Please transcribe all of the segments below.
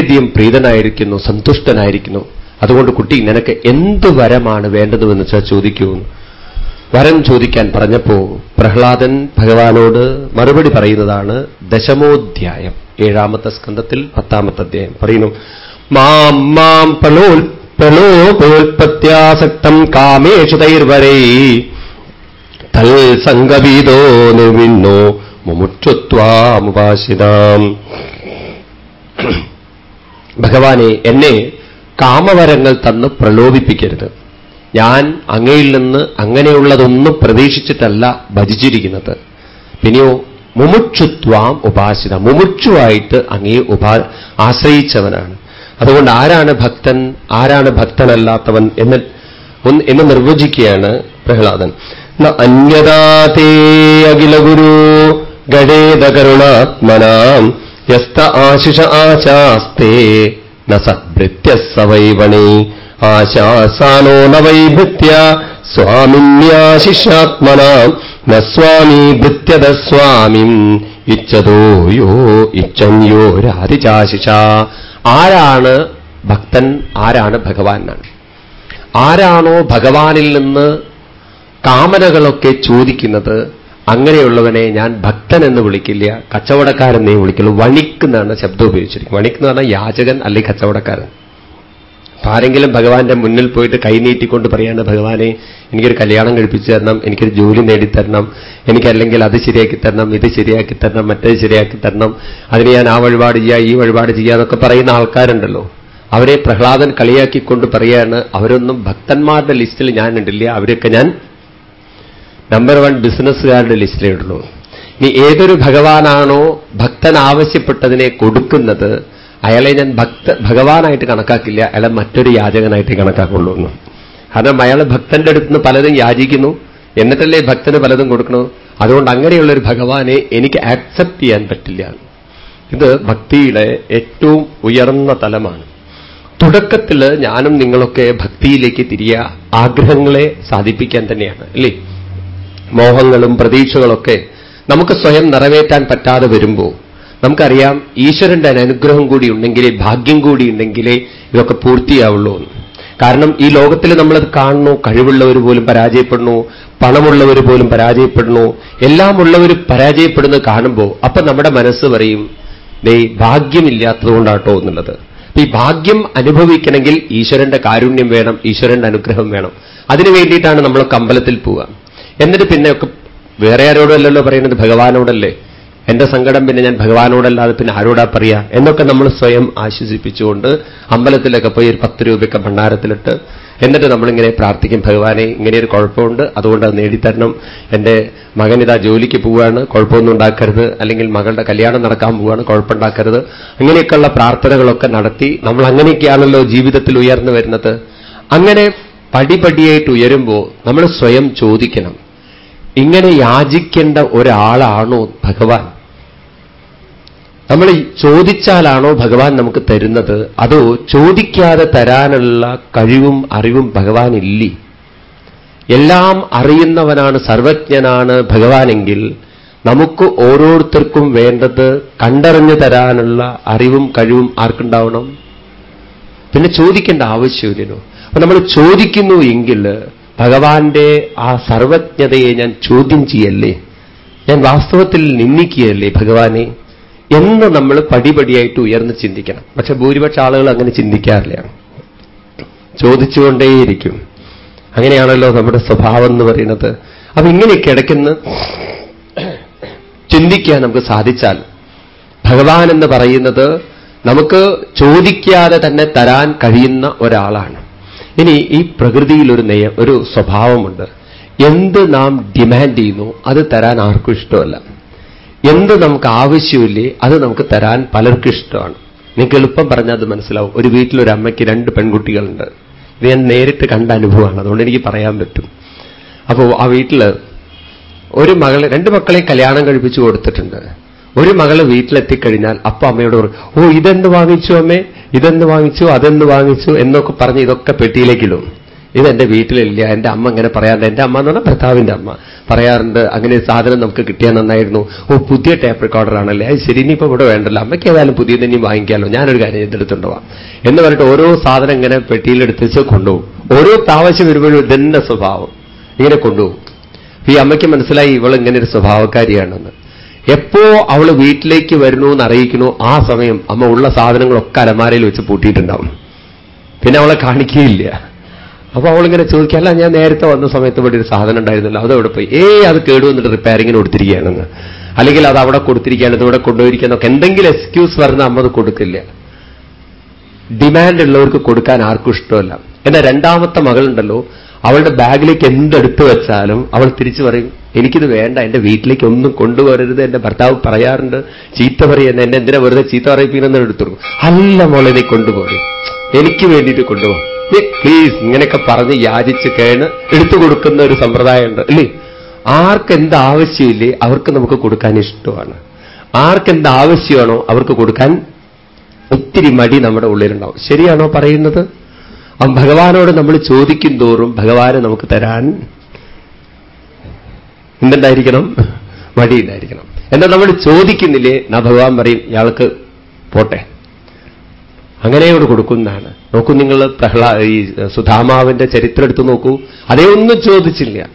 വളരെയധികം പ്രീതനായിരിക്കുന്നു സന്തുഷ്ടനായിരിക്കുന്നു. അതുകൊണ്ട് കുട്ടി നിനക്ക് എന്ത് വരമാണ് വേണ്ടതെന്ന് വെച്ചാൽ ചോദിക്കൂ വരം ചോദിക്കാൻ പറഞ്ഞപ്പോ പ്രഹ്ലാദൻ ഭഗവാനോട് മറുപടി പറയുന്നതാണ് ദശമോധ്യായം ഏഴാമത്തെ സ്കന്ധത്തിൽ പത്താമത്തെ അധ്യായം. പറയുന്നു മാം മാം പ്രലോൽ പ്രണോപോൽപത്യാസക്തം കാമേഷു തൈർവരൈ തൽ സംഗവീതോ നിവിന്നോ മുമുക്ഷുത്വാമുപാസിതാം ഭഗവാനെ എന്നെ കാമവരങ്ങൾ തന്ന് പ്രലോഭിപ്പിക്കരുത്. ഞാൻ അങ്ങയിൽ നിന്ന് അങ്ങനെയുള്ളതൊന്നും പ്രതീക്ഷിച്ചിട്ടല്ല ഭജിച്ചിരിക്കുന്നത്. പിന്നെയോ മുമുക്ഷുത്വാം ഉപാസിത മുമുക്ഷുവായിട്ട് അങ്ങയെ ഉപാ ആശ്രയിച്ചവനാണ് അതുകൊണ്ട് ആരാണ് ഭക്തൻ ആരാണ് ഭക്തനല്ലാത്തവൻ എന്ന് എന്ന് നിർവചിക്കുകയാണ് പ്രഹ്ലാദൻ. അന്യതാ തേ അഖിലഗുരു ഗണേതകരുണാത്മനാം യസ്ത ആശിഷ ആശാസ്തേ ന സഭൃത്യ സവൈവണി ആശാസാനോ ന വൈഭൃത്യ സ്വാമിന്യാശിഷാത്മനാം ന സ്വാമി ഭൃത്യത സ്വാമിം. ഇച്ഛതോ യോ ഇച്ഛൻ യോ രാതിചാശിഷ ആരാണ് ഭക്തൻ? ആരാണ് ഭഗവാൻ എന്നാണ് ആരാണോ ഭഗവാനിൽ നിന്ന് കാമനകളൊക്കെ ചോദിക്കുന്നത്? അങ്ങനെയുള്ളവനെ ഞാൻ ഭക്തൻ എന്ന് വിളിക്കില്ല കച്ചവടക്കാരെന്നേ വിളിക്കുള്ളൂ വണിക്കുന്നാണ് ശബ്ദം ഉപയോഗിച്ചിരിക്കുന്നത്. വണിക്ക് എന്ന് പറഞ്ഞാൽ യാചകൻ അല്ലെങ്കിൽ കച്ചവടക്കാരൻ. ആരെങ്കിലും ഭഗവാന്റെ മുന്നിൽ പോയിട്ട് കൈനീട്ടിക്കൊണ്ട് പറയാണ് ഭഗവാനെ എനിക്കൊരു കല്യാണം കഴിപ്പിച്ചു തരണം എനിക്കൊരു ജോലി നേടിത്തരണം എനിക്കല്ലെങ്കിൽ അത് ശരിയാക്കി തരണം ഇത് ശരിയാക്കി തരണം മറ്റേത് ശരിയാക്കി തരണം അതിന് ഞാൻ ആ വഴിപാട് ചെയ്യുക ഈ വഴിപാട് ചെയ്യുക എന്നൊക്കെ പറയുന്ന ആൾക്കാരുണ്ടല്ലോ. അവരെ പ്രഹ്ലാദൻ കളിയാക്കിക്കൊണ്ട് പറയാണ് അവരൊന്നും ഭക്തന്മാരുടെ ലിസ്റ്റിൽ ഞാൻ ഉണ്ടില്ല അവരൊക്കെ ഞാൻ നമ്പർ വൺ ബിസിനസ്സുകാരുടെ ലിസ്റ്റിലേ ഉള്ളൂ ഇനി ഏതൊരു ഭഗവാനാണോ ഭക്തൻ ആവശ്യപ്പെട്ടതിനെ കൊടുക്കുന്നത് അയാളെ ഞാൻ ഭക്ത ഭഗവാനായിട്ട് കണക്കാക്കില്ല അയാളെ മറ്റൊരു യാചകനായിട്ട് കണക്കാക്കുള്ളൂ എന്ന്. കാരണം അയാൾ ഭക്തന്റെ അടുത്ത് നിന്ന് പലതും യാചിക്കുന്നു. എന്നിട്ടല്ലേ ഭക്തന് പലതും കൊടുക്കണോ അതുകൊണ്ട് അങ്ങനെയുള്ള ഒരു ഭഗവാനെ എനിക്ക് ആക്സെപ്റ്റ് ചെയ്യാൻ പറ്റില്ല. ഇത് ഭക്തിയുടെ ഏറ്റവും ഉയർന്ന തലമാണ്. തുടക്കത്തിൽ ഞാനും നിങ്ങളൊക്കെ ഭക്തിയിലേക്ക് തിരിയ ആഗ്രഹങ്ങളെ സാധിപ്പിക്കാൻ തന്നെയാണ് അല്ലേ? മോഹങ്ങളും പ്രതീക്ഷകളൊക്കെ നമുക്ക് സ്വയം നിറവേറ്റാൻ പറ്റാതെ വരുമ്പോൾ നമുക്കറിയാം ഈശ്വരന്റെ അനുഗ്രഹം കൂടി ഉണ്ടെങ്കിലേ ഭാഗ്യം കൂടി ഉണ്ടെങ്കിലേ ഇതൊക്കെ പൂർത്തിയാവുള്ളൂ എന്ന്. കാരണം ഈ ലോകത്തിൽ നമ്മളത് കാണുന്നു കഴിവുള്ളവർ പോലും പരാജയപ്പെടുന്നു പണമുള്ളവർ പോലും പരാജയപ്പെടുന്നു എല്ലാം ഉള്ളവർ പരാജയപ്പെടുന്നത് കാണുമ്പോൾ അപ്പൊ നമ്മുടെ മനസ്സ് പറയും ദേ ഭാഗ്യമില്ലാത്തതുകൊണ്ടാട്ടോ എന്നുള്ളത്. ഈ ഭാഗ്യം അനുഭവിക്കണമെങ്കിൽ ഈശ്വരന്റെ കാരുണ്യം വേണം ഈശ്വരന്റെ അനുഗ്രഹം വേണം. അതിനു വേണ്ടിയിട്ടാണ് നമ്മൾ കമ്പലത്തിൽ പോവുക. എന്നിട്ട് പിന്നെ ഒക്കെ വേറെ ആരോടല്ലോ പറയുന്നത്? ഭഗവാനോടല്ലേ? എന്റെ സങ്കടം പിന്നെ ഞാൻ ഭഗവാനോടല്ലാതെ പിന്നെ ആരോടാ പറയാ? എന്നൊക്കെ നമ്മൾ സ്വയം ആശ്വസിപ്പിച്ചുകൊണ്ട് അമ്പലത്തിലൊക്കെ പോയി ഒരു പത്ത് രൂപയൊക്കെ ഭണ്ഡാരത്തിലിട്ട് എന്നിട്ട് നമ്മളിങ്ങനെ പ്രാർത്ഥിക്കും. ഭഗവാനെ ഇങ്ങനെ ഒരു കുഴപ്പമുണ്ട്. അതുകൊണ്ട് അത് നേടിത്തരണം. മകൻ ഇതാ ജോലിക്ക് പോവുകയാണ്. കുഴപ്പമൊന്നും ഉണ്ടാക്കരുത്. അല്ലെങ്കിൽ മകളുടെ കല്യാണം നടക്കാൻ പോവുകയാണ്. കുഴപ്പമുണ്ടാക്കരുത്. അങ്ങനെയൊക്കെയുള്ള പ്രാർത്ഥനകളൊക്കെ നടത്തി നമ്മൾ അങ്ങനെയൊക്കെയാണല്ലോ ജീവിതത്തിൽ ഉയർന്നു വരുന്നത്. അങ്ങനെ പടിപടിയായിട്ട് ഉയരുമ്പോൾ നമ്മൾ സ്വയം ചോദിക്കണം. ഇങ്ങനെ യാചിക്കേണ്ട ഒരാളാണോ ഭഗവാൻ? നമ്മൾ ചോദിച്ചാലാണോ ഭഗവാൻ നമുക്ക് തരുന്നത്? അതോ ചോദിക്കാതെ തരാനുള്ള കഴിവും അറിവും ഭഗവാൻ ഇല്ലേ എല്ലാം അറിയുന്നവനാണ് സർവജ്ഞനാണ് ഭഗവാനെങ്കിൽ നമുക്ക് ഓരോരുത്തർക്കും വേണ്ടത് കണ്ടറിഞ്ഞു തരാനുള്ള അറിവും കഴിവും ആർക്കുണ്ടാവണം? പിന്നെ ചോദിക്കേണ്ട ആവശ്യമില്ലല്ലോ അപ്പൊ നമ്മൾ ചോദിക്കുന്നു എങ്കിൽ ഭഗവാന്റെ ആ സർവജ്ഞതയെ ഞാൻ ചോദ്യം ചെയ്യല്ലേ? ഞാൻ വാസ്തവത്തിൽ നിന്ദിക്കുകയല്ലേ ഭഗവാനെ? എന്ന് നമ്മൾ പടിപടിയായിട്ട് ഉയർന്ന് ചിന്തിക്കണം. പക്ഷെ ഭൂരിപക്ഷ ആളുകൾ അങ്ങനെ ചിന്തിക്കാറില്ല. ചോദിച്ചുകൊണ്ടേയിരിക്കും. അങ്ങനെയാണല്ലോ നമ്മുടെ സ്വഭാവം എന്ന് പറയുന്നത്. അപ്പൊ ഇങ്ങനെയൊക്കെ ഇടയ്ക്കുന്ന് ചിന്തിക്കാൻ നമുക്ക് സാധിച്ചാൽ ഭഗവാൻ എന്ന് പറയുന്നത് നമുക്ക് ചോദിക്കാതെ തന്നെ തരാൻ കഴിയുന്ന ഒരാളാണ്. ഇനി ഈ പ്രകൃതിയിൽ ഒരു നയ ഒരു സ്വഭാവമുണ്ട്. എന്ത് നാം ഡിമാൻഡ് ചെയ്യുന്നു അത് തരാൻ ആർക്കും ഇഷ്ടമല്ല. എന്ത് നമുക്ക് ആവശ്യമില്ലേ അത് നമുക്ക് തരാൻ പലർക്കും ഇഷ്ടമാണ്. നിങ്ങൾക്ക് എളുപ്പം പറഞ്ഞാൽ അത് മനസ്സിലാവും. ഒരു വീട്ടിലൊരു അമ്മയ്ക്ക് രണ്ട് പെൺകുട്ടികളുണ്ട്. ഇത് ഞാൻ നേരിട്ട് കണ്ട അനുഭവമാണ്. അതുകൊണ്ട് എനിക്ക് പറയാൻ പറ്റും. അപ്പോൾ ആ വീട്ടിൽ ഒരു മകളെ രണ്ട് മക്കളെ കല്യാണം കഴിപ്പിച്ചു കൊടുത്തിട്ടുണ്ട്. ഒരു മകൾ വീട്ടിലെത്തിക്കഴിഞ്ഞാൽ അപ്പൊ അമ്മയോട് പറയും ഓ ഇതെന്ത് വാങ്ങിച്ചു അമ്മേ? ഇതെന്ത് വാങ്ങിച്ചു? അതെന്ത് വാങ്ങിച്ചു? എന്നൊക്കെ പറഞ്ഞ് ഇതൊക്കെ പെട്ടിയിലേക്കിടും ഇതെന്റെ വീട്ടിലില്ല. എന്റെ അമ്മ ഇങ്ങനെ പറയാറുണ്ട്. എന്റെ അമ്മ എന്ന് പറഞ്ഞാൽ ഭർത്താവിന്റെ അമ്മ പറയാറുണ്ട്. അങ്ങനെ സാധനം നമുക്ക് കിട്ടിയാൽ നന്നായിരുന്നു. ഓ പുതിയ ടേപ്പ് റെക്കോർഡർ ആണല്ലേ? അത് ശരി ഇനിയിപ്പോ ഇവിടെ വേണ്ടല്ലോ. അമ്മയ്ക്ക് ഏതായാലും പുതിയത് ഇനി വാങ്ങിക്കാമല്ലോ ഞാനൊരു കാര്യം ചെയ്തെടുത്തുണ്ടോവാം എന്ന് പറഞ്ഞിട്ട് ഓരോ സാധനം ഇങ്ങനെ പെട്ടിയിലെടുത്ത് വെച്ച് കൊണ്ടുപോകും. ഓരോ താവശ്യം വരുമ്പോഴും ഇതെന്നെ സ്വഭാവം. ഇങ്ങനെ കൊണ്ടുപോകും. ഈ അമ്മയ്ക്ക് മനസ്സിലായി ഇവൾ ഇങ്ങനെ ഒരു സ്വഭാവക്കാരിയാണെന്ന്. എപ്പോ അവൾ വീട്ടിലേക്ക് വരുന്നു എന്ന് അറിയിക്കുന്നു ആ സമയം അമ്മ ഉള്ള സാധനങ്ങളൊക്കെ അലമാരയിൽ വെച്ച് പൂട്ടിയിട്ടുണ്ടാവും. പിന്നെ അവളെ കാണിക്കുകയില്ല. അപ്പൊ അവളിങ്ങനെ ചോദിക്കല്ല ഞാൻ നേരത്തെ വന്ന സമയത്ത് ഇവിടെ ഒരു സാധനം ഉണ്ടായിരുന്നല്ലോ അത് അവിടെ പോയി? ഏ അത് കേടുവന്നിട്ട് റിപ്പയറിങ്ങിന് കൊടുത്തിരിക്കുകയാണെന്ന്. അല്ലെങ്കിൽ അത് അവിടെ കൊടുത്തിരിക്കുകയാണ് ഇത് ഇവിടെ കൊണ്ടുപോയിരിക്കുന്നൊക്കെ എന്തെങ്കിലും എക്സ്ക്യൂസ് പറഞ്ഞ അമ്മ അത് കൊടുക്കില്ല. ഡിമാൻഡ് ഉള്ളവർക്ക് കൊടുക്കാൻ ആർക്കും ഇഷ്ടമല്ല. എന്റെ രണ്ടാമത്തെ മകളുണ്ടല്ലോ അവളുടെ ബാഗിലേക്ക് എന്തെടുത്തു വെച്ചാലും അവൾ തിരിച്ചു പറയും എനിക്കിത് വേണ്ട എന്റെ വീട്ടിലേക്ക് ഒന്നും കൊണ്ടുവരരുത് എന്റെ ഭർത്താവ് പറയാറുണ്ട് ചീത്ത പറയുന്ന എന്നെ എന്തിനാ വെറുതെ ചീത്ത പറയിപ്പിക്കുന്ന എടുത്തു അല്ല മോളെ നീ കൊണ്ടുപോകും എനിക്ക് വേണ്ടിയിട്ട് കൊണ്ടുപോകും പ്ലീസ് ഇങ്ങനെയൊക്കെ പറഞ്ഞ് യാചിച്ച് കേണ് എടുത്തു കൊടുക്കുന്ന ഒരു സമ്പ്രദായമുണ്ട് അല്ലേ? ആർക്കെന്ത് ആവശ്യമില്ലേ അവർക്ക് നമുക്ക് കൊടുക്കാൻ ഇഷ്ടമാണ്. ആർക്കെന്ത് ആവശ്യമാണോ അവർക്ക് കൊടുക്കാൻ ഒത്തിരി മടി നമ്മുടെ ഉള്ളിലുണ്ടാവും. ശരിയാണോ പറയുന്നത്? ഭഗവാനോട് നമ്മൾ ചോദിക്കും തോറും ഭഗവാന് നമുക്ക് തരാൻ എന്തുണ്ടായിരിക്കണം? മടിയുണ്ടായിരിക്കണം എന്നാൽ നമ്മൾ ചോദിക്കുന്നില്ലേ? നാ ഭഗവാൻ പറയും ഇയാൾക്ക് പോട്ടെ. അങ്ങനെയോട് കൊടുക്കുന്നതാണ്. നോക്കൂ നിങ്ങൾ പ്രഹ്ലാ ഈ സുധാമാവിന്റെ ചരിത്രം എടുത്തു നോക്കൂ. അതേ ഒന്നും ചോദിച്ചില്ല.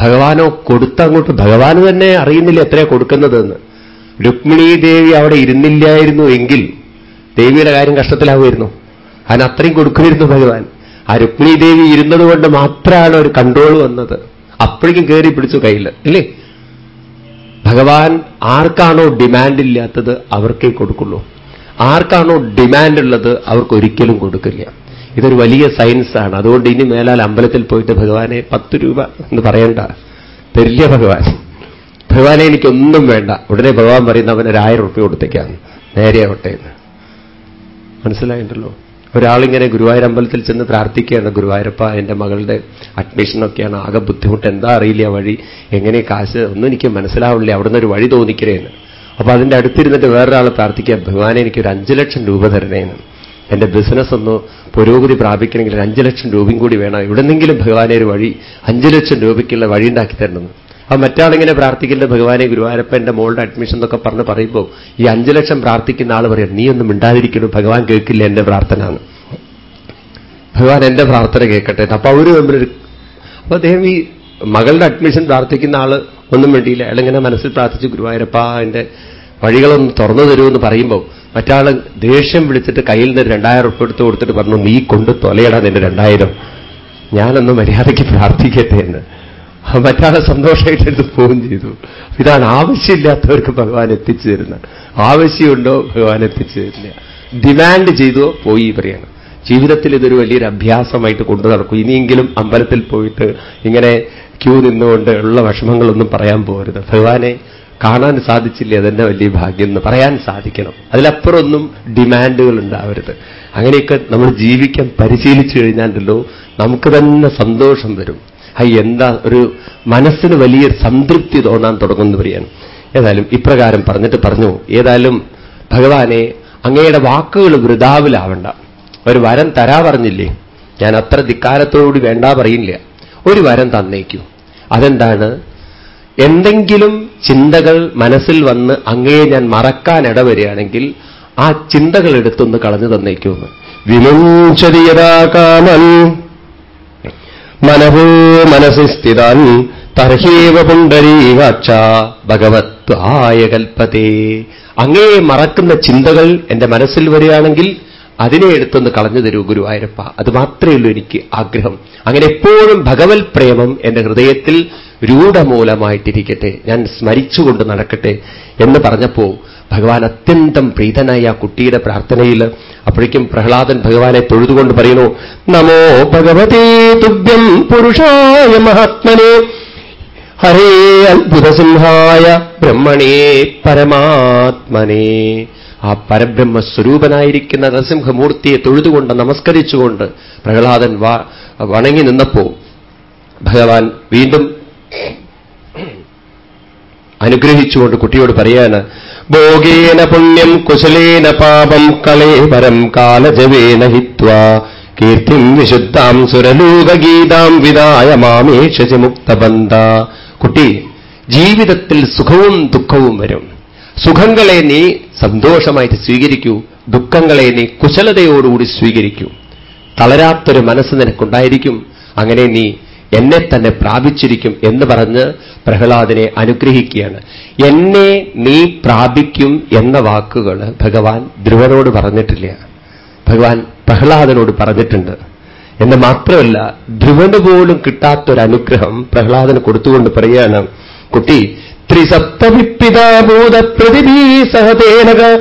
ഭഗവാനോ കൊടുത്ത അങ്ങോട്ട് ഭഗവാന് തന്നെ അറിയുന്നില്ല എത്രയാ കൊടുക്കുന്നതെന്ന്. രുക്മിണി ദേവി അവിടെ ഇരുന്നില്ലായിരുന്നു എങ്കിൽ ദേവിയുടെ കാര്യം കഷ്ടത്തിലാവുമായിരുന്നു. അതിന് അത്രയും കൊടുക്കുമായിരുന്നു ഭഗവാൻ. ആ രുക്മിണി ദേവി ഇരുന്നത് കൊണ്ട് മാത്രമാണ് ഒരു കൺട്രോൾ വന്നത്. അപ്പോഴേക്കും കയറി പിടിച്ചു കയ്യിൽ ഇല്ലേ? ഭഗവാൻ ആർക്കാണോ ഡിമാൻഡ് ഇല്ലാത്തത് അവർക്കേ കൊടുക്കുള്ളൂ. ആർക്കാണോ ഡിമാൻഡ് ഉള്ളത് അവർക്ക് ഒരിക്കലും കൊടുക്കില്ല. ഇതൊരു വലിയ സയൻസാണ്. അതുകൊണ്ട് ഇനി മേലാൽ അമ്പലത്തിൽ പോയിട്ട് ഭഗവാനെ പത്ത് രൂപ എന്ന് പറയണ്ട. തരില്ല ഭഗവാൻ. ഭഗവാനെ എനിക്കൊന്നും വേണ്ട. ഉടനെ ഭഗവാൻ പറയുന്ന ആയിരം റുപ്യ കൊടുത്തേക്കാണ് നേരെ ആവട്ടെ എന്ന്. മനസ്സിലായിട്ടുണ്ടല്ലോ? ഒരാളിങ്ങനെ ഗുരുവായൂർ അമ്പലത്തിൽ ചെന്ന് പ്രാർത്ഥിക്കുകയാണ്. ഗുരുവായൂരപ്പ എന്റെ മകളുടെ അഡ്മിഷനൊക്കെയാണ്. ആകെ ബുദ്ധിമുട്ട്. എന്താ അറിയില്ല വഴി. എങ്ങനെ കാശ്? ഒന്നും എനിക്ക് മനസ്സിലാവില്ല അവിടുന്ന് ഒരു വഴി തോന്നിക്കരേന്ന്. അപ്പൊ അതിന്റെ അടുത്തിരുന്നിട്ട് വേറൊരാൾ പ്രാർത്ഥിക്കുക. ഭഗവാനെ എനിക്കൊരു അഞ്ചു ലക്ഷം രൂപ തരണേന്ന്. എന്റെ ബിസിനസ് ഒന്ന് പുരോഗതി പ്രാപിക്കണമെങ്കിൽ അഞ്ചു ലക്ഷം രൂപയും കൂടി വേണം. എവിടെന്നെങ്കിലും ഭഗവാനെ ഒരു വഴി അഞ്ചു ലക്ഷം രൂപയ്ക്കുള്ള വഴി ഉണ്ടാക്കി തരണമെന്ന്. അപ്പൊ മറ്റാളിങ്ങനെ പ്രാർത്ഥിക്കില്ല ഭഗവാനെ ഗുരുവായൂരപ്പ എന്റെ മോളുടെ അഡ്മിഷൻ എന്നൊക്കെ പറഞ്ഞ് പറയുമ്പോൾ ഈ അഞ്ചു ലക്ഷം പ്രാർത്ഥിക്കുന്ന ആൾ പറയാം നീ ഒന്നും മിണ്ടാതിരിക്കണു ഭഗവാൻ കേൾക്കില്ല എന്റെ പ്രാർത്ഥന എന്ന് ഭഗവാൻ എന്റെ പ്രാർത്ഥന കേൾക്കട്ടെ അപ്പൊ അവർ തമ്മിലൊരു അപ്പൊ അദ്ദേഹം ഈ മകളുടെ അഡ്മിഷൻ പ്രാർത്ഥിക്കുന്ന ആൾ ഒന്നും വേണ്ടിയില്ല അയാളിങ്ങനെ മനസ്സിൽ പ്രാർത്ഥിച്ച് ഗുരുവായൂരപ്പ എന്റെ വഴികളൊന്ന് തുറന്നു തരുമെന്ന് പറയുമ്പോൾ മറ്റാൾ ദേഷ്യം വിളിച്ചിട്ട് കയ്യിൽ നിന്ന് രണ്ടായിരം ഉറപ്പ് എടുത്ത് കൊടുത്തിട്ട് പറഞ്ഞു നീ കൊണ്ട് തൊലയടാ നിന്റെ രണ്ടായിരം. ഞാനൊന്ന് മര്യാദയ്ക്ക് പ്രാർത്ഥിക്കട്ടെ എന്ന്. മറ്റാളെ സന്തോഷമായിട്ട് പോവുകയും ചെയ്തു. ഇതാണ് ആവശ്യമില്ലാത്തവർക്ക് ഭഗവാൻ എത്തിച്ചു തരുന്നത് ആവശ്യമുണ്ടോ ഭഗവാൻ എത്തിച്ചു തരില്ല. ഡിമാൻഡ് ചെയ്തോ പോയി പറയണം. ജീവിതത്തിൽ ഇതൊരു വലിയൊരു അഭ്യാസമായിട്ട് കൊണ്ടു നടക്കും. ഇനിയെങ്കിലും അമ്പലത്തിൽ പോയിട്ട് ഇങ്ങനെ ക്യൂ നിന്നുകൊണ്ട് ഉള്ള വിഷമങ്ങളൊന്നും പറയാൻ പോകരുത്. ഭഗവാനെ കാണാൻ സാധിച്ചില്ല? അതെന്നെ വലിയ ഭാഗ്യം എന്ന് പറയാൻ സാധിക്കണം. അതിലപ്പുറമൊന്നും ഡിമാൻഡുകൾ ഉണ്ടാവരുത്. അങ്ങനെയൊക്കെ നമ്മൾ ജീവിക്കാൻ പരിശീലിച്ചു കഴിഞ്ഞാണ്ടല്ലോ നമുക്ക് തന്നെ സന്തോഷം വരും. ഹൈ എന്താ ഒരു മനസ്സിന് വലിയ സംതൃപ്തി തോന്നാൻ തുടങ്ങുന്നു പറയാൻ ഏതായാലും ഇപ്രകാരം പറഞ്ഞിട്ട് പറഞ്ഞു. ഏതായാലും ഭഗവാനെ അങ്ങയുടെ വാക്കുകൾ വൃതാവിലാവണ്ട. ഒരു വരം തരാ പറഞ്ഞില്ലേ? ഞാൻ അത്ര ധിക്കാരത്തോടുകൂടി വേണ്ട പറയില്ല ഒരു വരം തന്നേക്കൂ. അതെന്താണ്? എന്തെങ്കിലും ചിന്തകൾ മനസ്സിൽ വന്ന് അങ്ങയെ ഞാൻ മറക്കാൻ ഇടവരികയാണെങ്കിൽ ആ ചിന്തകൾ എടുത്തൊന്ന് കളഞ്ഞു തന്നേക്കുമെന്ന് വിമുഞ്ചതിയതാ മനഹോ മനസ്സി സ്ഥിതാൻ തർഹേവ പുണ്ടരീകാക്ഷ ഭഗവത്വായ കൽപ്പതേ. അങ്ങയെ മറക്കുന്ന ചിന്തകൾ എന്റെ മനസ്സിൽ വരികയാണെങ്കിൽ അതിനെ എടുത്തൊന്ന് കളഞ്ഞു തരൂ ഗുരുവായൂരപ്പ. അത് മാത്രമേ ഉള്ളൂ എനിക്ക് ആഗ്രഹം. അങ്ങനെ എപ്പോഴും ഭഗവത് പ്രേമം എന്റെ ഹൃദയത്തിൽ രൂഢമൂലമായിട്ടിരിക്കട്ടെ. ഞാൻ സ്മരിച്ചുകൊണ്ട് നടക്കട്ടെ എന്ന് പറഞ്ഞപ്പോ ഭഗവാൻ അത്യന്തം പ്രീതനായി ആ കുട്ടിയുടെ പ്രാർത്ഥനയിൽ അപ്പോഴേക്കും പ്രഹ്ലാദൻ ഭഗവാനെ തൊഴുതുകൊണ്ട് പറയുന്നു നമോ ഭഗവതേ തുഭ്യം പുരുഷായ മഹാത്മനെ ഹരേ അത്ഭുതസിംഹായ ബ്രഹ്മണേ പരമാത്മനെ. ആ പരബ്രഹ്മസ്വരൂപനായിരിക്കുന്ന നരസിംഹമൂർത്തിയെ തൊഴുതുകൊണ്ട് നമസ്കരിച്ചുകൊണ്ട് പ്രഹ്ലാദൻ വണങ്ങി നിന്നപ്പോ ഭഗവാൻ വീണ്ടും അനുഗ്രഹിച്ചുകൊണ്ട് കുട്ടിയോട് പറയാണ് ഭോഗേന പുണ്യം കുശലേന പാപം കളേവരം കാലജവേന ഹിത്വ. കീർത്തിം വിശുദ്ധാം സുരലോകഗീതാം വിതായ മാമേഷജ മുക്തബന്ധ. കുട്ടി ജീവിതത്തിൽ സുഖവും ദുഃഖവും വരും. സുഖങ്ങളെ നീ സന്തോഷമായിട്ട് സ്വീകരിക്കൂ ദുഃഖങ്ങളെ നീ കുശലതയോടുകൂടി സ്വീകരിക്കൂ. തളരാത്തൊരു മനസ്സ് നിനക്കുണ്ടായിരിക്കും. അങ്ങനെ നീ എന്നെ തന്നെ പ്രാപിച്ചിരിക്കും എന്ന് പറഞ്ഞ് പ്രഹ്ലാദിനെ അനുഗ്രഹിക്കുകയാണ്. എന്നെ നീ പ്രാപിക്കും എന്ന വാക്കുകൾ ഭഗവാൻ ധ്രുവനോട് പറഞ്ഞിട്ടില്ല. ഭഗവാൻ പ്രഹ്ലാദനോട് പറഞ്ഞിട്ടുണ്ട്. എന്ന് മാത്രമല്ല ധ്രുവന് പോലും കിട്ടാത്തൊരനുഗ്രഹം പ്രഹ്ലാദന് കൊടുത്തുകൊണ്ട് പറയുകയാണ്. കുട്ടി ത്രിസപ്തവിപ്പിതാഭൂത പ്രതിഭീ സഹതേനക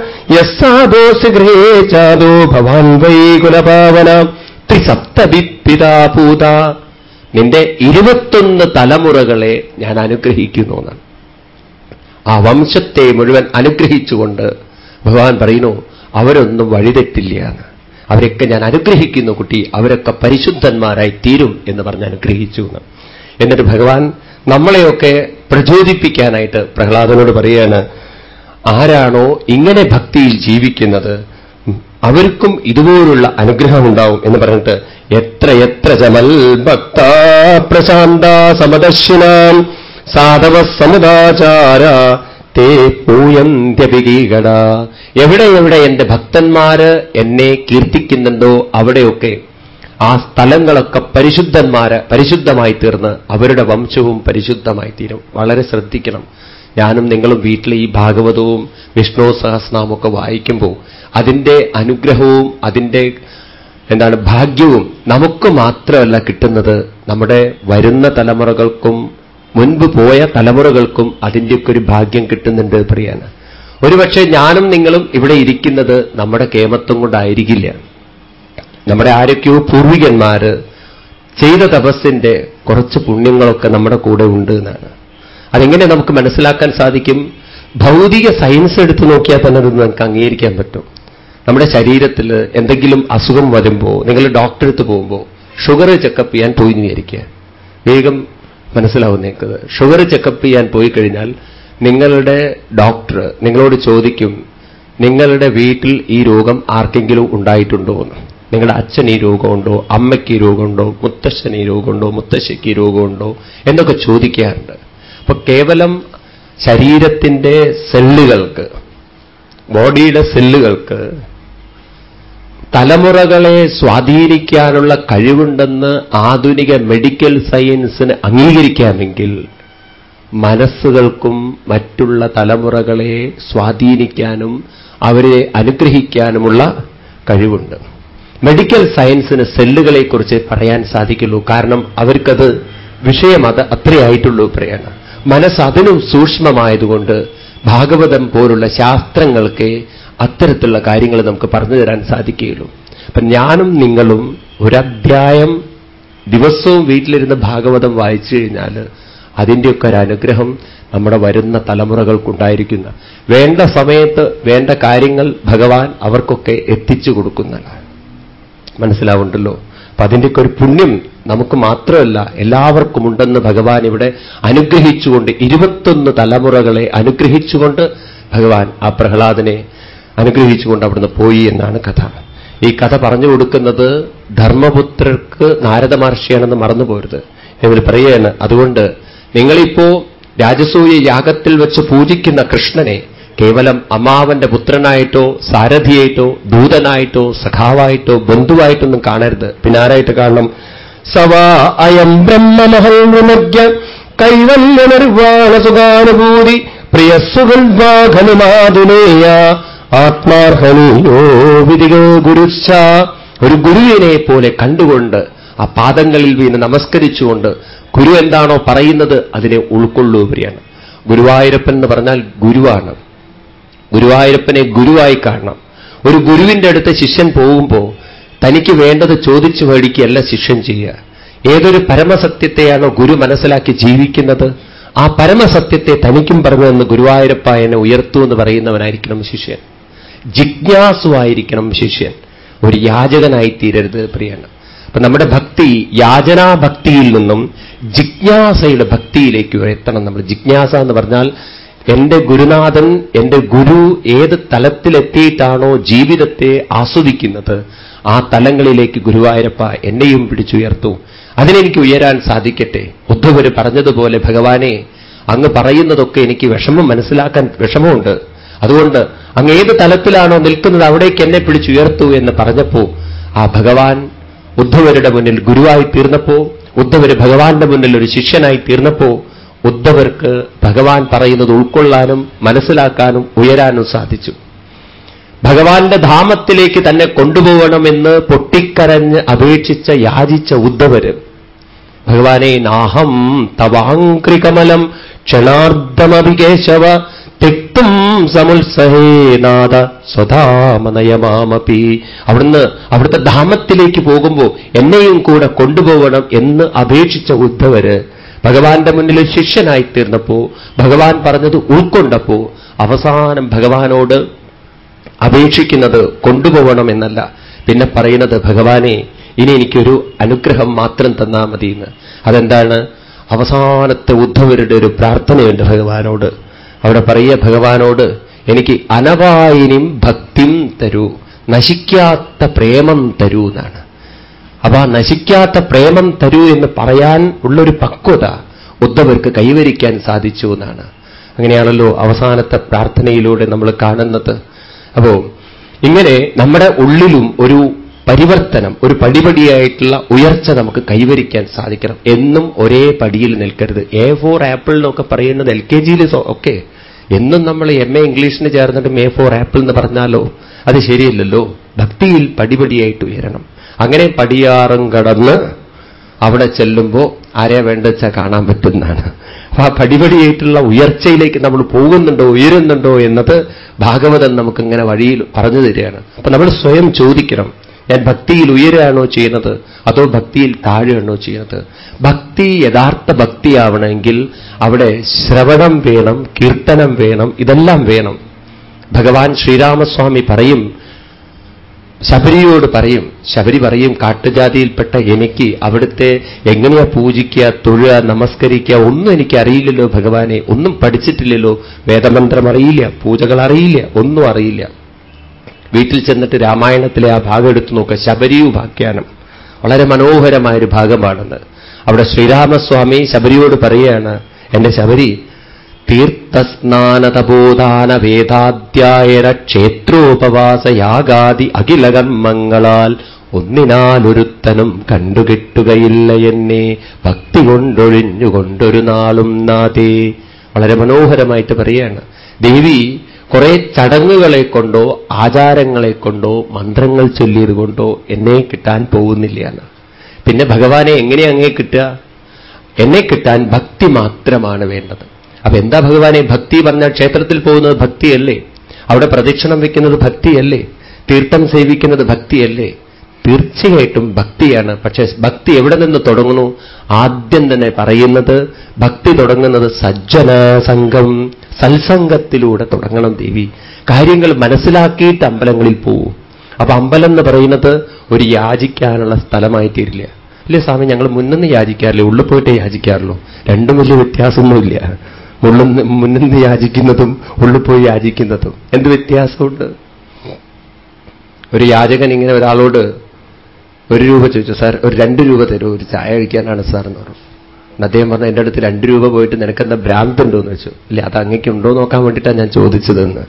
ഗൃഹേ ചാദോ ഭവാൻ വൈകുലപാവന. ത്രിസപ്തവിപ്പിതാഭൂത നിന്റെ ഇരുപത്തൊന്ന് തലമുറകളെ ഞാൻ അനുഗ്രഹിക്കുന്നു എന്നാണ്. ആ വംശത്തെ മുഴുവൻ അനുഗ്രഹിച്ചുകൊണ്ട് ഭഗവാൻ പറയുന്നു അവരൊന്നും വഴിതെറ്റില്ല എന്ന്. അവരൊക്കെ ഞാൻ അനുഗ്രഹിക്കുന്നു കുട്ടി അവരൊക്കെ പരിശുദ്ധന്മാരായി തീരും എന്ന് പറഞ്ഞ് അനുഗ്രഹിച്ചു എന്ന്. എന്നിട്ട് ഭഗവാൻ നമ്മളെയൊക്കെ പ്രചോദിപ്പിക്കാനായിട്ട് പ്രഹ്ലാദനോട് പറയാണ് ആരാണോ ഇങ്ങനെ ഭക്തിയിൽ ജീവിക്കുന്നത് അവർക്കും ഇതുപോലുള്ള അനുഗ്രഹം ഉണ്ടാവും എന്ന് പറഞ്ഞിട്ട് എത്ര എത്ര ചമൽ ഭക്ത പ്രശാന്ത സമദർശിനാം സാധവ സമുദാചാര തേ പൂയന്ത്യപികീകട എവിടെ എവിടെ എന്റെ ഭക്തന്മാര് എന്നെ കീർത്തിക്കുന്നുണ്ടോ അവിടെയൊക്കെ ആ സ്ഥലങ്ങളൊക്കെ പരിശുദ്ധന്മാര് പരിശുദ്ധമായി തീർന്ന് അവരുടെ വംശവും പരിശുദ്ധമായി തീരും വളരെ ശ്രദ്ധിക്കണം. ഞാനും നിങ്ങളും വീട്ടിൽ ഈ ഭാഗവതവും വിഷ്ണു സഹസ്രനാമൊക്കെ വായിക്കുമ്പോൾ അതിന്റെ അനുഗ്രഹവും അതിന്റെ എന്താണ് ഭാഗ്യവും നമുക്ക് മാത്രമല്ല കിട്ടുന്നത് നമ്മുടെ വരുന്ന തലമുറകൾക്കും മുൻപ് പോയ തലമുറകൾക്കും അതിന്റെയൊക്കെ ഒരു ഭാഗ്യം കിട്ടുന്നുണ്ട് പറയാണ് ഒരുപക്ഷെ ഞാനും നിങ്ങളും ഇവിടെ ഇരിക്കുന്നത് നമ്മുടെ കേമത്വം കൊണ്ടായിരിക്കില്ല. നമ്മുടെ ആരൊക്കെയോ പൂർവികന്മാര് ചെയ്ത തപസ്സിന്റെ കുറച്ച് പുണ്യങ്ങളൊക്കെ നമ്മുടെ കൂടെ ഉണ്ട് എന്നാണ്. അതെങ്ങനെ നമുക്ക് മനസ്സിലാക്കാൻ സാധിക്കും? ഭൗതിക സയൻസ് എടുത്തു നോക്കിയാൽ തന്നെ അത് നമുക്ക് അംഗീകരിക്കാൻ പറ്റും. നമ്മുടെ ശരീരത്തിൽ എന്തെങ്കിലും അസുഖം വരുമ്പോൾ നിങ്ങൾ ഡോക്ടറെ അടുത്ത് പോകുമ്പോൾ ഷുഗർ ചെക്കപ്പ് ചെയ്യാൻ പോയി വിചാരിക്കുക. വേഗം മനസ്സിലാവുന്നേക്കത്. ഷുഗർ ചെക്കപ്പ് ചെയ്യാൻ പോയി കഴിഞ്ഞാൽ നിങ്ങളുടെ ഡോക്ടർ നിങ്ങളോട് ചോദിക്കും നിങ്ങളുടെ വീട്ടിൽ ഈ രോഗം ആർക്കെങ്കിലും ഉണ്ടായിട്ടുണ്ടോ എന്ന്? നിങ്ങളുടെ അച്ഛൻ ഈ രോഗമുണ്ടോ? അമ്മയ്ക്ക് ഈ രോഗമുണ്ടോ? മുത്തശ്ശൻ ഈ രോഗമുണ്ടോ? മുത്തശ്ശിക്ക് ഈ രോഗമുണ്ടോ? എന്നൊക്കെ ചോദിക്കാറുണ്ട്. അപ്പൊ കേവലം ശരീരത്തിന്റെ സെല്ലുകൾക്ക് ബോഡിയുടെ സെല്ലുകൾക്ക് തലമുറകളെ സ്വാധീനിക്കാനുള്ള കഴിവുണ്ടെന്ന് ആധുനിക മെഡിക്കൽ സയൻസിന് അംഗീകരിക്കാമെങ്കിൽ മനസ്സുകൾക്കും മറ്റുള്ള തലമുറകളെ സ്വാധീനിക്കാനും അവരെ അനുഗ്രഹിക്കാനുമുള്ള കഴിവുണ്ട്. മെഡിക്കൽ സയൻസിന് സെല്ലുകളെക്കുറിച്ച് പറയാൻ സാധിക്കുള്ളൂ. കാരണം അവർക്കത് വിഷയം അത് അത്രയായിട്ടുള്ളൂ പറയാണ് മനസ്സ് അതിനും സൂക്ഷ്മമായതുകൊണ്ട് ഭാഗവതം പോലുള്ള ശാസ്ത്രങ്ങൾക്ക് അത്തരത്തിലുള്ള കാര്യങ്ങൾ നമുക്ക് പറഞ്ഞു തരാൻ സാധിക്കുകയുള്ളൂ. അപ്പൊ ഞാനും നിങ്ങളും ഒരധ്യായം ദിവസവും വീട്ടിലിരുന്ന് ഭാഗവതം വായിച്ചു കഴിഞ്ഞാൽ അതിന്റെയൊക്കെ ഒരു അനുഗ്രഹം നമ്മുടെ വരുന്ന തലമുറകൾക്കുണ്ടായിരിക്കുന്ന വേണ്ട സമയത്ത് വേണ്ട കാര്യങ്ങൾ ഭഗവാൻ അവർക്കൊക്കെ എത്തിച്ചു കൊടുക്കുന്നതാണ്. മനസ്സിലാവുണ്ടല്ലോ? അപ്പൊ ഒരു പുണ്യം നമുക്ക് മാത്രമല്ല എല്ലാവർക്കും ഉണ്ടെന്ന് ഭഗവാൻ ഇവിടെ അനുഗ്രഹിച്ചുകൊണ്ട് ഇരുപത്തൊന്ന് തലമുറകളെ അനുഗ്രഹിച്ചുകൊണ്ട് ഭഗവാൻ ആ പ്രഹ്ലാദനെ അനുഗ്രഹിച്ചുകൊണ്ട് അവിടുന്ന് പോയി എന്നാണ് കഥ. ഈ കഥ പറഞ്ഞു കൊടുക്കുന്നത് ധർമ്മപുത്രർക്ക് നാരദ മഹർഷിയാണെന്ന് മറന്നു പോരുത്. എന്നിൽ പറയുകയാണ് അതുകൊണ്ട് നിങ്ങളിപ്പോ രാജസൂയ യാഗത്തിൽ വെച്ച് പൂജിക്കുന്ന കൃഷ്ണനെ കേവലം അമ്മാവന്റെ പുത്രനായിട്ടോ സാരഥിയായിട്ടോ ദൂതനായിട്ടോ സഖാവായിട്ടോ ബന്ധുവായിട്ടൊന്നും കാണരുത്. പിന്നാരായിട്ട് കാണണം? സവാ അയം ബ്രഹ്മമഹൽ വിമജ്ഞ കൈവല്യ നിർവാണ സുഖാനുഭൂതി പ്രിയസുഗൽവാഘനുമാതുനേയ ആത്മാർഹനീയോ വിധികോ ഗുരുശ്ച. ഒരു ഗുരുവിനെ പോലെ കണ്ടുകൊണ്ട് ആ പാദങ്ങളിൽ വീണ് നമസ്കരിച്ചുകൊണ്ട് ഗുരു എന്താണോ പറയുന്നത് അതിനെ ഉൾക്കൊള്ളുകയാണ് ഗുരുവായൂരപ്പൻ എന്ന് പറഞ്ഞാൽ ഗുരുവാണ്. ഗുരുവായൂരപ്പനെ ഗുരുവായി കാണണം. ഒരു ഗുരുവിന്റെ അടുത്ത് ശിഷ്യൻ പോകുമ്പോൾ തനിക്ക് വേണ്ടത് ചോദിച്ചു മേടിക്കുകയല്ല ശിഷ്യൻ ചെയ്യുക. ഏതൊരു പരമസത്യത്തെയാണോ ഗുരു മനസ്സിലാക്കി ജീവിക്കുന്നത്? ആ പരമസത്യത്തെ തനിക്കും പറഞ്ഞു എന്ന് ഗുരുവായൂരപ്പ എന്നെ ഉയർത്തു എന്ന് പറയുന്നവനായിരിക്കണം ശിഷ്യൻ. ജിജ്ഞാസുവായിരിക്കണം ശിഷ്യൻ. ഒരു യാചകനായി തീരരുത് പ്രിയാണ് അപ്പൊ നമ്മുടെ ഭക്തി യാചനാഭക്തിയിൽ നിന്നും ജിജ്ഞാസയുടെ ഭക്തിയിലേക്ക് എത്തണം. നമ്മൾ ജിജ്ഞാസ എന്ന് പറഞ്ഞാൽ എന്റെ ഗുരുനാഥൻ എന്റെ ഗുരു ഏത് തലത്തിലെത്തിയിട്ടാണോ ജീവിതത്തെ ആസ്വദിക്കുന്നത് ആ തലങ്ങളിലേക്ക് ഗുരുവായൂരപ്പ എന്നെയും പിടിച്ചുയർത്തു. അതിനെനിക്ക് ഉയരാൻ സാധിക്കട്ടെ. ഉദ്ധവര് പറഞ്ഞതുപോലെ ഭഗവാനെ അങ്ങ് പറയുന്നതൊക്കെ എനിക്ക് വിഷമം മനസ്സിലാക്കാൻ വിഷമമുണ്ട്. അതുകൊണ്ട് അങ്ങ് ഏത് തലത്തിലാണോ നിൽക്കുന്നത് അവിടേക്ക് എന്നെ പിടിച്ചുയർത്തു എന്ന് പറഞ്ഞപ്പോ ആ ഭഗവാൻ ഉദ്ധവരുടെ മുന്നിൽ ഗുരുവായി തീർന്നപ്പോ ഉദ്ധവര് ഭഗവാന്റെ മുന്നിൽ ഒരു ശിഷ്യനായി തീർന്നപ്പോ ഉദ്ധവർക്ക് ഭഗവാൻ പറയുന്നത് ഉൾക്കൊള്ളാനും മനസ്സിലാക്കാനും ഉയരാനും സാധിച്ചു. ഭഗവാന്റെ ധാമത്തിലേക്ക് തന്നെ കൊണ്ടുപോകണമെന്ന് പൊട്ടിക്കരഞ്ഞ് അപേക്ഷിച്ച യാചിച്ച ഉദ്ധവര് ഭഗവാനെ നാഹം തവാങ്ക്രികമലം ക്ഷണാർദ്ധമഭികേശവ തെക്തും സമുത്സഹേനാഥ സ്വധാമനയമാമപി. അവിടുന്ന് അവിടുത്തെ ധാമത്തിലേക്ക് പോകുമ്പോൾ എന്നെയും കൂടെ കൊണ്ടുപോകണം എന്ന് അപേക്ഷിച്ച ഉദ്ധവര് ഭഗവാന്റെ മുന്നിൽ ശിഷ്യനായി തീർന്നപ്പോ ഭഗവാൻ പറഞ്ഞത് ഉൾക്കൊണ്ടപ്പോ അവസാനം ഭഗവാനോട് അപേക്ഷിക്കുന്നത് കൊണ്ടുപോകണമെന്നല്ല. പിന്നെ പറയുന്നത് ഭഗവാനെ ഇനി എനിക്കൊരു അനുഗ്രഹം മാത്രം തന്നാൽ എന്ന് അതെന്താണ്? അവസാനത്തെ ഉദ്ധവരുടെ ഒരു പ്രാർത്ഥനയുണ്ട് ഭഗവാനോട്. അവിടെ പറയുക ഭഗവാനോട് എനിക്ക് അനവായിനിയും ഭക്തിം തരൂ നശിക്കാത്ത പ്രേമം തരൂ എന്നാണ് അപ്പൊ ആ നശിക്കാത്ത പ്രേമം തരൂ എന്ന് പറയാൻ ഉള്ളൊരു പക്വത ഉദ്ധവർക്ക് കൈവരിക്കാൻ സാധിച്ചു എന്നാണ്. അങ്ങനെയാണല്ലോ അവസാനത്തെ പ്രാർത്ഥനയിലൂടെ നമ്മൾ കാണുന്നത്. അപ്പോ ഇങ്ങനെ നമ്മുടെ ഉള്ളിലും ഒരു പരിവർത്തനം ഒരു പടിപടിയായിട്ടുള്ള ഉയർച്ച നമുക്ക് കൈവരിക്കാൻ സാധിക്കണം. എന്നും ഒരേ പടിയിൽ നിൽക്കരുത്. എ ഫോർ ആപ്പിൾ എന്നൊക്കെ പറയുന്നത് എൽ കെ ജിയിൽ ഒക്കെ. എന്നും നമ്മൾ എം എ ഇംഗ്ലീഷിന് ചേർന്നിട്ട് എ ഫോർ ആപ്പിൾ എന്ന് പറഞ്ഞാലോ? അത് ശരിയല്ലല്ലോ. ഭക്തിയിൽ പടിപടിയായിട്ട് ഉയരണം. അങ്ങനെ പടിയാറും കടന്ന് അവിടെ ചെല്ലുമ്പോൾ ആരെയാ വേണ്ടെച്ച കാണാൻ പറ്റുന്നതാണ്. അപ്പൊ ആ പടിപടിയായിട്ടുള്ള ഉയർച്ചയിലേക്ക് നമ്മൾ പോകുന്നുണ്ടോ ഉയരുന്നുണ്ടോ എന്നത് ഭാഗവതൻ നമുക്കിങ്ങനെ വഴിയിൽ പറഞ്ഞു തരികയാണ്. അപ്പൊ നമ്മൾ സ്വയം ചോദിക്കണം ഞാൻ ഭക്തിയിൽ ഉയരുകയാണോ ചെയ്യുന്നത് അതോ ഭക്തിയിൽ താഴെയാണോ ചെയ്യുന്നത്? ഭക്തി യഥാർത്ഥ ഭക്തിയാവണമെങ്കിൽ അവിടെ ശ്രവണം വേണം കീർത്തനം വേണം ഇതെല്ലാം വേണം. ഭഗവാൻ ശ്രീരാമസ്വാമി പറയും ശബരിയോട് പറയും ശബരി പറയും കാട്ടുജാതിയിൽപ്പെട്ട എനിക്ക് അവിടുത്തെ എങ്ങനെയാ പൂജിക്കുക തൊഴുക നമസ്കരിക്കുക ഒന്നും എനിക്ക് അറിയില്ലല്ലോ ഭഗവാനെ ഒന്നും പഠിച്ചിട്ടില്ലല്ലോ വേദമന്ത്രം അറിയില്ല പൂജകൾ അറിയില്ല ഒന്നും അറിയില്ല. വീട്ടിൽ ചെന്നിട്ട് രാമായണത്തിലെ ആ ഭാഗം എടുത്തു നോക്കുക ശബരി ഉപാഖ്യാനം വളരെ മനോഹരമായൊരു ഭാഗമാണെന്ന്. അവിടെ ശ്രീരാമസ്വാമി ശബരിയോട് പറയുകയാണ് എന്റെ ശബരി തീർത്ഥസ്നാനതപോധാന വേദാധ്യായന ക്ഷേത്രോപവാസയാഗാദി അഖിലകർമ്മങ്ങളാൽ ഒന്നിനാലൊരുത്തനും കണ്ടുകിട്ടുകയില്ല എന്നെ ഭക്തി കൊണ്ടൊഴിഞ്ഞുകൊണ്ടൊരു നാളും നാഥേ. വളരെ മനോഹരമായിട്ട് പറയാണ് ദേവി കുറെ ചടങ്ങുകളെ കൊണ്ടോ ആചാരങ്ങളെ കൊണ്ടോ മന്ത്രങ്ങൾ ചൊല്ലിയത് കൊണ്ടോ എന്നെ കിട്ടാൻ പോകുന്നില്ല പിന്നെ ഭഗവാനെ എങ്ങനെ അങ്ങേ കിട്ടുക? എന്നെ കിട്ടാൻ ഭക്തി മാത്രമാണ് വേണ്ടത്. അപ്പൊ എന്താ ഭഗവാനെ ഭക്തി പറഞ്ഞ ക്ഷേത്രത്തിൽ പോകുന്നത് ഭക്തിയല്ലേ? അവിടെ പ്രദക്ഷിണം വയ്ക്കുന്നത് ഭക്തിയല്ലേ? തീർത്ഥം സേവിക്കുന്നത് ഭക്തിയല്ലേ? തീർച്ചയായിട്ടും ഭക്തിയാണ്. പക്ഷേ ഭക്തി എവിടെ നിന്ന് തുടങ്ങുന്നു? ആദ്യം തന്നെ പറയുന്നത് ഭക്തി തുടങ്ങുന്നത് സജ്ജന സംഘം സത്സംഗത്തിലൂടെ തുടങ്ങണം ദേവി. കാര്യങ്ങൾ മനസ്സിലാക്കിയിട്ട് അമ്പലങ്ങളിൽ പോവും. അപ്പൊ അമ്പലം എന്ന് പറയുന്നത് ഒരു യാചിക്കാനുള്ള സ്ഥലമായി തീരില്ല ഇല്ലേ സ്വാമി ഞങ്ങൾ മുന്നിന്ന് യാചിക്കാറില്ല? ഉള്ളിൽ പോയിട്ടേ യാചിക്കാറുള്ളൂ. രണ്ടും വലിയ വ്യത്യാസമൊന്നുമില്ല. മുള്ളുന്ന് മുന്നിന്ന് യാചിക്കുന്നതും ഉള്ളിൽ പോയി യാചിക്കുന്നതും. എന്ത് വ്യത്യാസമുണ്ട്? ഒരു യാചകൻ ഇങ്ങനെ ഒരാളോട് ഒരു രൂപ ചോദിച്ചു സാർ ഒരു രണ്ട് രൂപ തരൂ ഒരു ചായ കഴിക്കാനാണ് സാർ എന്ന് പറഞ്ഞു. അദ്ദേഹം പറഞ്ഞു എന്റെ അടുത്ത് രണ്ട് രൂപ പോയിട്ട് നിനക്കെന്താ ഭ്രാന്തുണ്ടോ എന്ന് വെച്ചു ഇല്ല അത് അങ്ങേക്കുണ്ടോ നോക്കാൻ വേണ്ടിയിട്ടാണ് ഞാൻ ചോദിച്ചതെന്ന്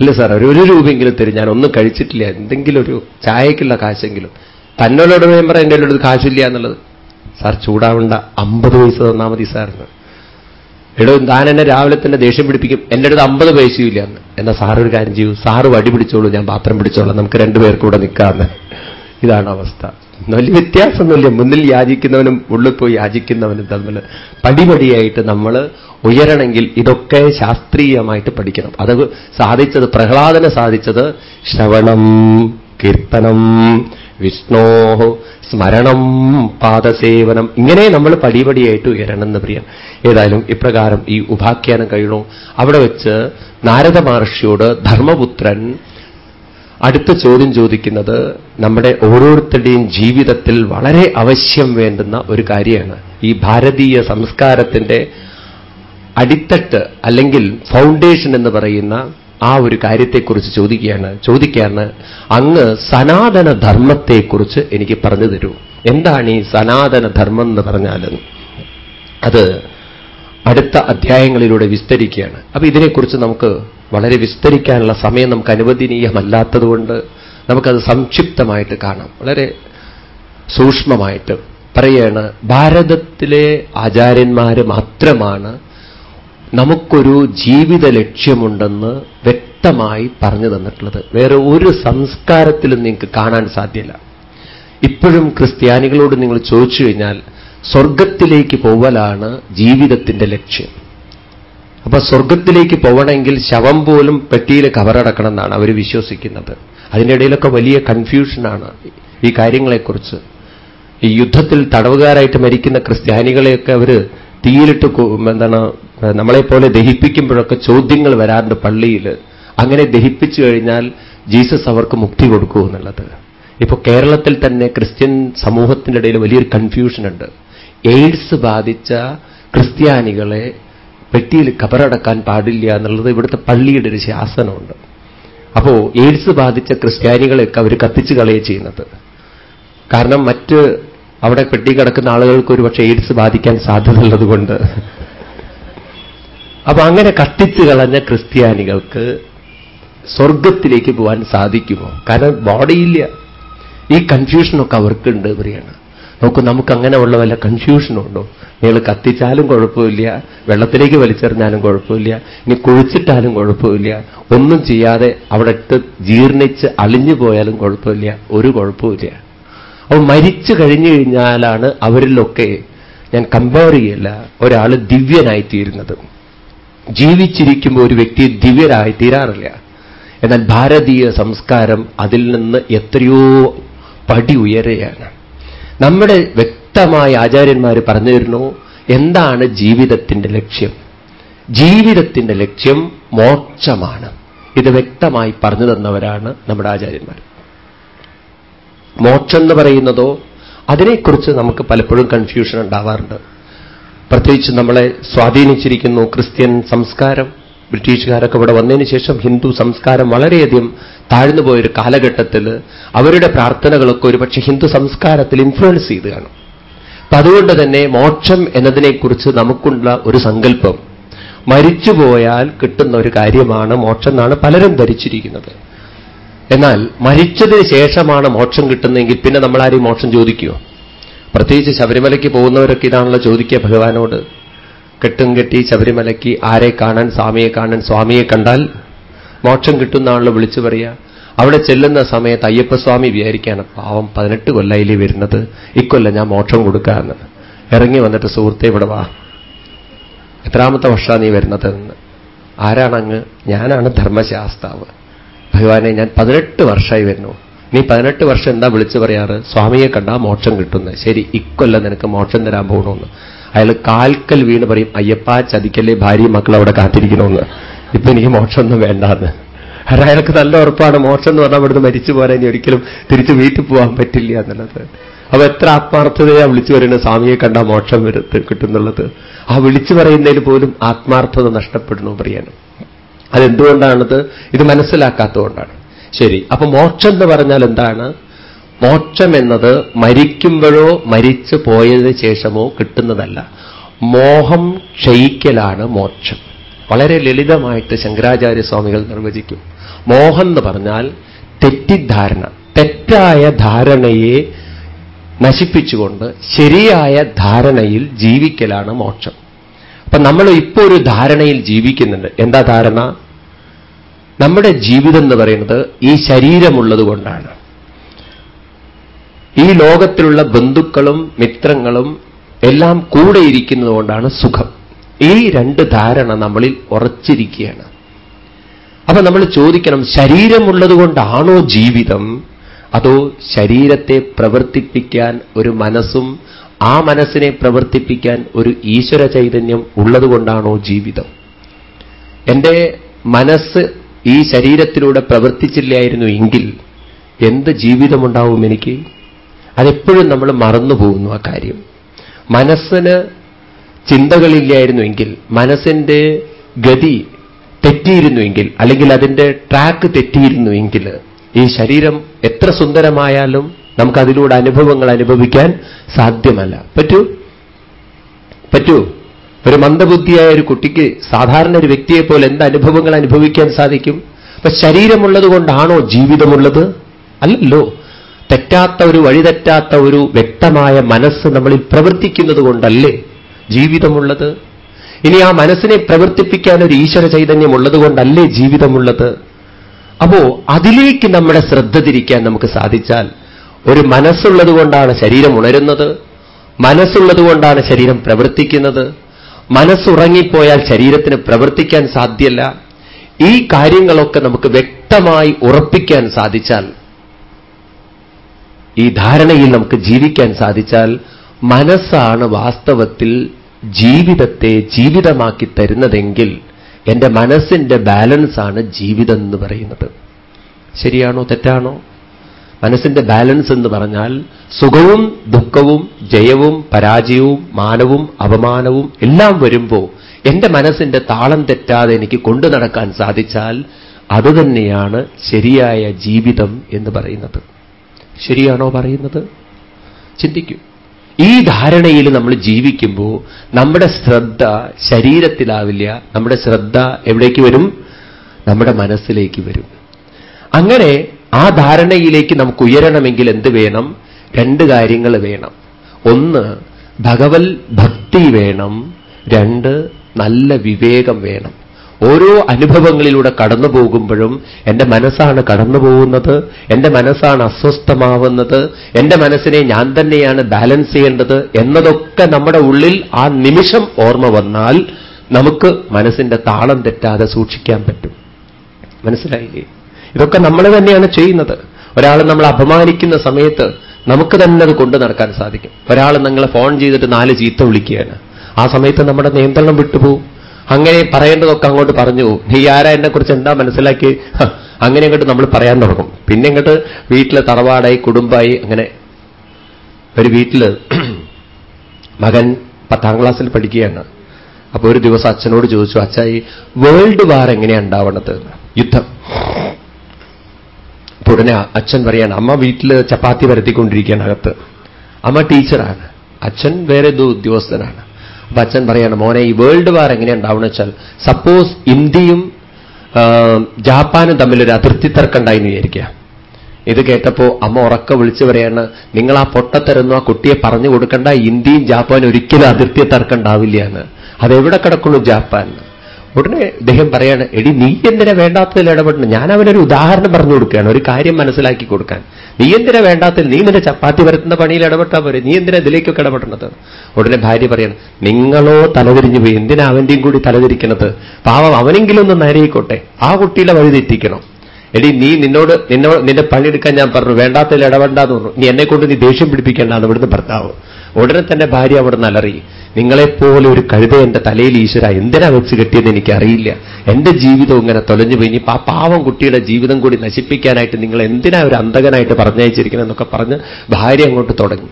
ഇല്ല സാർ ഒരു ഒരു രൂപയെങ്കിലും തരും ഞാൻ ഒന്നും കഴിച്ചിട്ടില്ല. എന്തെങ്കിലും ഒരു ചായക്കുള്ള കാശെങ്കിലും. തന്നോടോട് മെമ്പർ എന്റെ അടുത്ത് കാശില്ല എന്നുള്ളത്. സാർ ചൂടാവണ്ട അമ്പത് പൈസ തന്നാൽ മതി സാറിന് എടോ താൻ എന്നെ രാവിലെ തന്നെ ദേഷ്യം പിടിപ്പിക്കും. എന്റെ അടുത്ത് അമ്പത് പൈസയും ഇല്ല എന്ന്. എന്നാൽ സാർ ഒരു കാര്യം ചെയ്യൂ. സാറ് വടി പിടിച്ചോളൂ ഞാൻ പാത്രം പിടിച്ചോളാം. നമുക്ക് രണ്ടുപേർക്ക് കൂടെ നിൽക്കാമെന്ന് ഇതാണ് അവസ്ഥ. വലിയ വ്യത്യാസമൊന്നുമില്ല. മുന്നിൽ യാചിക്കുന്നവനും ഉള്ളിൽ പോയി യാചിക്കുന്നവനും തമ്മിൽ പടിപടിയായിട്ട് നമ്മൾ ഉയരണമെങ്കിൽ ഇതൊക്കെ ശാസ്ത്രീയമായിട്ട് പഠിക്കണം. അത് സാധിച്ചത് പ്രഹ്ലാദനെ സാധിച്ചത് ശ്രവണം. കീർത്തനം വിഷ്ണോ സ്മരണം പാദസേവനം ഇങ്ങനെ നമ്മൾ പടിപടിയായിട്ട് ഉയരണം എന്ന് പറയാം ഏതായാലും ഇപ്രകാരം ഈ ഉപാഖ്യാനം കഴിയണു അവിടെ വെച്ച് നാരദ മഹർഷിയോട് ധർമ്മപുത്രൻ അടുത്ത ചോദ്യം ചോദിക്കുന്നത് നമ്മുടെ ഓരോരുത്തരുടെയും ജീവിതത്തിൽ വളരെ അവശ്യം വേണ്ടുന്ന ഒരു കാര്യമാണ്. ഈ ഭാരതീയ സംസ്കാരത്തിന്റെ അടിത്തട്ട് അല്ലെങ്കിൽ ഫൗണ്ടേഷൻ എന്ന് പറയുന്ന ആ ഒരു കാര്യത്തെക്കുറിച്ച് ചോദിക്കുകയാണ് ചോദിക്കുകയാണ് അങ്ങ് സനാതന ധർമ്മത്തെക്കുറിച്ച് എനിക്ക് പറഞ്ഞു തരൂ. എന്താണ് ഈ സനാതന ധർമ്മം എന്ന് പറഞ്ഞാൽ? അത് അടുത്ത അധ്യായങ്ങളിലൂടെ വിസ്തരിക്കുകയാണ്. അപ്പൊ ഇതിനെക്കുറിച്ച് നമുക്ക് വളരെ വിസ്തരിക്കാനുള്ള സമയം നമുക്ക് അനുവദനീയമല്ലാത്തതുകൊണ്ട് നമുക്കത് സംക്ഷിപ്തമായിട്ട് കാണാം. വളരെ സൂക്ഷ്മമായിട്ട് പറയാണ് ഭാരതത്തിലെ ആചാര്യന്മാര് മാത്രമാണ് നമുക്കൊരു ജീവിത ലക്ഷ്യമുണ്ടെന്ന് വ്യക്തമായി പറഞ്ഞു തന്നിട്ടുള്ളത്. വേറെ ഒരു സംസ്കാരത്തിലും നിങ്ങൾക്ക് കാണാൻ സാധ്യല്ല. ഇപ്പോഴും ക്രിസ്ത്യാനികളോട് നിങ്ങൾ ചോദിച്ചു കഴിഞ്ഞാൽ സ്വർഗത്തിലേക്ക് പോവലാണ് ജീവിതത്തിന്റെ ലക്ഷ്യം. അപ്പൊ സ്വർഗത്തിലേക്ക് പോവണമെങ്കിൽ ശവം പോലും പെട്ടിയിൽ കവറടക്കണം എന്നാണ് അവർ വിശ്വസിക്കുന്നത്. അതിന്റെ ഇടയിലൊക്കെ വലിയ കൺഫ്യൂഷനാണ് ഈ കാര്യങ്ങളെക്കുറിച്ച്. ഈ യുദ്ധത്തിൽ തടവുകാരായിട്ട് മരിക്കുന്ന ക്രിസ്ത്യാനികളെയൊക്കെ അവർ തീയിലിട്ട് എന്താണ് നമ്മളെപ്പോലെ ദഹിപ്പിക്കുമ്പോഴൊക്കെ ചോദ്യങ്ങൾ വരാറുണ്ട് പള്ളിയിൽ. അങ്ങനെ ദഹിപ്പിച്ചു കഴിഞ്ഞാൽ ജീസസ് അവർക്ക് മുക്തി കൊടുക്കൂ എന്നുള്ളത്. ഇപ്പൊ കേരളത്തിൽ തന്നെ ക്രിസ്ത്യൻ സമൂഹത്തിന്റെ ഇടയിൽ വലിയൊരു കൺഫ്യൂഷൻ ഉണ്ട്. എയ്ഡ്സ് ബാധിച്ച ക്രിസ്ത്യാനികളെ പെട്ടിയിൽ കബറടക്കാൻ പാടില്ല എന്നുള്ളത് ഇവിടുത്തെ പള്ളിയുടെ ഒരു ശാസനമുണ്ട്. അപ്പോ എയ്ഡ്സ് ബാധിച്ച ക്രിസ്ത്യാനികളെയൊക്കെ അവർ കത്തിച്ചു കളയുക ചെയ്യുന്നത്. കാരണം മറ്റ് അവിടെ പെട്ടി കിടക്കുന്ന ആളുകൾക്ക് ഒരുപക്ഷെ എയ്ഡ്സ് ബാധിക്കാൻ സാധ്യതയുള്ളതുകൊണ്ട്. അപ്പൊ അങ്ങനെ കത്തിച്ചു കളഞ്ഞ ക്രിസ്ത്യാനികൾക്ക് സ്വർഗത്തിലേക്ക് പോകാൻ സാധിക്കുമോ? കാരണം ബോഡിയില്ല. ഈ കൺഫ്യൂഷനൊക്കെ അവർക്കുണ്ട് പറയാണ് നോക്കൂ നമുക്ക് അങ്ങനെ ഉള്ള വല്ല കൺഫ്യൂഷനുണ്ടോ? നിങ്ങൾ കത്തിച്ചാലും കുഴപ്പമില്ല വെള്ളത്തിലേക്ക് വലിച്ചെറിഞ്ഞാലും കുഴപ്പമില്ല ഇനി കുഴിച്ചിട്ടാലും കുഴപ്പമില്ല ഒന്നും ചെയ്യാതെ അവിടെ ഇട്ട് ജീർണിച്ച് അളിഞ്ഞു പോയാലും കുഴപ്പമില്ല ഒരു കുഴപ്പമില്ല. അപ്പോൾ മരിച്ചു കഴിഞ്ഞു കഴിഞ്ഞാലാണ് അവരിലൊക്കെ ഞാൻ കമ്പയർ ചെയ്യല്ല ഒരാൾ ദിവ്യനായിത്തീരുന്നത് ജീവിച്ചിരിക്കുമ്പോൾ ഒരു വ്യക്തി ദിവ്യരായി തീരാറില്ല. എന്നാൽ ഭാരതീയ സംസ്കാരം അതിൽ നിന്ന് എത്രയോ പടി ഉയരുകയാണ് നമ്മുടെ വ്യക്തമായ ആചാര്യന്മാർ പറഞ്ഞു തരുന്നു എന്താണ് ജീവിതത്തിന്റെ ലക്ഷ്യം? ജീവിതത്തിന്റെ ലക്ഷ്യം മോക്ഷമാണ്. ഇത് വ്യക്തമായി പറഞ്ഞു തന്നവരാണ് നമ്മുടെ ആചാര്യന്മാർ. മോക്ഷം എന്ന് പറയുന്നതോ അതിനെക്കുറിച്ച് നമുക്ക് പലപ്പോഴും കൺഫ്യൂഷൻ ഉണ്ടാവാറുണ്ട്. പ്രത്യേകിച്ച് നമ്മളെ സ്വാധീനിച്ചിരിക്കുന്നു ക്രിസ്ത്യൻ സംസ്കാരം. ബ്രിട്ടീഷുകാരൊക്കെ ഇവിടെ വന്നതിന് ശേഷം ഹിന്ദു സംസ്കാരം വളരെയധികം താഴ്ന്നു പോയൊരു കാലഘട്ടത്തിൽ അവരുടെ പ്രാർത്ഥനകളൊക്കെ ഒരുപക്ഷെ ഹിന്ദു സംസ്കാരത്തിൽ ഇൻഫ്ലുവൻസ് ചെയ്ത് കാണും അപ്പൊ അതുകൊണ്ട് തന്നെ മോക്ഷം എന്നതിനെക്കുറിച്ച് നമുക്കുള്ള ഒരു സങ്കല്പം മരിച്ചുപോയാൽ കിട്ടുന്ന ഒരു കാര്യമാണ് മോക്ഷം എന്നാണ് പലരും ധരിച്ചിരിക്കുന്നത്. എന്നാൽ മരിച്ചതിന് ശേഷമാണ് മോക്ഷം കിട്ടുന്നതെങ്കിൽ പിന്നെ നമ്മളാരും മോക്ഷം ചോദിക്കുമോ പ്രത്യേകിച്ച് ശബരിമലയ്ക്ക് പോകുന്നവരൊക്കെ ഇതാണല്ലോ ചോദിക്കുക ഭഗവാനോട്. കെട്ടും കെട്ടി ശബരിമലയ്ക്ക് ആരെ കാണാൻ സ്വാമിയെ കാണാൻ സ്വാമിയെ കണ്ടാൽ മോക്ഷം കിട്ടുന്നാണല്ലോ വിളിച്ചു പറയുക അവിടെ ചെല്ലുന്ന സമയത്ത് അയ്യപ്പസ്വാമി വിചാരിക്കുകയാണ് പാവം പതിനെട്ട് കൊല്ലയിലേ വരുന്നത്? ഇക്കൊല്ലം ഞാൻ മോക്ഷം കൊടുക്കാമെന്ന്. ഇറങ്ങി വന്നിട്ട് സുഹൃത്തെ ഇവിടെ വാ. എത്രാമത്തെ വർഷമാണ് നീ വരുന്നത്? ആരാണങ്ങ്? ഞാനാണ് ധർമ്മശാസ്താവ്. ഭഗവാനെ ഞാൻ പതിനെട്ട് വർഷമായി വരുന്നു. നീ പതിനെട്ട് വർഷം എന്താ വിളിച്ചു പറയാറ്? സ്വാമിയെ കണ്ടാ മോക്ഷം കിട്ടുന്നത്. ശരി ഇക്കൊല്ലം നിനക്ക് മോക്ഷം തരാൻ പോകണമെന്ന് അയാൾ കാൽക്കൽ വീണ് പറയും അയ്യപ്പ ചതിക്കല്ലേ ഭാര്യയും മക്കൾ അവിടെ കാത്തിരിക്കണമെന്ന് ഇപ്പൊ എനിക്ക് മോക്ഷമൊന്നും വേണ്ടാന്ന്. കാരണം അയാൾക്ക് നല്ല ഉറപ്പാണ്. മോക്ഷം എന്ന് പറഞ്ഞാൽ അവിടുന്ന് മരിച്ചു പോരാൻ ഇനി ഒരിക്കലും തിരിച്ച് വീട്ടിൽ പോകാൻ പറ്റില്ല എന്നുള്ളത്. അപ്പൊ എത്ര ആത്മാർത്ഥതയാ വിളിച്ചു പറയുന്നത്? സ്വാമിയെ കണ്ട മോക്ഷം വരുത്ത് കിട്ടുന്നുള്ളത്. ആ വിളിച്ചു പറയുന്നതിൽ പോലും ആത്മാർത്ഥത നഷ്ടപ്പെടുന്നു പറയാനും അതെന്തുകൊണ്ടാണത്? ഇത് മനസ്സിലാക്കാത്തതുകൊണ്ടാണ്. ശരി അപ്പൊ മോക്ഷം എന്ന് പറഞ്ഞാൽ എന്താണ്? മോക്ഷം എന്നത് മരിക്കുമ്പോഴോ മരിച്ചു പോയതിന് ശേഷമോ കിട്ടുന്നതല്ല. മോഹം ക്ഷയിക്കലാണ് മോക്ഷം. വളരെ ലളിതമായിട്ട് ശങ്കരാചാര്യ സ്വാമികൾ നിർവചിക്കും. മോഹം എന്ന് പറഞ്ഞാൽ തെറ്റിദ്ധാരണ തെറ്റായ ധാരണയെ നശിപ്പിച്ചുകൊണ്ട് ശരിയായ ധാരണയിൽ ജീവിക്കലാണ് മോക്ഷം. അപ്പൊ നമ്മൾ ഇപ്പോൾ ഒരു ധാരണയിൽ ജീവിക്കുന്നുണ്ട്. എന്താ ധാരണ? നമ്മുടെ ജീവിതം എന്ന് പറയുന്നത് ഈ ശരീരമുള്ളത് കൊണ്ടാണ്. ഈ ലോകത്തിലുള്ള ബന്ധുക്കളും മിത്രങ്ങളും എല്ലാം കൂടെ കൊണ്ടാണ് സുഖം. ഈ രണ്ട് ധാരണ നമ്മളിൽ ഉറച്ചിരിക്കുകയാണ്. അപ്പൊ നമ്മൾ ചോദിക്കണം ശരീരമുള്ളത് കൊണ്ടാണോ ജീവിതം? അതോ ശരീരത്തെ പ്രവർത്തിപ്പിക്കാൻ ഒരു മനസ്സും ആ മനസ്സിനെ പ്രവർത്തിപ്പിക്കാൻ ഒരു ഈശ്വര ചൈതന്യം ഉള്ളതുകൊണ്ടാണോ ജീവിതം? എന്റെ മനസ്സ് ഈ ശരീരത്തിലൂടെ പ്രവർത്തിച്ചില്ലായിരുന്നു എങ്കിൽ എന്ത് ജീവിതമുണ്ടാവും എനിക്ക്? അതെപ്പോഴും നമ്മൾ മറന്നു പോകുന്നു ആ കാര്യം. മനസ്സിന് ചിന്തകളില്ലായിരുന്നുവെങ്കിൽ മനസ്സിന്റെ ഗതി തെറ്റിയിരുന്നുവെങ്കിൽ അല്ലെങ്കിൽ അതിന്റെ ട്രാക്ക് തെറ്റിയിരുന്നുവെങ്കിൽ ഈ ശരീരം എത്ര സുന്ദരമായാലും നമുക്കതിലൂടെ അനുഭവങ്ങൾ അനുഭവിക്കാൻ സാധ്യമല്ല. പറ്റൂ? പറ്റൂ? ഒരു മന്ദബുദ്ധിയായ ഒരു കുട്ടിക്ക് സാധാരണ ഒരു വ്യക്തിയെ പോലെ എന്ത് അനുഭവങ്ങൾ അനുഭവിക്കാൻ സാധിക്കും? അപ്പൊ ശരീരമുള്ളത് കൊണ്ടാണോ ജീവിതമുള്ളത്? അല്ലല്ലോ. തെറ്റാത്ത ഒരു വഴിതെറ്റാത്ത ഒരു വ്യക്തമായ മനസ്സ് നമ്മളിൽ പ്രവർത്തിക്കുന്നത് കൊണ്ടല്ലേ ജീവിതമുള്ളത്? ഇനി ആ മനസ്സിനെ പ്രവർത്തിപ്പിക്കാൻ ഒരു ഈശ്വര ചൈതന്യം ഉള്ളതുകൊണ്ടല്ലേ ജീവിതമുള്ളത്? അപ്പോ അതിലേക്ക് നമ്മുടെ ശ്രദ്ധ തിരിക്കാൻ നമുക്ക് സാധിച്ചാൽ ഒരു മനസ്സുള്ളത് കൊണ്ടാണ് ശരീരം ഉണരുന്നത് മനസ്സുള്ളത് കൊണ്ടാണ് ശരീരം പ്രവർത്തിക്കുന്നത്. മനസ്സുറങ്ങിപ്പോയാൽ ശരീരത്തിന് പ്രവർത്തിക്കാൻ സാധ്യല്ല. ഈ കാര്യങ്ങളൊക്കെ നമുക്ക് വ്യക്തമായി ഉറപ്പിക്കാൻ സാധിച്ചാൽ ഈ ധാരണയിൽ നമുക്ക് ജീവിക്കാൻ സാധിച്ചാൽ മനസ്സാണ് വാസ്തവത്തിൽ ജീവിതത്തെ ജീവിതമാക്കി തരുന്നതെങ്കിൽ എന്റെ മനസ്സിന്റെ ബാലൻസാണ് ജീവിതം എന്ന് പറയുന്നത്. ശരിയാണോ തെറ്റാണോ? മനസ്സിന്റെ ബാലൻസ് എന്ന് പറഞ്ഞാൽ സുഖവും ദുഃഖവും ജയവും പരാജയവും മാനവും അപമാനവും എല്ലാം വരുമ്പോ എന്റെ മനസ്സിന്റെ താളം തെറ്റാതെ എനിക്ക് കൊണ്ടു നടക്കാൻ സാധിച്ചാൽ അതുതന്നെയാണ് ശരിയായ ജീവിതം എന്ന് പറയുന്നത്. ശരിയാണോ പറയുന്നത്? ചിന്തിക്കൂ. ഈ ധാരണയിൽ നമ്മൾ ജീവിക്കുമ്പോൾ നമ്മുടെ ശ്രദ്ധ ശരീരത്തിലാവില്ല. നമ്മുടെ ശ്രദ്ധ എവിടേക്ക് വരും? നമ്മുടെ മനസ്സിലേക്ക് വരും. അങ്ങനെ ആ ധാരണയിലേക്ക് നമുക്ക് ഉയരണമെങ്കിൽ എന്ത് വേണം? രണ്ട് കാര്യങ്ങൾ വേണം. ഒന്ന് ഭഗവൽ ഭക്തി വേണം. രണ്ട് നല്ല വിവേകം വേണം. ഓരോ അനുഭവങ്ങളിലൂടെ കടന്നു പോകുമ്പോഴും എന്റെ മനസ്സാണ് കടന്നു പോകുന്നത് എന്റെ മനസ്സാണ് അസ്വസ്ഥമാവുന്നത് എന്റെ മനസ്സിനെ ഞാൻ തന്നെയാണ് ബാലൻസ് ചെയ്യേണ്ടത് എന്നതൊക്കെ നമ്മുടെ ഉള്ളിൽ ആ നിമിഷം ഓർമ്മ വന്നാൽ നമുക്ക് മനസ്സിന്റെ താളം തെറ്റാതെ സൂക്ഷിക്കാൻ പറ്റും. മനസ്സിലായില്ലേ? ഇതൊക്കെ നമ്മൾ തന്നെയാണ് ചെയ്യുന്നത്. ഒരാൾ നമ്മൾ അപമാനിക്കുന്ന സമയത്ത് നമുക്ക് തന്നെ അത് കൊണ്ടു നടക്കാൻ സാധിക്കും. ഒരാൾ നിങ്ങളെ ഫോൺ ചെയ്തിട്ട് നാല് ചീത്ത വിളിക്കുകയാണ്. ആ സമയത്ത് നമ്മുടെ നിയന്ത്രണം വിട്ടുപോകും. അങ്ങനെ പറയേണ്ടതൊക്കെ അങ്ങോട്ട് പറഞ്ഞു നീ ആരാ എന്നെക്കുറിച്ച് എന്താ മനസ്സിലാക്കി അങ്ങനെ ഇങ്ങോട്ട് നമ്മൾ പറയാൻ തുടങ്ങും. പിന്നെ ഇങ്ങോട്ട് വീട്ടിലെ തറവാടായി കുടുംബമായി അങ്ങനെ ഒരു വീട്ടിൽ മകൻ പത്താം ക്ലാസ്സിൽ പഠിക്കുകയാണ്. അപ്പോൾ ഒരു ദിവസം അച്ഛനോട് ചോദിച്ചു ഈ വേൾഡ് വാർ എങ്ങനെയാണ് ഉണ്ടാവണത്? യുദ്ധം. അപ്പൊ ഉടനെ അച്ഛൻ പറയാണ് അമ്മ വീട്ടിൽ ചപ്പാത്തി പരത്തിക്കൊണ്ടിരിക്കുകയാണ് അകത്ത്. അമ്മ ടീച്ചറാണ്. അച്ഛൻ വേറെ ഉദ്യോഗസ്ഥനാണ്. അപ്പൊ അച്ഛൻ പറയാണ് മോനെ ഈ വേൾഡ് വാർ എങ്ങനെ ഉണ്ടാവുന്ന വെച്ചാൽ സപ്പോസ് ഇന്ത്യയും ജാപ്പാനും തമ്മിലൊരു അതിർത്തി തർക്കമുണ്ടായി എന്ന് വിചാരിക്കുക. ഇത് കേട്ടപ്പോ അമ്മ ഉറക്ക വിളിച്ചു പറയാണ് നിങ്ങൾ ആ പൊട്ടത്തരുന്നു ആ കുട്ടിയെ പറഞ്ഞു കൊടുക്കണ്ട ഇന്ത്യയും ജാപ്പാനും ഒരിക്കലും അതിർത്തി തർക്കം ഉണ്ടാവില്ല എന്ന്. അതെവിടെ കിടക്കുള്ളൂ ജാപ്പാൻ? ഉടനെ ഇദ്ദേഹം പറയാണ് എടി നീ എന്തിനാ വേണ്ടാത്തതിൽ ഇടപെടണം? ഞാൻ അവനൊരു ഉദാഹരണം പറഞ്ഞു കൊടുക്കുകയാണ് ഒരു കാര്യം മനസ്സിലാക്കി കൊടുക്കാൻ. നീ എന്തിനാ വേണ്ടാത്തതിൽ? നീ നിന്റെ ചപ്പാത്തി വരുത്തുന്ന പണിയിൽ ഇടപെട്ടാൽ പോരെ? നീ എന്തിനാ ഇതിലേക്കൊക്കെ ഇടപെടണത്? ഉടനെ ഭാര്യ പറയണം നിങ്ങളോ തലതിരിഞ്ഞു പോയി എന്തിനാ അവന്റെയും കൂടി തലതിരിക്കണത്? പാവം അവനെങ്കിലും ഒന്ന് നേരെയിക്കോട്ടെ ആ കുട്ടിയുടെ വഴി തെറ്റിക്കണം. എടി നീ നിന്നോട് നിന്നോട് നിന്റെ പണിയെടുക്കാൻ ഞാൻ പറഞ്ഞു വേണ്ടാത്തതിൽ ഇടപെടാന്ന് പറഞ്ഞു. നീ എന്നെ കൊണ്ട് നീ ദേഷ്യം പിടിപ്പിക്കേണ്ടാണ് ഇവിടുന്ന് ഭർത്താവ്. ഉടനെ തന്നെ ഭാര്യ അവിടെ നല്ലറി നിങ്ങളെപ്പോലെ ഒരു കഴുത എന്റെ തലയിൽ ഈശ്വര എന്തിനാ വെച്ച് കെട്ടിയത് എനിക്കറിയില്ല. എന്റെ ജീവിതം ഇങ്ങനെ തൊലഞ്ഞു പോയി. ഇനി ആ പാവം കുട്ടിയുടെ ജീവിതം കൂടി നശിപ്പിക്കാനായിട്ട് നിങ്ങൾ എന്തിനാ ഒരു അന്തകനായിട്ട് പറഞ്ഞയച്ചിരിക്കണം? എന്നൊക്കെ പറഞ്ഞ് ഭാര്യ അങ്ങോട്ട് തുടങ്ങി.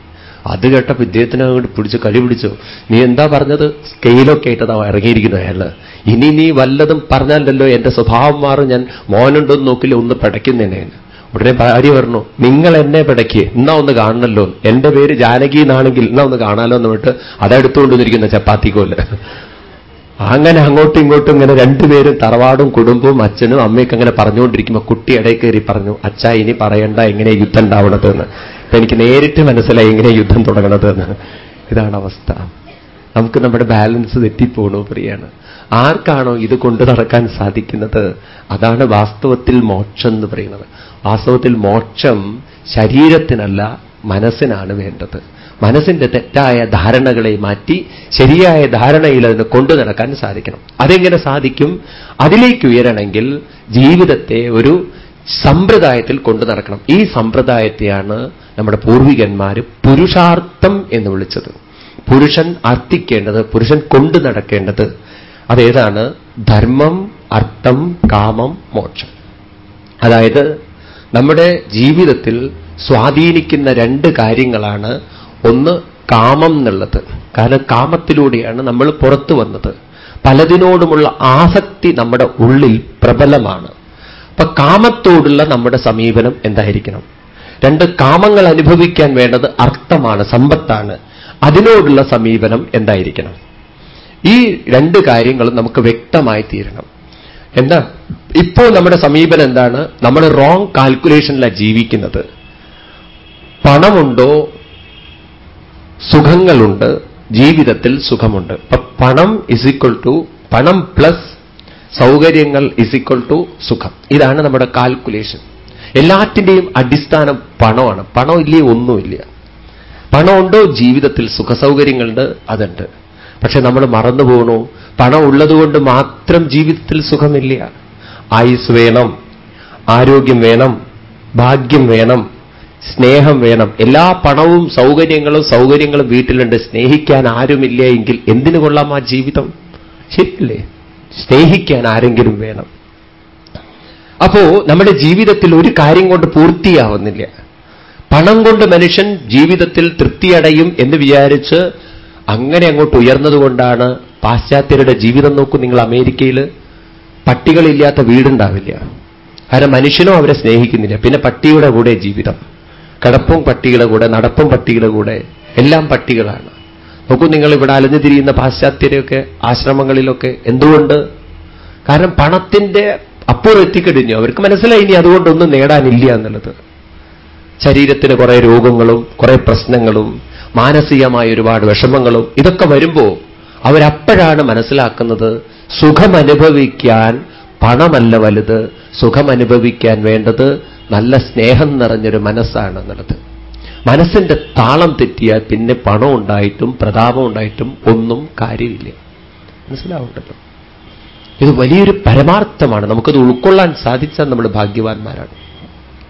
അത് കേട്ടപ്പോൾ ഇദ്ദേഹത്തിന് അങ്ങോട്ട് പിടിച്ച് കടി പിടിച്ചു. നീ എന്താ പറഞ്ഞത്? സ്കെയിലൊക്കെ ആയിട്ടതാ ഇറങ്ങിയിരിക്കുന്നു അയാൾ. ഇനി നീ വല്ലതും പറഞ്ഞാലല്ലോ എന്റെ സ്വഭാവം മാറും. ഞാൻ മോനുണ്ടോന്ന് നോക്കില്ല ഒന്ന് പിടയ്ക്കുന്നതിനെ ഉടനെ ഭാര്യ പറഞ്ഞു നിങ്ങൾ എന്നെ പിടയ്ക്ക് എന്നാ ഒന്ന് കാണണല്ലോ. എന്റെ പേര് ജാനകി എന്നാണെങ്കിൽ എന്നാ ഒന്ന് കാണാലോ എന്ന് വിട്ട് അതെടുത്തുകൊണ്ടിരിക്കുന്ന ചപ്പാത്തിക്കോൽ അങ്ങനെ അങ്ങോട്ടും ഇങ്ങോട്ടും ഇങ്ങനെ രണ്ടുപേരും തറവാടും കുടുംബവും അച്ഛനും അമ്മയൊക്കെ അങ്ങനെ പറഞ്ഞുകൊണ്ടിരിക്കുമ്പോൾ കുട്ടി ഇടയിൽ പറഞ്ഞു അച്ഛ ഇനി പറയണ്ട എങ്ങനെ യുദ്ധം ഉണ്ടാവണതെന്ന്? എനിക്ക് നേരിട്ട് മനസ്സിലായി എങ്ങനെ യുദ്ധം തുടങ്ങണതെന്ന്. ഇതാണ് അവസ്ഥ. നമുക്ക് നമ്മുടെ ബാലൻസ് തെറ്റിപ്പോണോ പ്രിയാണ്? ആർക്കാണോ ഇത് കൊണ്ട് നടക്കാൻ സാധിക്കുന്നത്? അതാണ് വാസ്തവത്തിൽ മോക്ഷം എന്ന് പറയുന്നത്. വാസ്തവത്തിൽ മോക്ഷം ശരീരത്തിനല്ല മനസ്സിനാണ് വേണ്ടത്. മനസ്സിന്റെ തെറ്റായ ധാരണകളെ മാറ്റി ശരിയായ ധാരണയിൽ അതിന് കൊണ്ടു നടക്കാൻ സാധിക്കണം. അതെങ്ങനെ സാധിക്കും? അതിലേക്ക് ഉയരണമെങ്കിൽ ജീവിതത്തെ ഒരു സമ്പ്രദായത്തിൽ കൊണ്ടു നടക്കണം. ഈ സമ്പ്രദായത്തെയാണ് നമ്മുടെ പൂർവികന്മാർ പുരുഷാർത്ഥം എന്ന് വിളിച്ചത്. പുരുഷൻ അർത്ഥിക്കേണ്ടത് പുരുഷൻ കൊണ്ടു നടക്കേണ്ടത് അതേതാണ്? ധർമ്മം അർത്ഥം കാമം മോക്ഷം. അതായത് നമ്മുടെ ജീവിതത്തിൽ സ്വാധീനിക്കുന്ന രണ്ട് കാര്യങ്ങളാണ് ഒന്ന് കാമം എന്നുള്ളത്. കാരണം കാമത്തിലൂടെയാണ് നമ്മൾ പുറത്തു വന്നത്. പലതിനോടുമുള്ള ആസക്തി നമ്മുടെ ഉള്ളിൽ പ്രബലമാണ്. അപ്പൊ കാമത്തോടുള്ള നമ്മുടെ സമീപനം എന്തായിരിക്കണം? രണ്ട് കാമങ്ങൾ അനുഭവിക്കാൻ വേണ്ടത് അർത്ഥമാണ് സമ്പത്താണ്. അതിനോടുള്ള സമീപനം എന്തായിരിക്കണം? ഈ രണ്ട് കാര്യങ്ങളും നമുക്ക് വ്യക്തമായി തീരണം. എന്താ? ഇപ്പോൾ നമ്മുടെ സമീപനം എന്താണ്? നമ്മൾ റോങ് കാൽക്കുലേഷനിലാണ് ജീവിക്കുന്നത്. പണമുണ്ടോ? സുഖങ്ങളുണ്ട്. ജീവിതത്തിൽ സുഖമുണ്ട്. പണം ഇസ് ഈക്വൽ ടു പണം പ്ലസ് സൗകര്യങ്ങൾ ഇസ് ഈക്വൽ ടു സുഖം. ഇതാണ് നമ്മുടെ കാൽക്കുലേഷൻ എല്ലാറ്റിന്റെയും അടിസ്ഥാനം പണമാണ്. പണം ഇല്ലേ ഒന്നുമില്ല. പണമുണ്ടോ? ജീവിതത്തിൽ സുഖസൗകര്യങ്ങളുണ്ട്. അതുണ്ട്. പക്ഷെ നമ്മൾ മറന്നു പോകണു പണം ഉള്ളതുകൊണ്ട് മാത്രം ജീവിതത്തിൽ സുഖമില്ല. ആയുസ് വേണം. ആരോഗ്യം വേണം. ഭാഗ്യം വേണം. സ്നേഹം വേണം. എല്ലാ പണവും സൗകര്യങ്ങളും സൗകര്യങ്ങളും വീട്ടിലുണ്ട്. സ്നേഹിക്കാൻ ആരുമില്ല എങ്കിൽ എന്തിനു കൊള്ളാം ആ ജീവിതം? ശരിയല്ലേ? സ്നേഹിക്കാൻ ആരെങ്കിലും വേണം. അപ്പോ നമ്മുടെ ജീവിതത്തിൽ ഒരു കാര്യം കൊണ്ട് പൂർത്തിയാവുന്നില്ല. പണം കൊണ്ട് മനുഷ്യൻ ജീവിതത്തിൽ തൃപ്തിയടയും എന്ന് വിചാരിച്ച് അങ്ങനെ അങ്ങോട്ട് ഉയർന്നതുകൊണ്ടാണ് പാശ്ചാത്യരുടെ ജീവിതം നോക്കൂ നിങ്ങൾ അമേരിക്കയിൽ പട്ടികളില്ലാത്ത വീടുണ്ടാവില്ല. കാരണം മനുഷ്യനും അവരെ സ്നേഹിക്കുന്നില്ല. പിന്നെ പട്ടിയുടെ കൂടെ ജീവിതം. കടപ്പും പട്ടികളുടെ കൂടെ നടപ്പും പട്ടികളുടെ കൂടെ എല്ലാം പട്ടികളാണ്. നോക്കൂ നിങ്ങൾ ഇവിടെ അലഞ്ഞു തിരിയുന്ന പാശ്ചാത്യരെയൊക്കെ ആശ്രമങ്ങളിലൊക്കെ എന്തുകൊണ്ട്? കാരണം പണത്തിന്റെ അപ്പുറം എത്തിക്കഴിഞ്ഞു. അവർക്ക് മനസ്സിലായി ഇനി അതുകൊണ്ടൊന്നും നേടാനില്ല എന്നുള്ളത്. ശരീരത്തിന് കുറെ രോഗങ്ങളും കുറെ പ്രശ്നങ്ങളും മാനസികമായ ഒരുപാട് വിഷമങ്ങളും ഇതൊക്കെ വരുമ്പോൾ അവരപ്പോഴാണ് മനസ്സിലാക്കുന്നത് സുഖമനുഭവിക്കാൻ പണമല്ല വലുത് സുഖമനുഭവിക്കാൻ വേണ്ടത് നല്ല സ്നേഹം നിറഞ്ഞൊരു മനസ്സാണ് എന്നുള്ളത് മനസ്സിന്റെ താളം തെറ്റിയാൽ പിന്നെ പണം ഉണ്ടായിട്ടും പ്രതാപം ഉണ്ടായിട്ടും ഒന്നും കാര്യമില്ല. മനസ്സിലാവുണ്ടല്ലോ? ഇത് വലിയൊരു പരമാർത്ഥമാണ്. നമുക്കത് ഉൾക്കൊള്ളാൻ സാധിച്ചാൽ നമ്മൾ ഭാഗ്യവാന്മാരാണ്.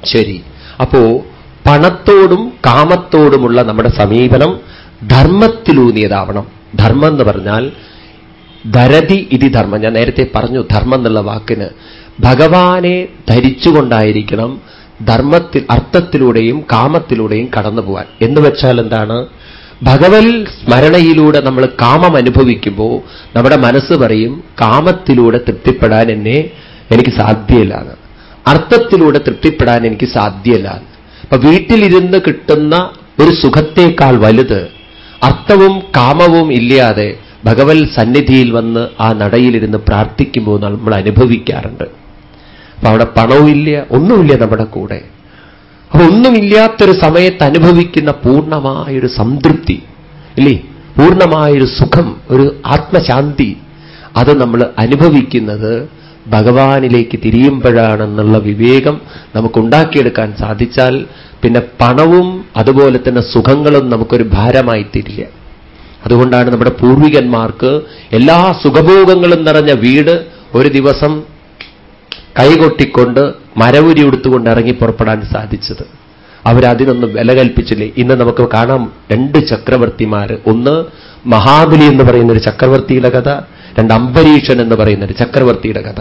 ശരി. അപ്പോ പണത്തോടും കാമത്തോടുമുള്ള നമ്മുടെ സമീപനം ധർമ്മത്തിലൂന്നിയതാവണം. ധർമ്മം എന്ന് പറഞ്ഞാൽ ധരതി ഇതി ധർമ്മം. ഞാൻ നേരത്തെ പറഞ്ഞു ധർമ്മം എന്നുള്ള വാക്കിന്. ഭഗവാനെ ധരിച്ചുകൊണ്ടായിരിക്കണം ധർമ്മത്തിൽ അർത്ഥത്തിലൂടെയും കാമത്തിലൂടെയും കടന്നു പോവാൻ എന്ന് വെച്ചാൽ എന്താണ്? ഭഗവൽ സ്മരണയിലൂടെ നമ്മൾ കാമം അനുഭവിക്കുമ്പോൾ നമ്മുടെ മനസ്സ് പറയും കാമത്തിലൂടെ തൃപ്തിപ്പെടാൻ എന്നെ എനിക്ക് സാധ്യമല്ല അർത്ഥത്തിലൂടെ തൃപ്തിപ്പെടാൻ എനിക്ക് സാധ്യമല്ല അപ്പൊ വീട്ടിലിരുന്ന് കിട്ടുന്ന ഒരു സുഖത്തേക്കാൾ വലുത് അർത്ഥവും കാമവും ഇല്ലാതെ ഭഗവത് സന്നിധിയിൽ വന്ന് ആ നടയിലിരുന്ന് പ്രാർത്ഥിക്കുമ്പോൾ നമ്മൾ അനുഭവിക്കാറുണ്ട്. അപ്പൊ അവിടെ പണവും ഒന്നുമില്ല നമ്മുടെ കൂടെ. അപ്പൊ ഒന്നുമില്ലാത്തൊരു സമയത്ത് അനുഭവിക്കുന്ന പൂർണമായൊരു സംതൃപ്തി ഇല്ലേ? പൂർണമായൊരു സുഖം ഒരു ആത്മശാന്തി അത് നമ്മൾ അനുഭവിക്കുന്നത് ഭഗവാനിലേക്ക് തിരിയുമ്പോഴാണെന്നുള്ള വിവേകം നമുക്കുണ്ടാക്കിയെടുക്കാൻ സാധിച്ചാൽ പിന്നെ പണവും അതുപോലെ തന്നെ സുഖങ്ങളും നമുക്കൊരു ഭാരമായി തീരില്ല അതുകൊണ്ടാണ് നമ്മുടെ പൂർവികന്മാർക്ക് എല്ലാ സുഖഭോഗങ്ങളും നിറഞ്ഞ വീട് ഒരു ദിവസം കൈകൊട്ടിക്കൊണ്ട് മരവുരി ഉടുത്തുകൊണ്ട് ഇറങ്ങി പുറപ്പെടാൻ സാധിച്ചത്. അവരതിനൊന്നും വില കൽപ്പിച്ചില്ലേ. ഇന്ന് നമുക്ക് കാണാം രണ്ട് ചക്രവർത്തിമാർ ഒന്ന് മഹാബലി എന്ന് പറയുന്ന ഒരു ചക്രവർത്തിയുടെ കഥ രണ്ട് അംബരീഷൻ എന്ന് പറയുന്ന ഒരു ചക്രവർത്തിയുടെ കഥ.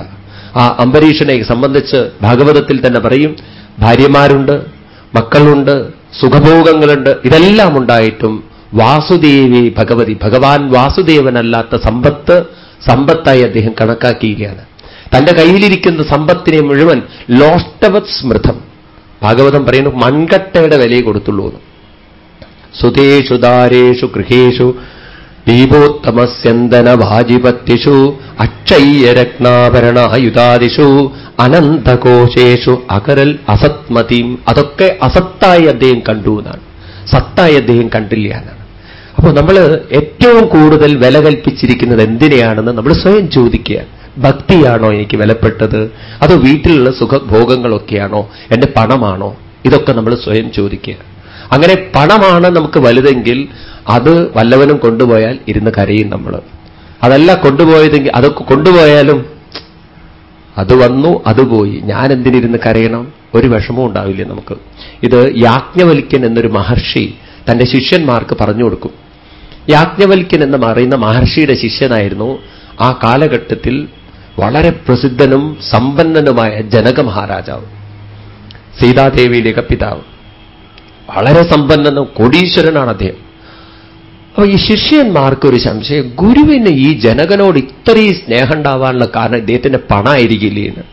ആ അംബരീഷനെ സംബന്ധിച്ച് ഭാഗവതത്തിൽ തന്നെ പറയും ഭാര്യമാരുണ്ട് മക്കളുണ്ട് സുഖഭോഗങ്ങളുണ്ട് ഇതെല്ലാം ഉണ്ടായിട്ടും വാസുദേവി ഭഗവതി ഭഗവാൻ വാസുദേവനല്ലാത്ത സമ്പത്ത് സമ്പത്തായി അദ്ദേഹം കണക്കാക്കിയിരിക്കുകയാണ്. തന്റെ കയ്യിലിരിക്കുന്ന സമ്പത്തിനെ മുഴുവൻ ലോഷ്ടവത് സ്മൃതം. ഭാഗവതം പറയുന്നു മൺകട്ടയുടെ വിലയെ കൊടുത്തുള്ളൂ സുതേഷു ദാരേഷു ഗൃഹേഷു ദീപോത്തമസ്യന്തന വാജിപത്യഷു അക്ഷയ്യരത്നാഭരണായുധാദിഷു അനന്തകോശേഷു അകരൽ അസത്മതിയും അതൊക്കെ അസത്തായി അദ്ദേഹം കണ്ടു എന്നാണ്. സത്തായി അദ്ദേഹം കണ്ടില്ല എന്നാണ്. അപ്പോൾ നമ്മൾ ഏറ്റവും കൂടുതൽ വില കൽപ്പിച്ചിരിക്കുന്നത് എന്തിനെയാണെന്ന് നമ്മൾ സ്വയം ചോദിക്കുക ഭക്തിയാണോ എനിക്ക് വിലപ്പെട്ടത്? അതോ വീട്ടിലുള്ള സുഖഭോഗങ്ങളൊക്കെയാണോ? എന്റെ പണമാണോ? ഇതൊക്കെ നമ്മൾ സ്വയം ചോദിക്കുക അങ്ങനെ പണമാണ് നമുക്ക് വലുതെങ്കിൽ അത് വല്ലവനും കൊണ്ടുപോയാൽ ഇരുന്ന് കരയും നമ്മൾ. അതല്ല കൊണ്ടുപോയതെങ്കിൽ അതൊക്കെ കൊണ്ടുപോയാലും അത് വന്നു അത് പോയി. ഞാൻ എന്തിനിരുന്ന് കരയണം? ഒരു വിഷമവും ഉണ്ടാവില്ല നമുക്ക്. ഇത് യാജ്ഞവൽക്യൻ എന്നൊരു മഹർഷി തന്റെ ശിഷ്യന്മാർക്ക് പറഞ്ഞു കൊടുക്കും. യാജ്ഞവൽക്യൻ എന്ന് പറയുന്ന മഹർഷിയുടെ ശിഷ്യനായിരുന്നു. ആ കാലഘട്ടത്തിൽ വളരെ പ്രസിദ്ധനും സമ്പന്നനുമായ ജനക മഹാരാജാവ് സീതാദേവിയുടെയൊക്കെ പിതാവ്. വളരെ സമ്പന്നനും കോടീശ്വരനാണ് അദ്ദേഹം. അപ്പൊ ഈ ശിഷ്യന്മാർക്ക് ഒരു സംശയം ഗുരുവിന് ഈ ജനകനോട് ഇത്രയും സ്നേഹം ഉണ്ടാവാനുള്ള കാരണം ഇദ്ദേഹത്തിന്റെ പണമായിരിക്കില്ലേ എന്ന്.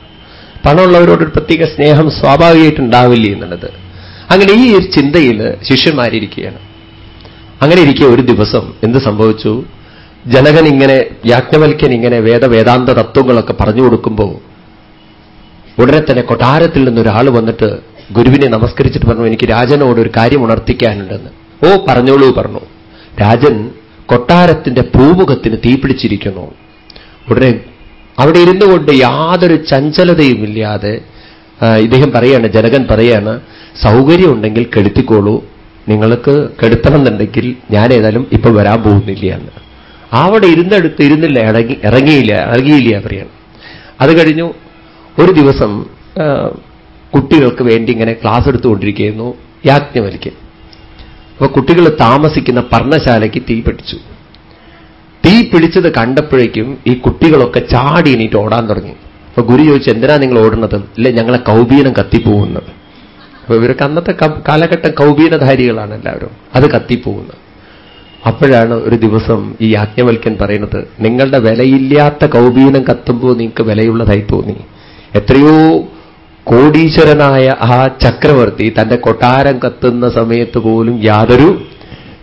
പണമുള്ളവരോട് ഒരു പ്രത്യേക സ്നേഹം സ്വാഭാവികമായിട്ട് ഉണ്ടാവില്ല എന്നുള്ളത്. അങ്ങനെ ഈ ഒരു ചിന്തയിൽ ശിഷ്യന്മാരിയ്ക്കുകയാണ് അങ്ങനെ ഇരിക്കെ ഒരു ദിവസം എന്ത് സംഭവിച്ചു? ജനകൻ ഇങ്ങനെ യാജ്ഞവൽക്കൻ ഇങ്ങനെ വേദവേദാന്ത തത്വങ്ങളൊക്കെ പറഞ്ഞു കൊടുക്കുമ്പോൾ ഉടനെ തന്നെ കൊട്ടാരത്തിൽ നിന്നൊരാൾ വന്നിട്ട് ഗുരുവിനെ നമസ്കരിച്ചിട്ട് പറഞ്ഞു എനിക്ക് രാജനോട് ഒരു കാര്യം ഉണർത്തിക്കാനുണ്ടെന്ന്. ഓ പറഞ്ഞോളൂ പറഞ്ഞു. രാജൻ കൊട്ടാരത്തിന്റെ പൂമുഖത്തിന് തീപിടിച്ചിരിക്കുന്നു ഉടനെ അവിടെ ഇരുന്നു കൊണ്ട് യാതൊരു ചഞ്ചലതയും ചഞ്ചലതയുമില്ലാതെ ഇദ്ദേഹം പറയാണ് ജനകൻ പറയാണ് സൗകര്യമുണ്ടെങ്കിൽ കെടുത്തിക്കോളൂ. നിങ്ങൾക്ക് കെടുത്തണമെന്നുണ്ടെങ്കിൽ ഞാൻ ഏതായാലും ഇപ്പൊ വരാൻ പോകുന്നില്ല എന്ന്. അവിടെ ഇരുന്നെടുത്ത് ഇരുന്നില്ല ഇറങ്ങി ഇറങ്ങിയില്ല ഇറങ്ങിയില്ല പറയാണ്. അത് കഴിഞ്ഞു ഒരു ദിവസം കുട്ടികൾക്ക് വേണ്ടി ഇങ്ങനെ ക്ലാസ് എടുത്തുകൊണ്ടിരിക്കുന്നു യാജ്ഞവൽക്കൻ അപ്പൊ കുട്ടികൾ താമസിക്കുന്ന പർണശാലയ്ക്ക് തീ പിടിച്ചു. തീ പിടിച്ചത് കണ്ടപ്പോഴേക്കും ഈ കുട്ടികളൊക്കെ ചാടി എണീറ്റ് ഓടാൻ തുടങ്ങി. അപ്പൊ ഗുരു ചോദിച്ചു എന്തിനാ നിങ്ങൾ ഓടുന്നത്? ഇല്ല ഞങ്ങളെ കൗബീനം കത്തിപ്പോകുന്നത്. അപ്പൊ ഇവർക്ക് അന്നത്തെ കാലഘട്ടം കൗബീനധാരികളാണ് എല്ലാവരും. അത് കത്തിപ്പോകുന്നത്. അപ്പോഴാണ് ഒരു ദിവസം ഈ യാജ്ഞവൽക്കൻ പറയുന്നത് നിങ്ങളുടെ വിലയില്ലാത്ത കൗബീനം കത്തുമ്പോൾ നിങ്ങൾക്ക് വിലയുള്ളതായി തോന്നി. എത്രയോ കോടീശ്വരനായ ആ ചക്രവർത്തി തന്റെ കൊട്ടാരം കത്തുന്ന സമയത്ത് പോലും യാതൊരു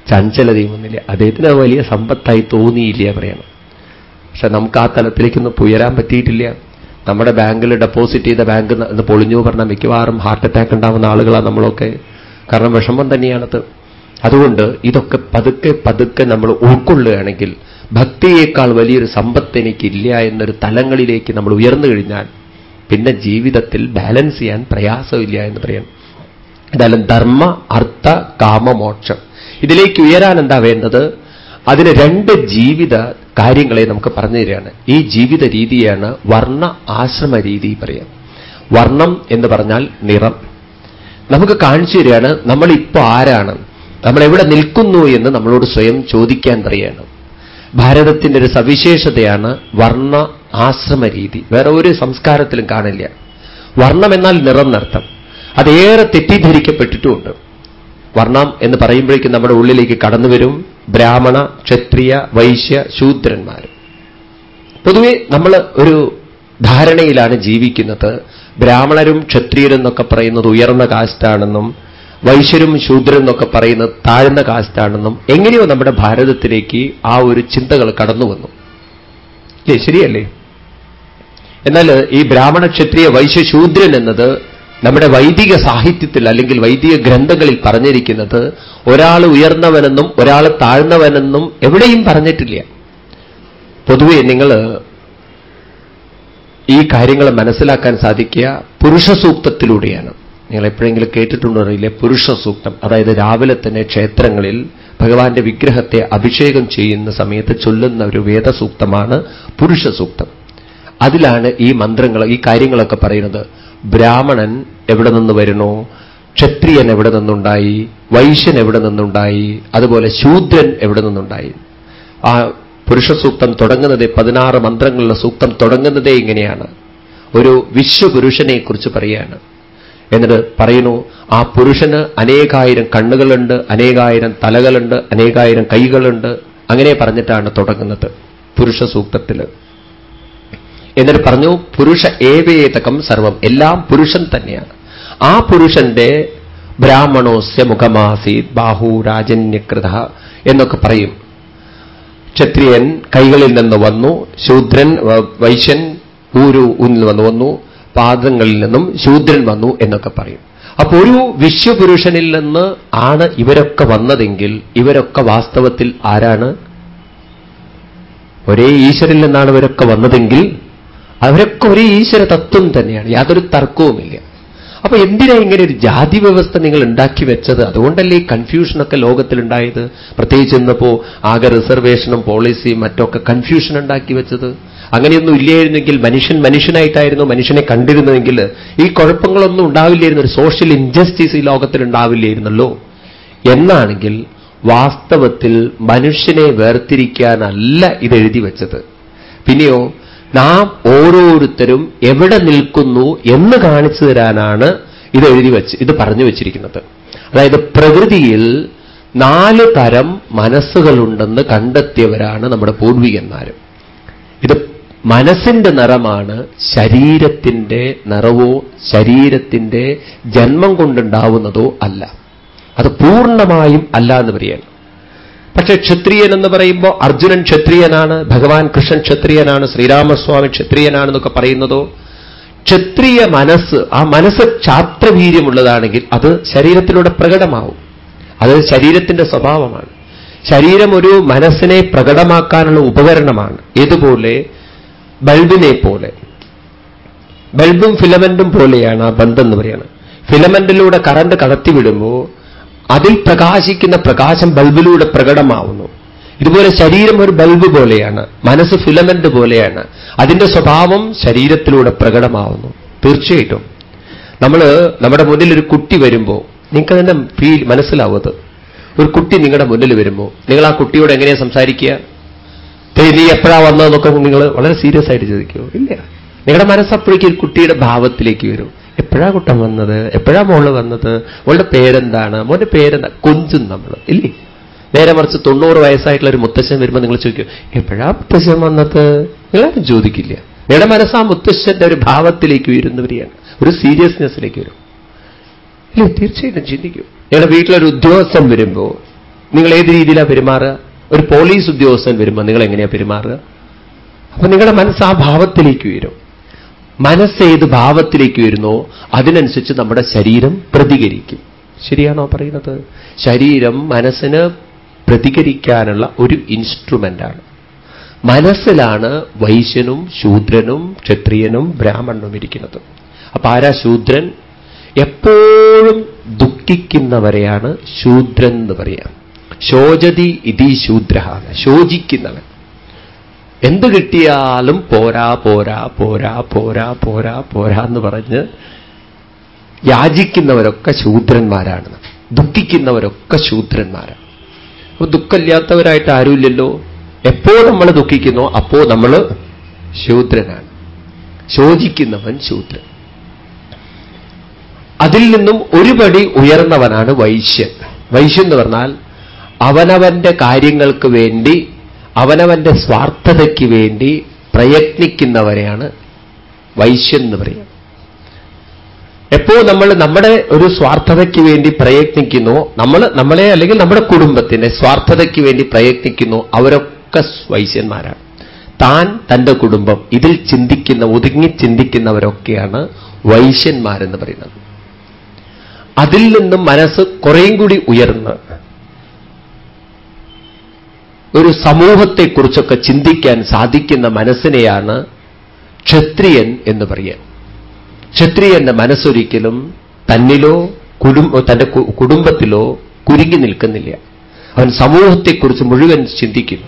ചഞ്ചലതയും ഒന്നില്ല അദ്ദേഹത്തിന് വലിയ സമ്പത്തായി തോന്നിയില്ല പറയണം പക്ഷെ നമുക്ക് ആ തലത്തിലേക്കൊന്നും ഉയരാൻ പറ്റിയിട്ടില്ല. നമ്മുടെ ബാങ്കിൽ ഡെപ്പോസിറ്റ് ചെയ്ത ബാങ്ക് എന്ന് പൊളിഞ്ഞു പറഞ്ഞാൽ മിക്കവാറും ഹാർട്ട് അറ്റാക്ക് ഉണ്ടാവുന്ന ആളുകളാണ് നമ്മളൊക്കെ. കാരണം വിഷമം തന്നെയാണത്. അതുകൊണ്ട് ഇതൊക്കെ പതുക്കെ പതുക്കെ നമ്മൾ ഉൾക്കൊള്ളുകയാണെങ്കിൽ ഭക്തിയേക്കാൾ വലിയൊരു സമ്പത്ത് എനിക്കില്ല എന്നൊരു തലങ്ങളിലേക്ക് നമ്മൾ ഉയർന്നു കഴിഞ്ഞാൽ പിന്നെ ജീവിതത്തിൽ ബാലൻസ് ചെയ്യാൻ പ്രയാസമില്ല എന്ന് പറയാം. എന്തായാലും ധർമ്മ അർത്ഥ കാമമോക്ഷം ഇതിലേക്ക് ഉയരാൻ എന്താ വേണ്ടത്? അതിന് രണ്ട് ജീവിത കാര്യങ്ങളെ നമുക്ക് പറഞ്ഞു തരികയാണ്. ഈ ജീവിത രീതിയാണ് വർണ ആശ്രമ രീതി പറയാം. വർണം എന്ന് പറഞ്ഞാൽ നിറം. നമുക്ക് കാണിച്ചു തരികയാണ് നമ്മളിപ്പോ ആരാണ്? നമ്മൾ എവിടെ നിൽക്കുന്നു എന്ന് നമ്മളോട് സ്വയം ചോദിക്കാൻ പറയാണ്. ഭാരതത്തിന്റെ ഒരു സവിശേഷതയാണ് വർണ ആശ്രമ രീതി വേറെ ഒരു സംസ്കാരത്തിലും കാണില്ല. വർണം എന്നാൽ നിറം നർത്ഥം അതേറെ തെറ്റിദ്ധരിക്കപ്പെട്ടിട്ടുമുണ്ട് വർണം എന്ന് പറയുമ്പോഴേക്കും നമ്മുടെ ഉള്ളിലേക്ക് കടന്നു വരും ബ്രാഹ്മണ ക്ഷത്രിയ വൈശ്യ ശൂദ്രന്മാർ. പൊതുവെ നമ്മൾ ഒരു ധാരണയിലാണ് ജീവിക്കുന്നത്. ബ്രാഹ്മണരും ക്ഷത്രിയരും എന്നൊക്കെ പറയുന്നത് ഉയർന്ന കാസ്റ്റാണെന്നും വൈശ്യരും ശൂദ്രൻ എന്നൊക്കെ പറയുന്നത് താഴ്ന്ന കാസ്റ്റാണെന്നും എങ്ങനെയോ നമ്മുടെ ഭാരതത്തിലേക്ക് ആ ഒരു ചിന്തകൾ കടന്നു വന്നു. ശരിയല്ലേ? എന്നാൽ ഈ ബ്രാഹ്മണ ക്ഷത്രിയ വൈശ്യശൂദ്രൻ എന്നത് നമ്മുടെ വൈദിക സാഹിത്യത്തിൽ അല്ലെങ്കിൽ വൈദിക ഗ്രന്ഥങ്ങളിൽ പറഞ്ഞിരിക്കുന്നത് ഒരാൾ ഉയർന്നവനെന്നും ഒരാൾ താഴ്ന്നവനെന്നും എവിടെയും പറഞ്ഞിട്ടില്ല. പൊതുവെ നിങ്ങൾ ഈ കാര്യങ്ങൾ മനസ്സിലാക്കാൻ സാധിക്കുക പുരുഷ സൂക്തത്തിലൂടെയാണ്. നിങ്ങൾ എപ്പോഴെങ്കിലും കേട്ടിട്ടുണ്ടോ അറിയില്ല? പുരുഷ സൂക്തം അതായത് രാവിലെ തന്നെ ക്ഷേത്രങ്ങളിൽ ഭഗവാന്റെ വിഗ്രഹത്തെ അഭിഷേകം ചെയ്യുന്ന സമയത്ത് ചൊല്ലുന്ന ഒരു വേദസൂക്തമാണ് പുരുഷ സൂക്തം. അതിലാണ് ഈ മന്ത്രങ്ങൾ ഈ കാര്യങ്ങളൊക്കെ പറയുന്നത്. ബ്രാഹ്മണൻ എവിടെ നിന്ന് വരുന്നു? ക്ഷത്രിയൻ എവിടെ നിന്നുണ്ടായി? വൈശ്യൻ എവിടെ നിന്നുണ്ടായി? അതുപോലെ ശൂദ്രൻ എവിടെ നിന്നുണ്ടായി? ആ പുരുഷ സൂക്തം തുടങ്ങുന്നതേ പതിനാറ് മന്ത്രങ്ങളുടെ സൂക്തം തുടങ്ങുന്നതേ ഇങ്ങനെയാണ്. ഒരു വിശ്വപുരുഷനെക്കുറിച്ച് പറയാണ്. എന്നിട്ട് പറയുന്നു ആ പുരുഷന് അനേകായിരം കണ്ണുകളുണ്ട് അനേകായിരം തലകളുണ്ട് അനേകായിരം കൈകളുണ്ട്. അങ്ങനെ പറഞ്ഞിട്ടാണ് തുടങ്ങുന്നത് പുരുഷ സൂക്തത്തിൽ എന്നിട്ട് പറഞ്ഞു പുരുഷ ഏവേതകം സർവം എല്ലാം പുരുഷൻ തന്നെയാണ്. ആ പുരുഷന്റെ ബ്രാഹ്മണോസ്യ മുഖമാസീത് ബാഹു രാജന്യകൃത എന്നൊക്കെ പറയും. ക്ഷത്രിയൻ കൈകളിൽ നിന്ന് വന്നു ശൂദ്രൻ വൈശ്യൻ ഊരു ഉന്നിൽ വന്നു വന്നു പാദങ്ങളിൽ നിന്നും ശൂദ്രൻ വന്നു എന്നൊക്കെ പറയും. അപ്പൊ ഒരു വിശ്വപുരുഷനിൽ നിന്ന് ആണ് ഇവരൊക്കെ വന്നതെങ്കിൽ ഇവരൊക്കെ വാസ്തവത്തിൽ ആരാണ്? ഒരേ ഈശ്വരിൽ നിന്നാണ് ഇവരൊക്കെ വന്നതെങ്കിൽ അവരൊക്കെ ഒരേ ഈശ്വര തത്വം തന്നെയാണ്. യാതൊരു തർക്കവുമില്ല. അപ്പൊ എന്തിനാ ഇങ്ങനെ ഒരു ജാതി വ്യവസ്ഥ നിങ്ങൾ ഉണ്ടാക്കി വെച്ചത്? അതുകൊണ്ടല്ലേ ഈ കൺഫ്യൂഷനൊക്കെ ലോകത്തിലുണ്ടായത്? പ്രത്യേകിച്ച് ഇന്നപ്പോ ആകെ റിസർവേഷനും പോളിസിയും മറ്റൊക്കെ കൺഫ്യൂഷൻ ഉണ്ടാക്കി വെച്ചത്. അങ്ങനെയൊന്നും ഇല്ലായിരുന്നെങ്കിൽ മനുഷ്യൻ മനുഷ്യനായിട്ടായിരുന്നു മനുഷ്യനെ കണ്ടിരുന്നതെങ്കിൽ ഈ കുഴപ്പങ്ങളൊന്നും ഉണ്ടാവില്ലായിരുന്നു. ഒരു സോഷ്യൽ ഇൻജസ്റ്റിസ് ഈ ലോകത്തിൽ ഉണ്ടാവില്ലായിരുന്നല്ലോ എന്നാണെങ്കിൽ വാസ്തവത്തിൽ മനുഷ്യനെ വേർതിരിക്കാനല്ല ഇത് എഴുതി വെച്ചത്. പിന്നെയോ നാം ഓരോരുത്തരും എവിടെ നിൽക്കുന്നു എന്ന് കാണിച്ചു തരാനാണ് ഇത് എഴുതി വെച്ച് ഇത് പറഞ്ഞു വെച്ചിരിക്കുന്നത്. അതായത് പ്രകൃതിയിൽ നാല് തരം മനസ്സുകളുണ്ടെന്ന് കണ്ടെത്തിയവരാണ് നമ്മുടെ പൂർവികന്മാരും ഇത് മനസ്സിന്റെ നിറമാണ് ശരീരത്തിന്റെ നിറവോ ശരീരത്തിന്റെ ജന്മം കൊണ്ടുണ്ടാവുന്നതോ അല്ല. അത് പൂർണമായും അല്ല എന്ന് പറയാണ്. പക്ഷെ ക്ഷത്രിയൻ എന്ന് പറയുമ്പോൾ അർജുനൻ ക്ഷത്രിയനാണ് ഭഗവാൻ കൃഷ്ണൻ ക്ഷത്രിയനാണ് ശ്രീരാമസ്വാമി ക്ഷത്രിയനാണെന്നൊക്കെ പറയുന്നതോ? ക്ഷത്രിയ മനസ്സ് ആ മനസ്സ് ക്ഷാത്രവീര്യമുള്ളതാണെങ്കിൽ അത് ശരീരത്തിലൂടെ പ്രകടമാവും. അത് ശരീരത്തിന്റെ സ്വഭാവമാണ്. ശരീരം ഒരു മനസ്സിനെ പ്രകടമാക്കാനുള്ള ഉപകരണമാണ്. ഇതുപോലെ ബൾബിനെ പോലെ. ബൾബും ഫിലമെന്റും പോലെയാണ് ആ ബന്ധം എന്ന് പറയുന്നത്. ഫിലമെന്റിലൂടെ കറണ്ട് കടത്തിവിടുമ്പോൾ അതിൽ പ്രകാശിക്കുന്ന പ്രകാശം ബൾബിലൂടെ പ്രകടമാവുന്നു. ഇതുപോലെ ശരീരം ഒരു ബൾബ് പോലെയാണ് മനസ്സ് ഫിലമെന്റ് പോലെയാണ്. അതിന്റെ സ്വഭാവം ശരീരത്തിലൂടെ പ്രകടമാവുന്നു. തീർച്ചയായിട്ടും. നമ്മൾ നമ്മുടെ മുന്നിൽ ഒരു കുട്ടി വരുമ്പോൾ നിങ്ങൾക്ക് അതിന്റെ ഫീൽ മനസ്സിലാവത് ഒരു കുട്ടി നിങ്ങളുടെ മുന്നിൽ വരുമ്പോൾ നിങ്ങൾ ആ കുട്ടിയോട് എങ്ങനെയാണ് സംസാരിക്കുക? നീ എപ്പോഴാ വന്നതെന്നൊക്കെ നിങ്ങൾ വളരെ സീരിയസ് ആയിട്ട് ചോദിക്കുമോ ഇല്ല. നിങ്ങളുടെ മനസ്സപ്പോഴേക്ക് ഒരു കുട്ടിയുടെ ഭാവത്തിലേക്ക് വരും. എപ്പോഴാ കുട്ടൻ വന്നത്? എപ്പോഴാ മോൾ വന്നത്? മോളുടെ പേരെന്താണ്? മോന്റെ പേരെന്താ? കൊഞ്ചും നമ്മൾ. ഇല്ലേ? നേരെ മറിച്ച് തൊണ്ണൂറ് വയസ്സായിട്ടുള്ള ഒരു മുത്തശ്ശൻ വരുമ്പോൾ നിങ്ങൾ ചോദിക്കും എപ്പോഴാ മുത്തശ്ശൻ വന്നത്? നിങ്ങളാരും ചോദിക്കില്ല. നിങ്ങളുടെ മനസ്സ് ആ മുത്തശ്ശന്റെ ഒരു ഭാവത്തിലേക്ക് ഉയരുന്നവരെയാണ്. ഒരു സീരിയസ്നെസ്സിലേക്ക് വരും. ഇല്ല? തീർച്ചയായിട്ടും ചിന്തിക്കും. നിങ്ങളുടെ വീട്ടിലൊരു ഉദ്യോഗസ്ഥൻ വരുമ്പോൾ നിങ്ങൾ ഏത് രീതിയിലാണ് പെരുമാറുക? ഒരു പോലീസ് ഉദ്യോഗസ്ഥൻ വരുമ്പോൾ നിങ്ങൾ എങ്ങനെയാ പെരുമാറുക? അപ്പൊ നിങ്ങളുടെ മനസ്സ് ആ ഭാവത്തിലേക്ക് വരും മനസ്സ് ഏത് ഭാവത്തിലേക്ക് വരുന്നോ അതിനനുസരിച്ച് നമ്മുടെ ശരീരം പ്രതികരിക്കും. ശരിയാണോ പറയുന്നത്? ശരീരം മനസ്സിന് പ്രതികരിക്കാനുള്ള ഒരു ഇൻസ്ട്രുമെന്റാണ്. മനസ്സിലാണ് വൈശ്യനും ശൂദ്രനും ക്ഷത്രിയനും ബ്രാഹ്മണനും ഇരിക്കുന്നത്. അപ്പൊ ആരാ ശൂദ്രൻ? എപ്പോഴും ദുഃഖിക്കുന്നവരെയാണ് ശൂദ്രൻ എന്ന് പറയാം. ശോചതി ഇതി ശൂദ്ര ശോചിക്കുന്നവൻ. എന്ത് കിട്ടിയാലും പോരാ പോരാ പോരാ പോരാ പോരാ പോരാ എന്ന് പറഞ്ഞ് യാചിക്കുന്നവരൊക്കെ ശൂദ്രന്മാരാണ്. ദുഃഖിക്കുന്നവരൊക്കെ ശൂദ്രന്മാരാണ്. അപ്പൊ ദുഃഖമില്ലാത്തവരായിട്ട് ആരുമില്ലല്ലോ? എപ്പോ നമ്മൾ ദുഃഖിക്കുന്നോ അപ്പോ നമ്മൾ ശൂദ്രനാണ്. ശോചിക്കുന്നവൻ ശൂദ്രൻ. അതിൽ നിന്നും ഒരുപടി ഉയർന്നവനാണ് വൈശ്യൻ. വൈശ്യൻ എന്ന് പറഞ്ഞാൽ അവനവന്റെ കാര്യങ്ങൾക്ക് വേണ്ടി അവനവന്റെ സ്വാർത്ഥതയ്ക്ക് വേണ്ടി പ്രയത്നിക്കുന്നവരെയാണ് വൈശ്യൻ എന്ന് പറയുക എപ്പോ നമ്മൾ നമ്മുടെ ഒരു സ്വാർത്ഥതയ്ക്ക് വേണ്ടി പ്രയത്നിക്കുന്നു നമ്മൾ നമ്മളെ അല്ലെങ്കിൽ നമ്മുടെ കുടുംബത്തിന്റെ സ്വാർത്ഥതയ്ക്ക് വേണ്ടി പ്രയത്നിക്കുന്നു അവരൊക്കെ വൈശ്യന്മാരാണ്. താൻ തന്റെ കുടുംബം ഇതിൽ ചിന്തിക്കുന്ന ഒതുങ്ങി ചിന്തിക്കുന്നവരൊക്കെയാണ് വൈശ്യന്മാരെന്ന് പറയുന്നത്. അതിൽ നിന്നും മനസ്സ് കുറേയും കൂടി ഉയർന്ന് ഒരു സമൂഹത്തെക്കുറിച്ചൊക്കെ ചിന്തിക്കാൻ സാധിക്കുന്ന മനസ്സിനെയാണ് ക്ഷത്രിയൻ എന്ന് പറയുക ക്ഷത്രിയന്റെ മനസ്സൊരിക്കലും തന്നിലോ കുടുംബ കുടുംബത്തിലോ കുരുങ്ങി നിൽക്കുന്നില്ല. അവൻ സമൂഹത്തെക്കുറിച്ച് മുഴുവൻ ചിന്തിക്കുന്നു.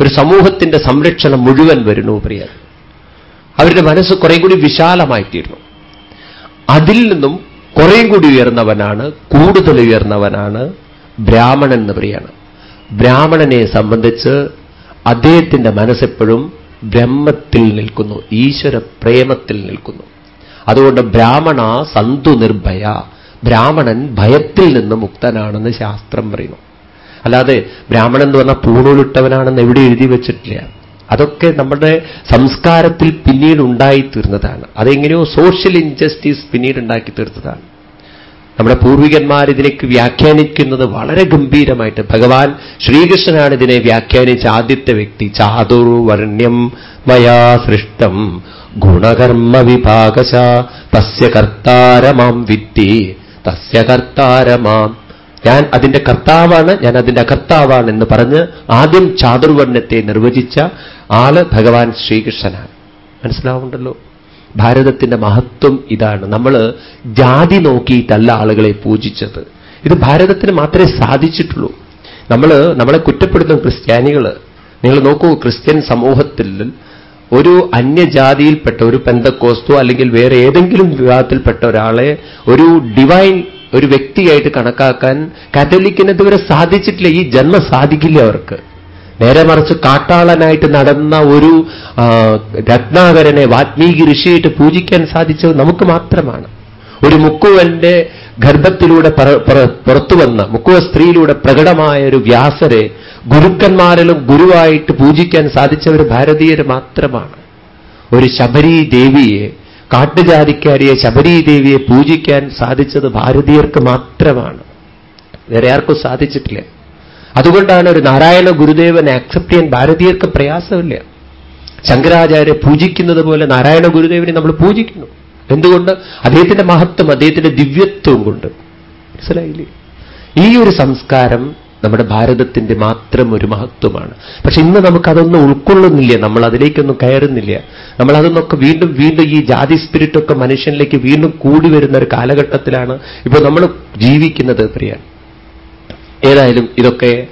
ഒരു സമൂഹത്തിന്റെ സംരക്ഷണം മുഴുവൻ വരുന്നു പ്രിയ അവരുടെ മനസ്സ് കുറെ കൂടി വിശാലമായിത്തീരുന്നു. അതിൽ നിന്നും കുറേ കൂടി ഉയർന്നവനാണ് കൂടുതൽ ഉയർന്നവനാണ് ബ്രാഹ്മണൻ എന്ന് പറയാണ് ബ്രാഹ്മണനെ സംബന്ധിച്ച് അദ്ദേഹത്തിന്റെ മനസ്സെപ്പോഴും ബ്രഹ്മത്തിൽ നിൽക്കുന്നു ഈശ്വര പ്രേമത്തിൽ നിൽക്കുന്നു. അതുകൊണ്ട് ബ്രാഹ്മണ സന്തു നിർഭയ ബ്രാഹ്മണൻ ഭയത്തിൽ നിന്ന് മുക്തനാണെന്ന് ശാസ്ത്രം പറയുന്നു. അല്ലാതെ ബ്രാഹ്മണൻ എന്ന് പറഞ്ഞാൽ പൂണൂലിട്ടവനാണെന്ന് എവിടെ എഴുതി വെച്ചിട്ടില്ല. അതൊക്കെ നമ്മുടെ സംസ്കാരത്തിൽ പിന്നീട് ഉണ്ടായിത്തീർന്നതാണ് അതെങ്ങനെയോ സോഷ്യൽ ഇൻജസ്റ്റിസ് പിന്നീട് ഉണ്ടാക്കി തീർത്തതാണ് നമ്മുടെ പൂർവികന്മാർ ഇതിലേക്ക് വ്യാഖ്യാനിക്കുന്നത് വളരെ ഗംഭീരമായിട്ട്. ഭഗവാൻ ശ്രീകൃഷ്ണനാണ് ഇതിനെ വ്യാഖ്യാനിച്ച ആദ്യത്തെ വ്യക്തി. ചാതുർവർണ്യം മയാ സൃഷ്ടം. ഗുണകർമ്മ വിഭാഗശ തസ്യ കർത്താരമാം വിത്തി തസ്യ കർത്താരമാം ഞാൻ അതിന്റെ കർത്താവാണ് ഞാൻ അതിന്റെ അകർത്താവാണ് എന്ന് പറഞ്ഞ് ആദ്യം ചാതുർവർണത്തെ നിർവചിച്ച ആൾ ഭഗവാൻ ശ്രീകൃഷ്ണനാണ്. മനസ്സിലാവുണ്ടല്ലോ ഭാരതത്തിന്റെ മഹത്വം ഇതാണ്. നമ്മൾ ജാതി നോക്കിയിട്ടല്ല ആളുകളെ പൂജിച്ചത്. ഇത് ഭാരതത്തിന് മാത്രമേ സാധിച്ചിട്ടുള്ളൂ. നമ്മൾ നമ്മളെ കുറ്റപ്പെടുത്തുന്ന ക്രിസ്ത്യാനികൾ നിങ്ങൾ നോക്കൂ ക്രിസ്ത്യൻ സമൂഹത്തിൽ ഒരു അന്യജാതിയിൽപ്പെട്ട ഒരു പെന്തക്കോസ്തോ അല്ലെങ്കിൽ വേറെ ഏതെങ്കിലും വിവാഹത്തിൽപ്പെട്ട ഒരാളെ ഒരു ഡിവൈൻ ഒരു വ്യക്തിയായിട്ട് കണക്കാക്കാൻ കാത്തലിക്കിന് ഇതുവരെ സാധിച്ചിട്ടില്ല. ഈ ജന്മം സാധിക്കില്ല അവർക്ക്. നേരെ മറിച്ച് കാട്ടാളനായിട്ട് നടന്ന ഒരു രത്നാകരനെ വാത്മീകി ഋഷിയായിട്ട് പൂജിക്കാൻ സാധിച്ചത് നമുക്ക് മാത്രമാണ്. ഒരു മുക്കുവന്റെ ഗർഭത്തിലൂടെ പുറത്തു വന്ന മുക്കുവ സ്ത്രീയിലൂടെ പ്രകടമായ ഒരു വ്യാസരെ ഗുരുക്കന്മാരിലും ഗുരുവായിട്ട് പൂജിക്കാൻ സാധിച്ചവർ ഭാരതീയർ മാത്രമാണ്. ഒരു ശബരി ദേവിയെ കാട്ടുജാതിക്കാരിയെ ശബരി ദേവിയെ പൂജിക്കാൻ സാധിച്ചത് ഭാരതീയർക്ക് മാത്രമാണ്. വേറെ ആർക്കും സാധിച്ചിട്ടില്ല. അതുകൊണ്ടാണ് ഒരു നാരായണ ഗുരുദേവനെ അക്സെപ്റ്റ് ചെയ്യാൻ ഭാരതീയർക്ക് പ്രയാസമില്ല. ശങ്കരാചാര്യ പൂജിക്കുന്നത് പോലെ നാരായണ ഗുരുദേവനെ നമ്മൾ പൂജിക്കുന്നു. എന്തുകൊണ്ട്? അദ്ദേഹത്തിന്റെ മഹത്വം അദ്ദേഹത്തിന്റെ ദിവ്യത്വം കൊണ്ട്. മനസ്സിലായില്ലേ? ഈ ഒരു സംസ്കാരം നമ്മുടെ ഭാരതത്തിന്റെ മാത്രം ഒരു മഹത്വമാണ്. പക്ഷെ ഇന്ന് നമുക്കതൊന്നും ഉൾക്കൊള്ളുന്നില്ല. നമ്മൾ അതിലേക്കൊന്നും കയറുന്നില്ല. നമ്മൾ അതൊന്നൊക്കെ വീണ്ടും വീണ്ടും ഈ ജാതി സ്പിരിറ്റൊക്കെ മനുഷ്യനിലേക്ക് വീണ്ടും കൂടി വരുന്ന ഒരു കാലഘട്ടത്തിലാണ് ഇപ്പോൾ നമ്മൾ ജീവിക്കുന്നത് പ്രിയാണ് ഏതായാലും ഇതൊക്കെ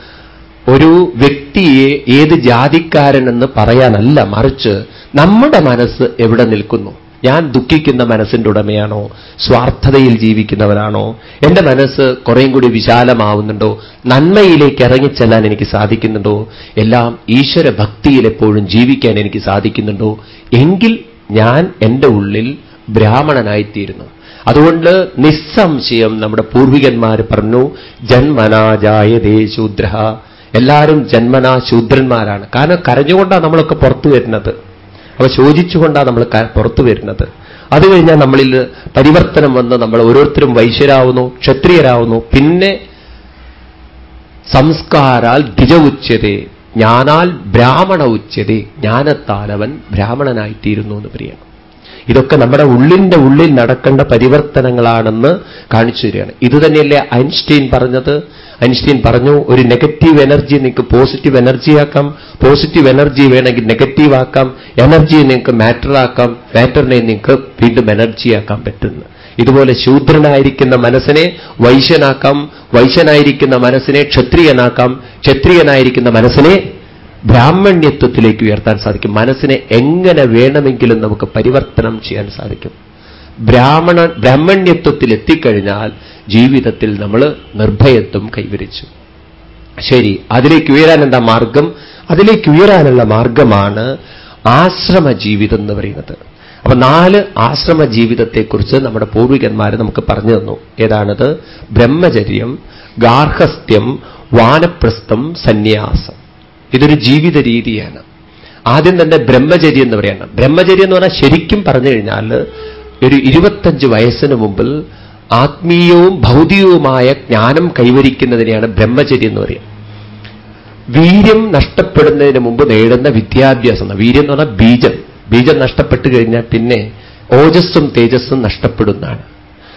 ഒരു വ്യക്തിയെ ഏത് ജാതിക്കാരനെന്ന് പറയാനല്ല മറിച്ച് നമ്മുടെ മനസ്സ് എവിടെ നിൽക്കുന്നു? ഞാൻ ദുഃഖിക്കുന്ന മനസ്സിന്റെ ഉടമയാണോ? സ്വാർത്ഥതയിൽ ജീവിക്കുന്നവനാണോ? എന്റെ മനസ്സ് കുറേയും കൂടി വിശാലമാവുന്നുണ്ടോ? നന്മയിലേക്ക് ഇറങ്ങിച്ചെല്ലാൻ എനിക്ക് സാധിക്കുന്നുണ്ടോ? എല്ലാം ഈശ്വര ഭക്തിയിൽ എപ്പോഴും ജീവിക്കാൻ എനിക്ക് സാധിക്കുന്നുണ്ടോ? എങ്കിൽ ഞാൻ എന്റെ ഉള്ളിൽ ബ്രാഹ്മണനായിത്തീരുന്നു. അതുകൊണ്ട് നിസ്സംശയം നമ്മുടെ പൂർവികന്മാർ പറഞ്ഞു ജന്മനാജായതേ ശൂദ്ര. എല്ലാവരും ജന്മനാ ശൂദ്രന്മാരാണ്. കാരണം കരഞ്ഞുകൊണ്ടാണ് നമ്മളൊക്കെ പുറത്തു വരുന്നത്. അവ ശോചിച്ചുകൊണ്ടാണ് നമ്മൾ പുറത്തു വരുന്നത്. അത് കഴിഞ്ഞാൽ നമ്മളിൽ പരിവർത്തനം വന്ന് നമ്മൾ ഓരോരുത്തരും വൈശ്യരാവുന്നു ക്ഷത്രിയരാവുന്നു. പിന്നെ സംസ്കാരാൽ ദ്വിജ ഉച്ചതേ ജ്ഞാനാൽ ബ്രാഹ്മണ ഉച്ചതേ ജ്ഞാനത്താൽ അവൻ ബ്രാഹ്മണനായിത്തീരുന്നു എന്ന് പറയണം. ഇതൊക്കെ നമ്മുടെ ഉള്ളിന്റെ ഉള്ളിൽ നടക്കേണ്ട പരിവർത്തനങ്ങളാണെന്ന് കാണിച്ചു തരികയാണ്. ഇതുതന്നെയല്ലേ ഐൻസ്റ്റീൻ പറഞ്ഞത്? ഐൻസ്റ്റീൻ പറഞ്ഞു ഒരു നെഗറ്റീവ് എനർജി നിങ്ങൾക്ക് പോസിറ്റീവ് എനർജി ആക്കാം. പോസിറ്റീവ് എനർജി വേണമെങ്കിൽ നെഗറ്റീവ് ആക്കാം. എനർജിയെ നിങ്ങൾക്ക് മാറ്ററാക്കാം മാറ്ററിനെ നിങ്ങൾക്ക് വീണ്ടും എനർജിയാക്കാൻ പറ്റുന്നു. ഇതുപോലെ ശൂദ്രനായിരിക്കുന്ന മനസ്സിനെ വൈശ്യനാക്കാം. വൈശ്യനായിരിക്കുന്ന മനസ്സിനെ ക്ഷത്രിയനാക്കാം. ക്ഷത്രിയനായിരിക്കുന്ന മനസ്സിനെ ബ്രാഹ്മണ്യത്വത്തിലേക്ക് ഉയർത്താൻ സാധിക്കും. മനസ്സിനെ എങ്ങനെ വേണമെങ്കിലും നമുക്ക് പരിവർത്തനം ചെയ്യാൻ സാധിക്കും. ബ്രാഹ്മണ ബ്രാഹ്മണ്യത്വത്തിൽ എത്തിക്കഴിഞ്ഞാൽ ജീവിതത്തിൽ നമ്മൾ നിർഭയത്വം കൈവരിച്ചു. ശരി അതിലേക്ക് ഉയരാൻ എന്താ മാർഗം? അതിലേക്ക് ഉയരാനുള്ള മാർഗമാണ് ആശ്രമ ജീവിതം എന്ന് പറയുന്നത്. അപ്പൊ നാല് ആശ്രമ ജീവിതത്തെക്കുറിച്ച് നമ്മുടെ പൂർവികന്മാർ നമുക്ക് പറഞ്ഞു തന്നു. ഏതാണത്? ബ്രഹ്മചര്യം ഗാർഹസ്ഥ്യം വാനപ്രസ്ഥം സന്യാസം. ഇതൊരു ജീവിത രീതിയാണ്. ആദ്യം തന്നെ ബ്രഹ്മചര്യം എന്ന് പറയണം. ബ്രഹ്മചര്യം എന്ന് പറഞ്ഞാൽ ശരിക്കും പറഞ്ഞു കഴിഞ്ഞാൽ ഒരു ഇരുപത്തഞ്ച് വയസ്സിന് മുമ്പിൽ ആത്മീയവും ഭൗതികവുമായ ജ്ഞാനം കൈവരിക്കുന്നതിനെയാണ് ബ്രഹ്മചര്യം എന്ന് പറയുന്നത് വീര്യം നഷ്ടപ്പെടുന്നതിന് മുമ്പ് നേടുന്ന വിദ്യാഭ്യാസം വീര്യം എന്ന് പറഞ്ഞാൽ ബീജം. ബീജം നഷ്ടപ്പെട്ടു കഴിഞ്ഞാൽ പിന്നെ ഓജസ്സും തേജസ്സും നഷ്ടപ്പെടുന്നതാണ്.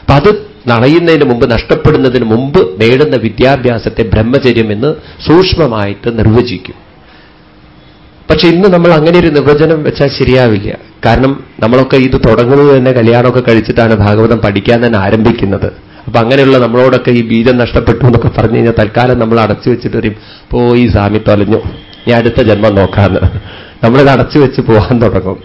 അപ്പൊ അത് നണയുന്നതിന് മുമ്പ് നഷ്ടപ്പെടുന്നതിന് മുമ്പ് നേടുന്ന വിദ്യാഭ്യാസത്തെ ബ്രഹ്മചര്യം എന്ന് സൂക്ഷ്മമായിട്ട് നിർവചിക്കും. പക്ഷെ ഇന്ന് നമ്മൾ അങ്ങനെ ഒരു നിർവചനം വെച്ചാൽ ശരിയാവില്ല. കാരണം നമ്മളൊക്കെ ഇത് തുടങ്ങുന്നത് തന്നെ കല്യാണമൊക്കെ കഴിച്ചിട്ടാണ് ഭാഗവതം പഠിക്കാൻ തന്നെ ആരംഭിക്കുന്നത്. അപ്പൊ അങ്ങനെയുള്ള നമ്മളോടൊക്കെ ഈ ബീജം നഷ്ടപ്പെട്ടു എന്നൊക്കെ പറഞ്ഞു കഴിഞ്ഞാൽ തൽക്കാലം നമ്മൾ അടച്ചു വെച്ചിട്ട് വരും പോയി സ്വാമി തൊലഞ്ഞു. ഞാൻ അടുത്ത ജന്മം നോക്കാമെന്ന് നമ്മളിത് അടച്ചു വെച്ച് പോകാൻ തുടങ്ങും.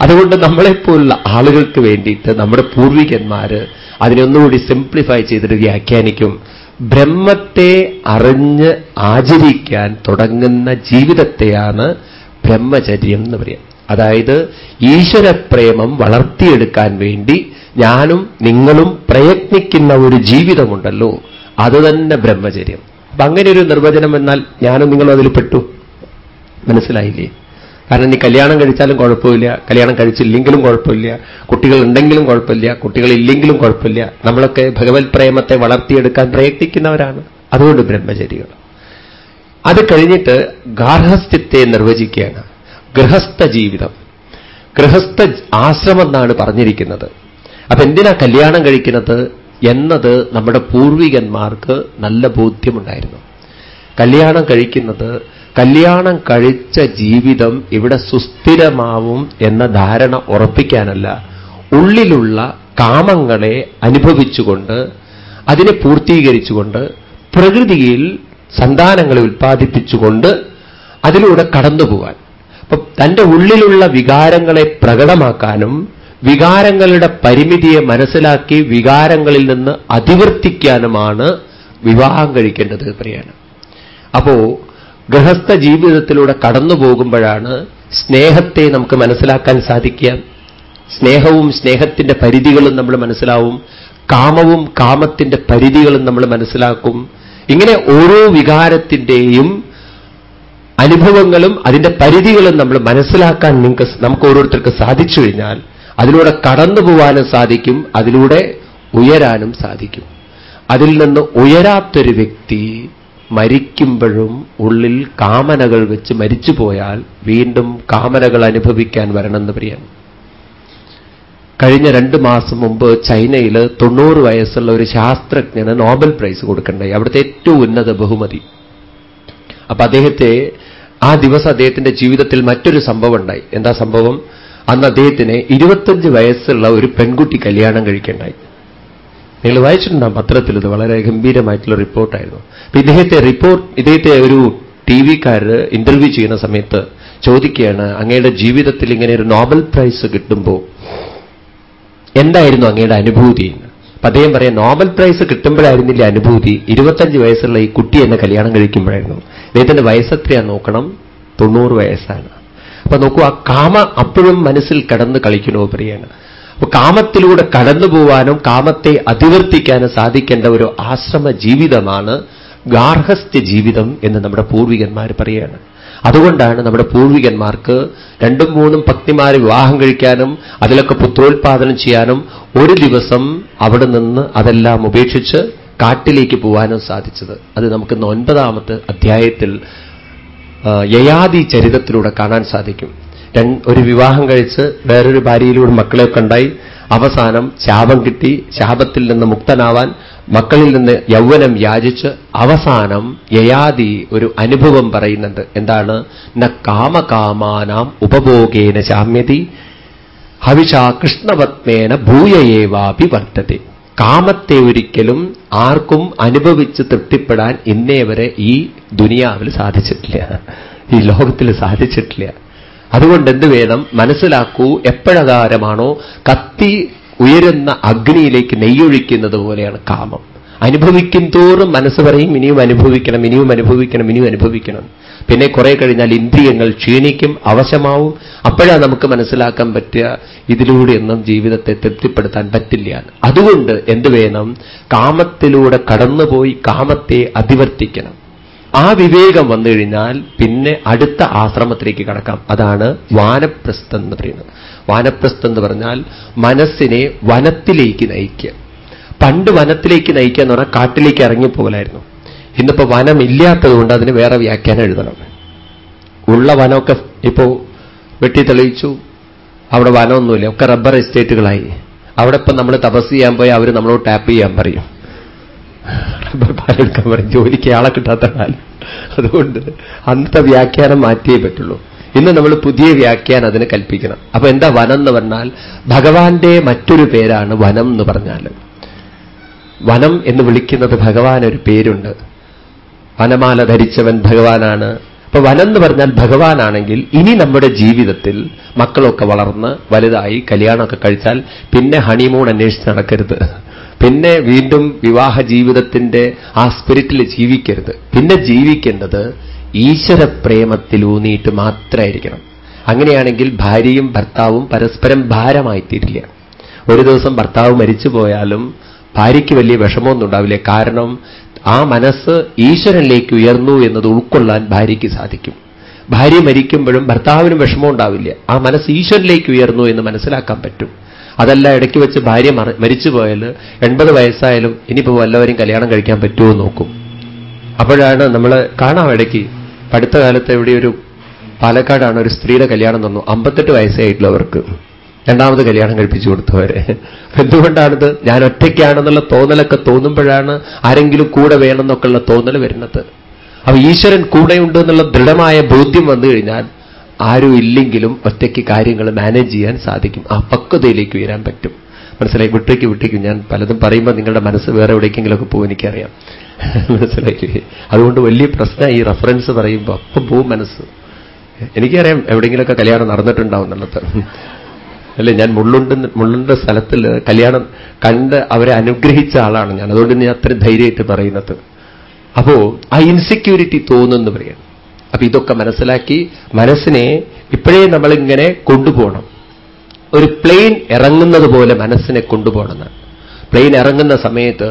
അതുകൊണ്ട് നമ്മളെപ്പോലുള്ള ആളുകൾക്ക് വേണ്ടിയിട്ട് നമ്മുടെ പൂർവികന്മാര് അതിനൊന്നുകൂടി സിംപ്ലിഫൈ ചെയ്തിട്ട് വ്യാഖ്യാനിക്കും. ബ്രഹ്മത്തെ അറിഞ്ഞ് ആചരിക്കാൻ തുടങ്ങുന്ന ജീവിതത്തെയാണ് ബ്രഹ്മചര്യം എന്ന് പറയാം. അതായത് ഈശ്വരപ്രേമം വളർത്തിയെടുക്കാൻ വേണ്ടി ഞാനും നിങ്ങളും പ്രയത്നിക്കുന്ന ഒരു ജീവിതമുണ്ടല്ലോ. അത് തന്നെ ബ്രഹ്മചര്യം. അപ്പൊ അങ്ങനെ ഒരു നിർവചനം എന്നാൽ ഞാനും നിങ്ങളും അതിൽ പെട്ടു. മനസ്സിലായില്ലേ? കാരണം നീ കല്യാണം കഴിച്ചാലും കുഴപ്പമില്ല. കല്യാണം കഴിച്ചില്ലെങ്കിലും കുഴപ്പമില്ല. കുട്ടികൾ ഉണ്ടെങ്കിലും കുഴപ്പമില്ല. കുട്ടികളില്ലെങ്കിലും കുഴപ്പമില്ല. നമ്മളൊക്കെ ഭഗവത് പ്രേമത്തെ വളർത്തിയെടുക്കാൻ പ്രയത്നിക്കുന്നവരാണ്. അതുകൊണ്ട് ബ്രഹ്മചര്യങ്ങൾ അത് കഴിഞ്ഞിട്ട് ഗാർഹസ്ഥ്യത്തെ നിർവചിക്കുകയാണ്. ഗൃഹസ്ഥ ജീവിതം. ഗൃഹസ്ഥ ആശ്രമം എന്നാണ് പറഞ്ഞിരിക്കുന്നത്. അപ്പൊ എന്തിനാ കല്യാണം കഴിക്കുന്നത് എന്നത് നമ്മുടെ പൂർവികന്മാർക്ക് നല്ല ബോധ്യമുണ്ടായിരുന്നു. കല്യാണം കഴിക്കുന്നത് കല്യാണം കഴിച്ച ജീവിതം ഇവിടെ സുസ്ഥിരമാവും എന്ന ധാരണ ഉറപ്പിക്കാനല്ല. ഉള്ളിലുള്ള കാമങ്ങളെ അനുഭവിച്ചുകൊണ്ട് അതിനെ പൂർത്തീകരിച്ചുകൊണ്ട് പ്രകൃതിയിൽ സന്താനങ്ങളെ ഉൽപ്പാദിപ്പിച്ചുകൊണ്ട് അതിലൂടെ കടന്നുപോകാൻ അപ്പൊ തന്റെ ഉള്ളിലുള്ള വികാരങ്ങളെ പ്രകടമാക്കാനും വികാരങ്ങളുടെ പരിമിതിയെ മനസ്സിലാക്കി വികാരങ്ങളിൽ നിന്ന് അതിവർത്തിക്കാനുമാണ് വിവാഹം കഴിക്കേണ്ടത് പറയാണ് അപ്പോ ഗൃഹസ്ഥ ജീവിതത്തിലൂടെ കടന്നു പോകുമ്പോഴാണ് സ്നേഹത്തെ നമുക്ക് മനസ്സിലാക്കാൻ സാധിക്കുക. സ്നേഹവും സ്നേഹത്തിന്റെ പരിധികളും നമ്മൾ മനസ്സിലാവും. കാമവും കാമത്തിന്റെ പരിധികളും നമ്മൾ മനസ്സിലാക്കും. ഇങ്ങനെ ഓരോ വികാരത്തിന്റെയും അനുഭവങ്ങളും അതിന്റെ പരിധികളും നമ്മൾ മനസ്സിലാക്കാൻ നിങ്ങൾക്ക് നമുക്ക് ഓരോരുത്തർക്ക് സാധിച്ചു കഴിഞ്ഞാൽ അതിലൂടെ കടന്നു പോവാനും സാധിക്കും അതിലൂടെ ഉയരാനും സാധിക്കും. അതിൽ നിന്ന് ഉയരാത്തൊരു വ്യക്തി മരിക്കുമ്പോഴും ഉള്ളിൽ കാമനകൾ വെച്ച് മരിച്ചു പോയാൽ വീണ്ടും കാമനകൾ അനുഭവിക്കാൻ വരണമെന്ന് പറയാൻ കഴിഞ്ഞ രണ്ട് മാസം മുമ്പ് ചൈനയിൽ തൊണ്ണൂറ് വയസ്സുള്ള ഒരു ശാസ്ത്രജ്ഞന് നോബൽ പ്രൈസ് കൊടുക്കണ്ടായി അവിടുത്തെ ഏറ്റവും ഉന്നത ബഹുമതി. അപ്പൊ അദ്ദേഹത്തെ ആ ദിവസം അദ്ദേഹത്തിന്റെ ജീവിതത്തിൽ മറ്റൊരു സംഭവം ഉണ്ടായി. എന്താ സംഭവം? അന്ന് അദ്ദേഹത്തിന് ഇരുപത്തഞ്ച് വയസ്സുള്ള ഒരു പെൺകുട്ടി കല്യാണം കഴിക്കണ്ടായി. നിങ്ങൾ വായിച്ചിട്ടുണ്ടാകും പത്രത്തിൽ? ഇത് വളരെ ഗംഭീരമായിട്ടുള്ള റിപ്പോർട്ടായിരുന്നു. അപ്പൊ ഇദ്ദേഹത്തെ റിപ്പോർട്ട് ഇദ്ദേഹത്തെ ഒരു ടി വിക്കാര് ഇന്റർവ്യൂ ചെയ്യുന്ന സമയത്ത് ചോദിക്കുകയാണ് അങ്ങയുടെ ജീവിതത്തിൽ ഇങ്ങനെ ഒരു നോബൽ പ്രൈസ് കിട്ടുമ്പോൾ എന്തായിരുന്നു അങ്ങയുടെ അനുഭൂതി അപ്പൊ അദ്ദേഹം പറയാം നോബൽ പ്രൈസ് കിട്ടുമ്പോഴായിരുന്നില്ല അനുഭൂതി? ഇരുപത്തഞ്ച് വയസ്സുള്ള ഈ കുട്ടി എന്നെ കല്യാണം കഴിക്കുമ്പോഴായിരുന്നു. അദ്ദേഹത്തിന്റെ വയസ്സെത്രയാ നോക്കണം? തൊണ്ണൂറ് വയസ്സാണ്. അപ്പൊ നോക്കൂ ആ കാമ അപ്പോഴും മനസ്സിൽ കടന്ന് കളിക്കണോ അപ്പൊ കാമത്തിലൂടെ കടന്നു പോവാനും കാമത്തെ അതിവർത്തിക്കാനും സാധിക്കേണ്ട ഒരു ആശ്രമ ജീവിതമാണ് ഗാർഹസ്ഥ്യ ജീവിതം എന്ന് നമ്മുടെ പൂർവികന്മാർ പറയുകയാണ് അതുകൊണ്ടാണ് നമ്മുടെ പൂർവികന്മാർക്ക് രണ്ടും മൂന്നും പത്നിമാരെ വിവാഹം കഴിക്കാനും അതിലൊക്കെ പുത്രോത്പാദനം ചെയ്യാനും ഒരു ദിവസം അവിടെ നിന്ന് അതെല്ലാം ഉപേക്ഷിച്ച് കാട്ടിലേക്ക് പോവാനും സാധിച്ചത്. അത് നമുക്ക് ഒൻപതാമത്തെ അധ്യായത്തിൽ യയാദി ചരിതത്തിലൂടെ കാണാൻ സാധിക്കും. ഒരു വിവാഹം കഴിച്ച് വേറൊരു ഭാര്യയിലൂടെ മക്കളെയൊക്കെ ഉണ്ടായി അവസാനം ശാപം കിട്ടി. ശാപത്തിൽ നിന്ന് മുക്തനാവാൻ മക്കളിൽ നിന്ന് യൗവനം യാചിച്ച് അവസാനം യയാതി ഒരു അനുഭവം പറയുന്നുണ്ട്. എന്താണ്? ന കാമകാമാനാം ഉപഭോഗേന ശാമ്യതി. ഹവിഷാ കൃഷ്ണപത്മേന ഭൂയയേവാപി വർത്തതി കാമത്തെ ഒരിക്കലും ആർക്കും അനുഭവിച്ച് തൃപ്തിപ്പെടാൻ ഇന്നേ വരെ ഈ ദുനിയാവിൽ സാധിച്ചിട്ടില്ല. ഈ ലോകത്തിൽ സാധിച്ചിട്ടില്ല. അതുകൊണ്ട് എന്ത് വേണം മനസ്സിലാക്കൂ എപ്പോഴകാരമാണോ കത്തി ഉയരുന്ന അഗ്നിയിലേക്ക് നെയ്യൊഴിക്കുന്നത് പോലെയാണ് കാമം. അനുഭവിക്കും തോറും മനസ്സ് പറയും ഇനിയും അനുഭവിക്കണം ഇനിയും അനുഭവിക്കണം ഇനിയും അനുഭവിക്കണം. പിന്നെ കുറെ കഴിഞ്ഞാൽ ഇന്ദ്രിയങ്ങൾ ക്ഷീണിക്കും അവശമാവും. അപ്പോഴാണ് നമുക്ക് മനസ്സിലാക്കാൻ പറ്റുക ഇതിലൂടെയൊന്നും ജീവിതത്തെ തൃപ്തിപ്പെടുത്താൻ പറ്റില്ല അതുകൊണ്ട് എന്ത് വേണം? കാമത്തിലൂടെ കടന്നുപോയി കാമത്തെ അതിവർത്തിക്കണം. ആ വിവേകം വന്നു കഴിഞ്ഞാൽ പിന്നെ അടുത്ത ആശ്രമത്തിലേക്ക് കടക്കാം. അതാണ് വാനപ്രസ്ഥം എന്ന് പറയുന്നത്. വാനപ്രസ്ഥം എന്ന് പറഞ്ഞാൽ മനസ്സിനെ വനത്തിലേക്ക് നയിക്കുക. പണ്ട് വനത്തിലേക്ക് നയിക്കുക എന്ന് പറഞ്ഞാൽ കാട്ടിലേക്ക് ഇറങ്ങിപ്പോകലായിരുന്നു. ഇന്നിപ്പോ വനമില്ലാത്തതുകൊണ്ട് അതിന് വേറെ വ്യാഖ്യാനം എഴുതണം. ഉള്ള വനമൊക്കെ ഇപ്പോ വെട്ടിത്തെളിയിച്ചു അവിടെ വനമൊന്നുമില്ല. ഒക്കെ റബ്ബർ എസ്റ്റേറ്റുകളായി. അവിടെ ഇപ്പം നമ്മൾ തപസ് ചെയ്യാൻ പോയി അവർ നമ്മളോട് ടാപ്പ് ചെയ്യാൻ പറയും. പാലെടുക്കാൻ പറയും ജോലിക്ക് ആളെ കിട്ടാത്ത കാലം. അതുകൊണ്ട് അന്നത്തെ വ്യാഖ്യാനം മാറ്റിയേ പറ്റുള്ളൂ. ഇന്ന് നമ്മൾ പുതിയ വ്യാഖ്യാനം അതിന് കൽപ്പിക്കണം. അപ്പൊ എന്താ വനം എന്ന് പറഞ്ഞാൽ ഭഗവാന്റെ മറ്റൊരു പേരാണ് വനം എന്ന് പറഞ്ഞാൽ. വനം എന്ന് വിളിക്കുന്നത് ഭഗവാൻ ഒരു പേരുണ്ട്. വനമാല ധരിച്ചവൻ ഭഗവാനാണ്. അപ്പൊ വനം എന്ന് പറഞ്ഞാൽ ഭഗവാനാണെങ്കിൽ ഇനി നമ്മുടെ ജീവിതത്തിൽ മക്കളൊക്കെ വളർന്ന് വലുതായി കല്യാണമൊക്കെ കഴിച്ചാൽ പിന്നെ ഹണിമൂൺ അന്വേഷിച്ച് നടക്കരുത്. പിന്നെ വീണ്ടും വിവാഹ ജീവിതത്തിന്റെ ആ സ്പിരിറ്റിൽ ജീവിക്കരുത്. പിന്നെ ജീവിക്കേണ്ടത് ഈശ്വര പ്രേമത്തിലൂന്നിയിട്ട് മാത്രമായിരിക്കണം അങ്ങനെയാണെങ്കിൽ ഭാര്യയും ഭർത്താവും പരസ്പരം ഭാരമായിത്തീരില്ല. ഒരു ദിവസം ഭർത്താവ് മരിച്ചു പോയാലും ഭാര്യയ്ക്ക് വലിയ വിഷമമൊന്നും ഉണ്ടാവില്ല കാരണം ആ മനസ്സ് ഈശ്വരനിലേക്ക് ഉയർന്നു എന്നത് ഉൾക്കൊള്ളാൻ ഭാര്യയ്ക്ക് സാധിക്കും. ഭാര്യ മരിക്കുമ്പോഴും ഭർത്താവിനും വിഷമം ഉണ്ടാവില്ല ആ മനസ്സ് ഈശ്വരനിലേക്ക് ഉയർന്നു എന്ന് മനസ്സിലാക്കാൻ പറ്റും. അതല്ല ഇടയ്ക്ക് വെച്ച് ഭാര്യ മരിച്ചു പോയാൽ എൺപത് വയസ്സായാലും ഇനിയിപ്പോൾ വല്ലവരും കല്യാണം കഴിക്കാൻ പറ്റുമോ നോക്കും. അപ്പോഴാണ് നമ്മൾ കാണാം ഇടയ്ക്ക്. അടുത്ത കാലത്ത് എവിടെ ഒരു പാലക്കാടാണ് ഒരു സ്ത്രീയുടെ കല്യാണം തന്നു. അമ്പത്തെട്ട് വയസ്സായിട്ടുള്ളവർക്ക് രണ്ടാമത് കല്യാണം കഴിപ്പിച്ചു കൊടുത്തവരെ. എന്തുകൊണ്ടാണിത്? ഞാൻ ഒറ്റയ്ക്കാണെന്നുള്ള തോന്നലൊക്കെ തോന്നുമ്പോഴാണ് ആരെങ്കിലും കൂടെ വേണമെന്നൊക്കെയുള്ള തോന്നൽ വരുന്നത്. അപ്പൊ ഈശ്വരൻ കൂടെയുണ്ട് എന്നുള്ള ദൃഢമായ ബോധ്യം വന്നു കഴിഞ്ഞാൽ ആരും ഇല്ലെങ്കിലും ഒറ്റയ്ക്ക് കാര്യങ്ങൾ മാനേജ് ചെയ്യാൻ സാധിക്കും. ആ പക്വതയിലേക്ക് ഉയരാൻ പറ്റും. മനസ്സിലായി? വിട്ടേക്ക് വിട്ടേക്കും. ഞാൻ പലതും പറയുമ്പോൾ നിങ്ങളുടെ മനസ്സ് വേറെ എവിടേക്കെങ്കിലുമൊക്കെ പോകും എനിക്കറിയാം. മനസ്സിലായില്ലേ അതുകൊണ്ട് വലിയ പ്രശ്നം ഈ റെഫറൻസ് പറയുമ്പോൾ അപ്പം പോവും മനസ്സ്. എനിക്കറിയാം എവിടെയെങ്കിലുമൊക്കെ കല്യാണം നടന്നിട്ടുണ്ടാവും എന്നുള്ളത്. അല്ലേ? ഞാൻ മുള്ളുണ്ട് മുള്ളുണ്ട സ്ഥലത്തിൽ കല്യാണം കണ്ട് അവരെ അനുഗ്രഹിച്ച ആളാണ് ഞാൻ. അതുകൊണ്ട് ഞാൻ അത്രയും ധൈര്യമായിട്ട് പറയുന്നത്. അപ്പോ ആ ഇൻസെക്യൂരിറ്റി തോന്നുന്നു പറയാം. അപ്പൊ ഇതൊക്കെ മനസ്സിലാക്കി മനസ്സിനെ ഇപ്പോഴേ നമ്മളിങ്ങനെ കൊണ്ടുപോകണം. ഒരു പ്ലെയിൻ ഇറങ്ങുന്നത് പോലെ മനസ്സിനെ കൊണ്ടുപോകണം പ്ലെയിൻ ഇറങ്ങുന്ന സമയത്ത്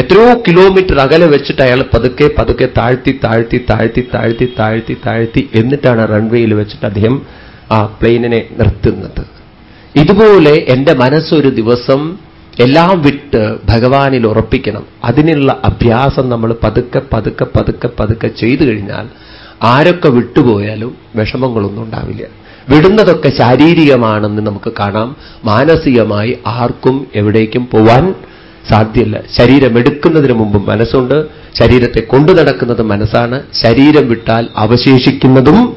എത്രയോ കിലോമീറ്റർ അകലെ വെച്ചിട്ട് അയാൾ പതുക്കെ പതുക്കെ താഴ്ത്തി താഴ്ത്തി താഴ്ത്തി താഴ്ത്തി താഴ്ത്തി താഴ്ത്തി എന്നിട്ടാണ് റൺവേയിൽ വെച്ചിട്ട് അദ്ദേഹം ആ പ്ലെയിനിനെ നിർത്തുന്നത്. ഇതുപോലെ എന്റെ മനസ്സൊരു ദിവസം എല്ലാം വിട്ട് ഭഗവാനിൽ ഉറപ്പിക്കണം. അതിനുള്ള അഭ്യാസം നമ്മൾ പതുക്കെ പതുക്കെ പതുക്കെ പതുക്കെ ചെയ്തു കഴിഞ്ഞാൽ ആരൊക്കെ വിട്ടുപോയാലും വിഷമങ്ങളൊന്നും ഉണ്ടാവില്ല. വിടുന്നതൊക്കെ ശാരീരികമാണെന്ന് നമുക്ക് കാണാം. മാനസികമായി ആർക്കും എവിടേക്കും പോവാൻ സാധ്യമല്ല ശരീരം എടുക്കുന്നതിന് മുമ്പ് മനസ്സുണ്ട്. ശരീരത്തെ കൊണ്ടു നടക്കുന്നത് മനസ്സാണ്. ശരീരം വിട്ടാൽ അവശേഷിക്കുന്നതും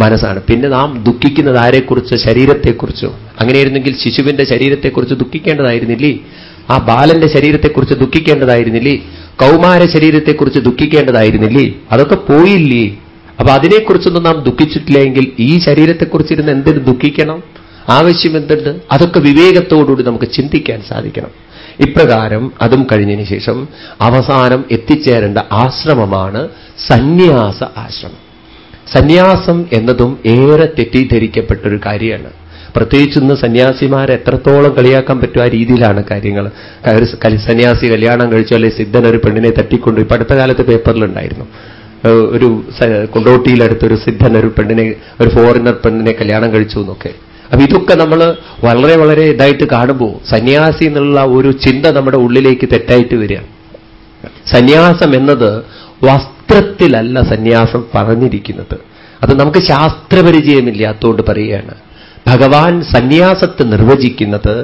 മനസ്സാണ്. പിന്നെ നാം ദുഃഖിക്കുന്നത് ആരെക്കുറിച്ച്? ശരീരത്തെക്കുറിച്ചോ? അങ്ങനെയായിരുന്നെങ്കിൽ ശിശുവിന്റെ ശരീരത്തെക്കുറിച്ച് ദുഃഖിക്കേണ്ടതായിരുന്നില്ലേ? ആ ബാലന്റെ ശരീരത്തെക്കുറിച്ച് ദുഃഖിക്കേണ്ടതായിരുന്നില്ലേ? കൗമാര ശരീരത്തെക്കുറിച്ച് ദുഃഖിക്കേണ്ടതായിരുന്നില്ലേ? അതൊക്കെ പോയില്ലേ? അപ്പൊ അതിനെക്കുറിച്ചൊന്നും നാം ദുഃഖിച്ചിട്ടില്ലെങ്കിൽ ഈ ശരീരത്തെക്കുറിച്ചിരുന്ന് എന്തിന് ദുഃഖിക്കണം? ആവശ്യം എന്തുണ്ട്? അതൊക്കെ വിവേകത്തോടുകൂടി നമുക്ക് ചിന്തിക്കാൻ സാധിക്കണം. ഇപ്രകാരം അതും കഴിഞ്ഞതിന് ശേഷം അവസാനം എത്തിച്ചേരേണ്ട ആശ്രമമാണ് സന്യാസ ആശ്രമം. സന്യാസം എന്നതും ഏറെ തെറ്റിദ്ധരിക്കപ്പെട്ടൊരു കാര്യമാണ്. പ്രത്യേകിച്ച് ഇന്ന് സന്യാസിമാരെ എത്രത്തോളം കളിയാക്കാൻ പറ്റും ആ രീതിയിലാണ് കാര്യങ്ങൾ. സന്യാസി കല്യാണം കഴിച്ചു അല്ലെ സിദ്ധൻ ഒരു പെണ്ണിനെ തട്ടിക്കൊണ്ടു ഇപ്പൊ അടുത്ത കാലത്ത് പേപ്പറിലുണ്ടായിരുന്നു. ഒരു കൊണ്ടോട്ടിയിലടുത്തൊരു സിദ്ധൻ ഒരു പെണ്ണിനെ ഒരു ഫോറിനർ പെണ്ണിനെ കല്യാണം കഴിച്ചു എന്നൊക്കെ. അപ്പൊ ഇതൊക്കെ നമ്മൾ വളരെ വളരെ ഇതായിട്ട് കാണുമ്പോൾ സന്യാസി എന്നുള്ള ഒരു ചിന്ത നമ്മുടെ ഉള്ളിലേക്ക് തെറ്റായിട്ട് വരിക. സന്യാസം എന്നത് വസ്ത്രത്തിലല്ല സന്യാസം പറഞ്ഞിരിക്കുന്നത്. അത് നമുക്ക് ശാസ്ത്രപരിചയമില്ലാത്തതുകൊണ്ട് പറയുകയാണ്. ഭഗവാൻ സന്യാസത്തെ നിർവചിക്കുന്നത്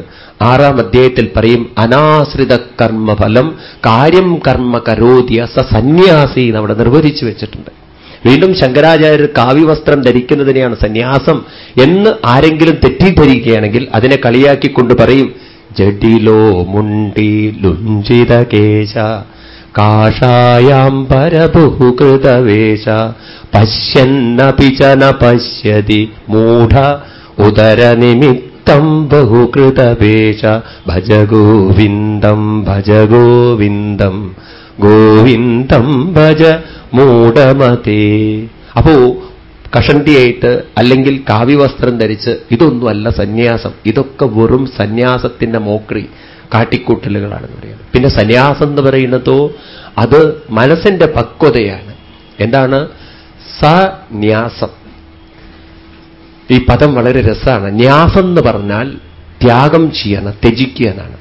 ആറാം അധ്യായത്തിൽ പറയും അനാശ്രിത കർമ്മഫലം കാര്യം കർമ്മ കരോതിയ സ സന്യാസി അവിടെ നിർവചിച്ചു വെച്ചിട്ടുണ്ട്. വീണ്ടും ശങ്കരാചാര്യർ കാവ്യവസ്ത്രം ധരിക്കുന്നതിനെയാണ് സന്യാസം എന്ന് ആരെങ്കിലും തെറ്റിദ്ധരിക്കുകയാണെങ്കിൽ അതിനെ കളിയാക്കിക്കൊണ്ട് പറയും ജഡിലോ മുണ്ടി ലുഞ്ചിത കേശ കാഷായാം പരബുഹുകൃതവേശ പശ്യന്നപി ച പശ്യതി മൂഢ ഉദരനിമിത്തം ബഹുകൃതപേച ഭജ ഗോവിന്ദം ഭജ ഗോവിന്ദം ഗോവിന്ദം ഭജ മൂടമതേ. അപ്പോ കഷണ്ടിയായിട്ട് അല്ലെങ്കിൽ കാവ്യവസ്ത്രം ധരിച്ച് ഇതൊന്നുമല്ല സന്യാസം. ഇതൊക്കെ വെറും സന്യാസത്തിന്റെ മോക്രി കാട്ടിക്കൂട്ടലുകളാണെന്ന് പറയുന്നത്. പിന്നെ സന്യാസം എന്ന് പറയുന്നതോ അത് മനസ്സിന്റെ പക്വതയാണ്. എന്താണ്? സന്യാസം. ഈ പദം വളരെ രസമാണ്. ന്യാസം എന്ന് പറഞ്ഞാൽ ത്യാഗം ചെയ്യണം ത്യജിക്കുക എന്നാണ്.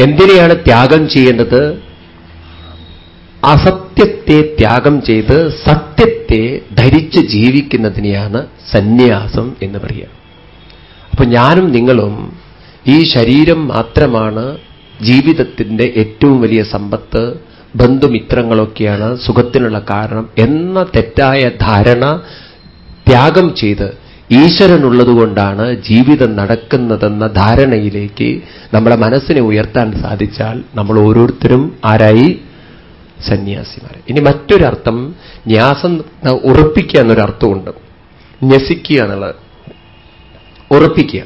എന്തിനെയാണ് ത്യാഗം ചെയ്യേണ്ടത്? അസത്യത്തെ ത്യാഗം ചെയ്ത് സത്യത്തെ ധരിച്ച് ജീവിക്കുന്നതിനെയാണ് സന്യാസം എന്ന് പറയുക. അപ്പൊ ഞാനും നിങ്ങളും ഈ ശരീരം മാത്രമാണ് ജീവിതത്തിന്റെ ഏറ്റവും വലിയ സമ്പത്ത് ബന്ധുമിത്രങ്ങളൊക്കെയാണ് സുഖത്തിനുള്ള കാരണം എന്ന തെറ്റായ ധാരണ ത്യാഗം ചെയ്ത് ഈശ്വരനുള്ളതുകൊണ്ടാണ് ജീവിതം നടക്കുന്നതെന്ന ധാരണയിലേക്ക് നമ്മുടെ മനസ്സിനെ ഉയർത്താൻ സാധിച്ചാൽ നമ്മൾ ഓരോരുത്തരും ആരായി? സന്യാസിമാർ ഇനി മറ്റൊരർത്ഥം ന്യാസം ഉറപ്പിക്കുക എന്നൊരർത്ഥമുണ്ട്. ന്യസിക്കുക എന്നുള്ളത്. ഉറപ്പിക്കുക.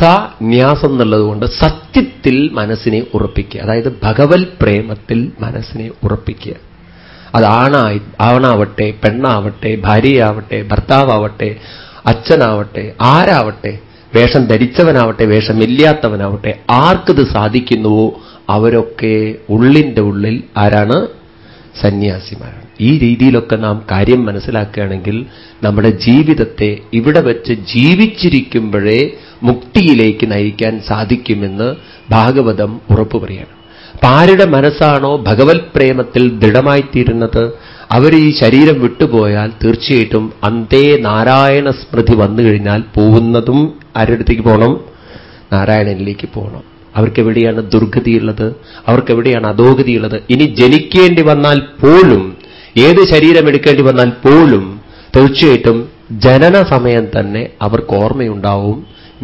സ ന്യാസം എന്നുള്ളതുകൊണ്ട് സത്യത്തിൽ മനസ്സിനെ ഉറപ്പിക്കുക. അതായത് ഭഗവത് പ്രേമത്തിൽ മനസ്സിനെ ഉറപ്പിക്കുക. അത് ആണായി ആണാവട്ടെ പെണ്ണാവട്ടെ ഭാര്യയാവട്ടെ ഭർത്താവട്ടെ അച്ഛനാവട്ടെ ആരാവട്ടെ വേഷം ധരിച്ചവനാവട്ടെ വേഷമില്ലാത്തവനാവട്ടെ ആർക്കിത് സാധിക്കുന്നുവോ? അവരൊക്കെ ഉള്ളിന്റെ ഉള്ളിൽ ആരാണ്? സന്യാസിമാരാണ്. ഈ രീതിയിലൊക്കെ നാം കാര്യം മനസ്സിലാക്കുകയാണെങ്കിൽ നമ്മുടെ ജീവിതത്തെ ഇവിടെ വെച്ച് ജീവിച്ചിരിക്കുമ്പോഴേ മുക്തിയിലേക്ക് നയിക്കാൻ സാധിക്കുമെന്ന് ഭാഗവതം ഉറപ്പു പറയണം അപ്പൊ ആരുടെ മനസ്സാണോ ഭഗവത് പ്രേമത്തിൽ ദൃഢമായിത്തീരുന്നത്? അവർ ഈ ശരീരം വിട്ടുപോയാൽ തീർച്ചയായിട്ടും അന്തേ നാരായണ സ്മൃതി വന്നു കഴിഞ്ഞാൽ പോകുന്നതും ആരുടെ അടുത്തേക്ക് പോകണം നാരായണനിലേക്ക് പോകണം അവർക്കെവിടെയാണ് ദുർഗതിയുള്ളത്? അവർക്കെവിടെയാണ് അധോഗതിയുള്ളത്? ഇനി ജനിക്കേണ്ടി വന്നാൽ പോലും ഏത് ശരീരം എടുക്കേണ്ടി വന്നാൽ പോലും തീർച്ചയായിട്ടും ജനന സമയം തന്നെ അവർക്ക് ഓർമ്മയുണ്ടാവും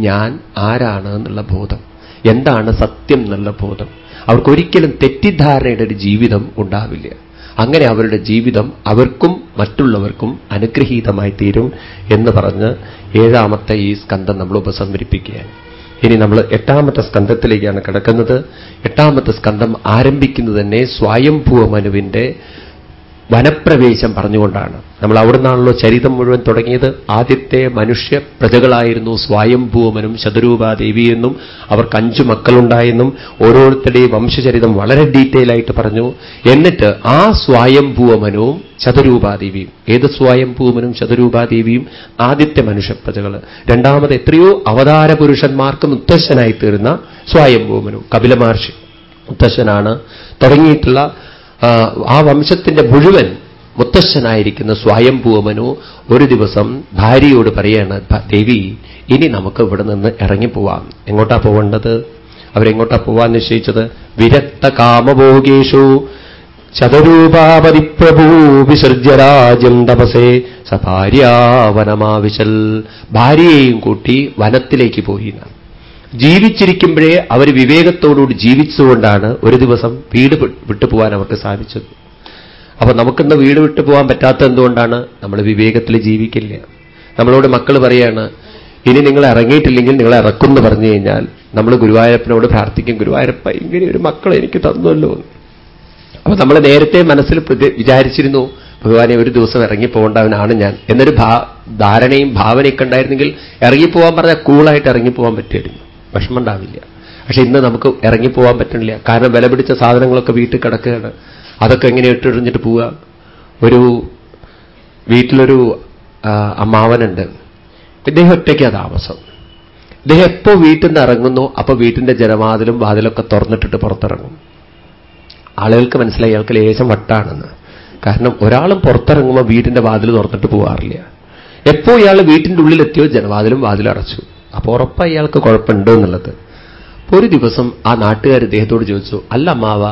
ഞാൻ ആരാണ് എന്നുള്ള ബോധം. എന്താണ് സത്യം എന്നുള്ള ബോധം. അവർക്കൊരിക്കലും തെറ്റിദ്ധാരണയുടെ ഒരു ജീവിതം ഉണ്ടാവില്ല. അങ്ങനെ അവരുടെ ജീവിതം അവർക്കും മറ്റുള്ളവർക്കും അനുഗ്രഹീതമായി തീരും എന്ന് പറഞ്ഞ് ഏഴാമത്തെ ഈ സ്കന്ധം നമ്മൾ ഉപസംഹരിപ്പിക്കുകയാണ്. ഇനി നമ്മൾ എട്ടാമത്തെ സ്കന്ധത്തിലേക്കാണ് കിടക്കുന്നത്. എട്ടാമത്തെ സ്കന്ധം ആരംഭിക്കുന്നത് തന്നെ സ്വയംഭൂവ മനുവിന്റെ വനപ്രവേശം പറഞ്ഞുകൊണ്ടാണ്. നമ്മൾ അവിടെ നിന്നാണല്ലോ ചരിതം മുഴുവൻ തുടങ്ങിയത്. ആദ്യത്തെ മനുഷ്യ പ്രജകളായിരുന്നു സ്വായംഭൂമനും ശതരൂപാദേവിയെന്നും അവർക്ക് അഞ്ചു മക്കളുണ്ടായെന്നും ഓരോരുത്തരുടെയും വംശചരിതം വളരെ ഡീറ്റെയിൽ ആയിട്ട് പറഞ്ഞു. എന്നിട്ട് ആ സ്വായംഭൂമനവും ശതരൂപാദേവിയും ഏത് സ്വായംഭൂമനും ശതരൂപാദേവിയും ആദ്യത്തെ മനുഷ്യ പ്രജകൾ. രണ്ടാമത് എത്രയോ അവതാര പുരുഷന്മാർക്ക് മുത്തശ്ശനായി തീർന്ന സ്വായംഭൂമനും കപില മഹർഷി മുത്തശ്ശനാണ് തുടങ്ങിയിട്ടുള്ള ആ വംശത്തിന്റെ മുഴുവൻ മുത്തശ്ശനായിരിക്കുന്ന സ്വയംഭൂമനു ഒരു ദിവസം ഭാര്യയോട് പറയാണ് ദേവി ഇനി നമുക്ക് ഇവിടെ നിന്ന് ഇറങ്ങിപ്പോവാം. എങ്ങോട്ടാ പോവേണ്ടത്? അവരെങ്ങോട്ടാ പോവാൻ നിശ്ചയിച്ചത്? വിരക്ത കാമഭോഗേഷു ശതരൂപാപതി പ്രഭൂ വിസർജ്യരാജ്യം തപസേ സഭാര്യാവനമാവിശൽ. ഭാര്യയെയും കൂട്ടി വനത്തിലേക്ക് പോയി ജീവിച്ചിരിക്കുമ്പോഴേ അവർ വിവേകത്തോടുകൂടി ജീവിച്ചുകൊണ്ടാണ് ഒരു ദിവസം വീട് വിട്ടുപോകാൻ അവർക്ക് സാധിച്ചത്. അപ്പൊ നമുക്കിന്ന് വീട് വിട്ടു പോകാൻ പറ്റാത്ത എന്തുകൊണ്ടാണ്? നമ്മൾ വിവേകത്തിൽ ജീവിക്കില്ല. നമ്മളോട് മക്കൾ പറയാണ് ഇനി നിങ്ങൾ ഇറങ്ങിയിട്ടില്ലെങ്കിൽ നിങ്ങൾ ഇറക്കും എന്ന് പറഞ്ഞു കഴിഞ്ഞാൽ നമ്മൾ ഗുരുവായൂരപ്പനോട് പ്രാർത്ഥിക്കും. ഗുരുവായൂരപ്പ ഇങ്ങനെ ഒരു മക്കൾ എനിക്ക് തന്നുവല്ലോ. അപ്പൊ നമ്മൾ നേരത്തെ മനസ്സിൽ വിചാരിച്ചിരുന്നു ഭഗവാനെ ഒരു ദിവസം ഇറങ്ങിപ്പോകേണ്ടവനാണ് ഞാൻ. എന്നൊരു ധാരണയും ഭാവനയൊക്കെ ഉണ്ടായിരുന്നെങ്കിൽ ഇറങ്ങിപ്പോവാൻ പറഞ്ഞാൽ കൂളായിട്ട് ഇറങ്ങിപ്പോവാൻ പറ്റുമായിരുന്നു വിഷമം ഉണ്ടാവില്ല പക്ഷെ ഇന്ന് നമുക്ക് ഇറങ്ങിപ്പോവാൻ പറ്റണില്ല കാരണം വില പിടിച്ച സാധനങ്ങളൊക്കെ വീട്ടിൽ കിടക്കുകയാണ്. അതൊക്കെ എങ്ങനെ ഇട്ടെറിഞ്ഞിട്ട് പോവുക? ഒരു വീട്ടിലൊരു അമ്മാവനുണ്ട്. ഇദ്ദേഹം ഒറ്റയ്ക്കാ താമസം. ഇദ്ദേഹം എപ്പോ വീട്ടിൽ നിന്ന് ഇറങ്ങുന്നു അപ്പൊ വീട്ടിന്റെ ജനവാതിലും വാതിലൊക്കെ തുറന്നിട്ടിട്ട് പുറത്തിറങ്ങും. ആളുകൾക്ക് മനസ്സിലായി അയാൾക്ക് ലേശം വട്ടാണെന്ന്. കാരണം ഒരാളും പുറത്തിറങ്ങുമ്പോൾ വീട്ടിന്റെ വാതിൽ തുറന്നിട്ട് പോവാറില്ല. എപ്പോ ഇയാൾ വീട്ടിന്റെ ഉള്ളിലെത്തിയോ ജനവാതിലും വാതിലും അടച്ചു. അപ്പോൾ ഉറപ്പായി അയാൾക്ക് കുഴപ്പമുണ്ടോ എന്നുള്ളത്. ഒരു ദിവസം ആ നാട്ടുകാർ ഇദ്ദേഹത്തോട് ചോദിച്ചു അല്ല അമ്മാവ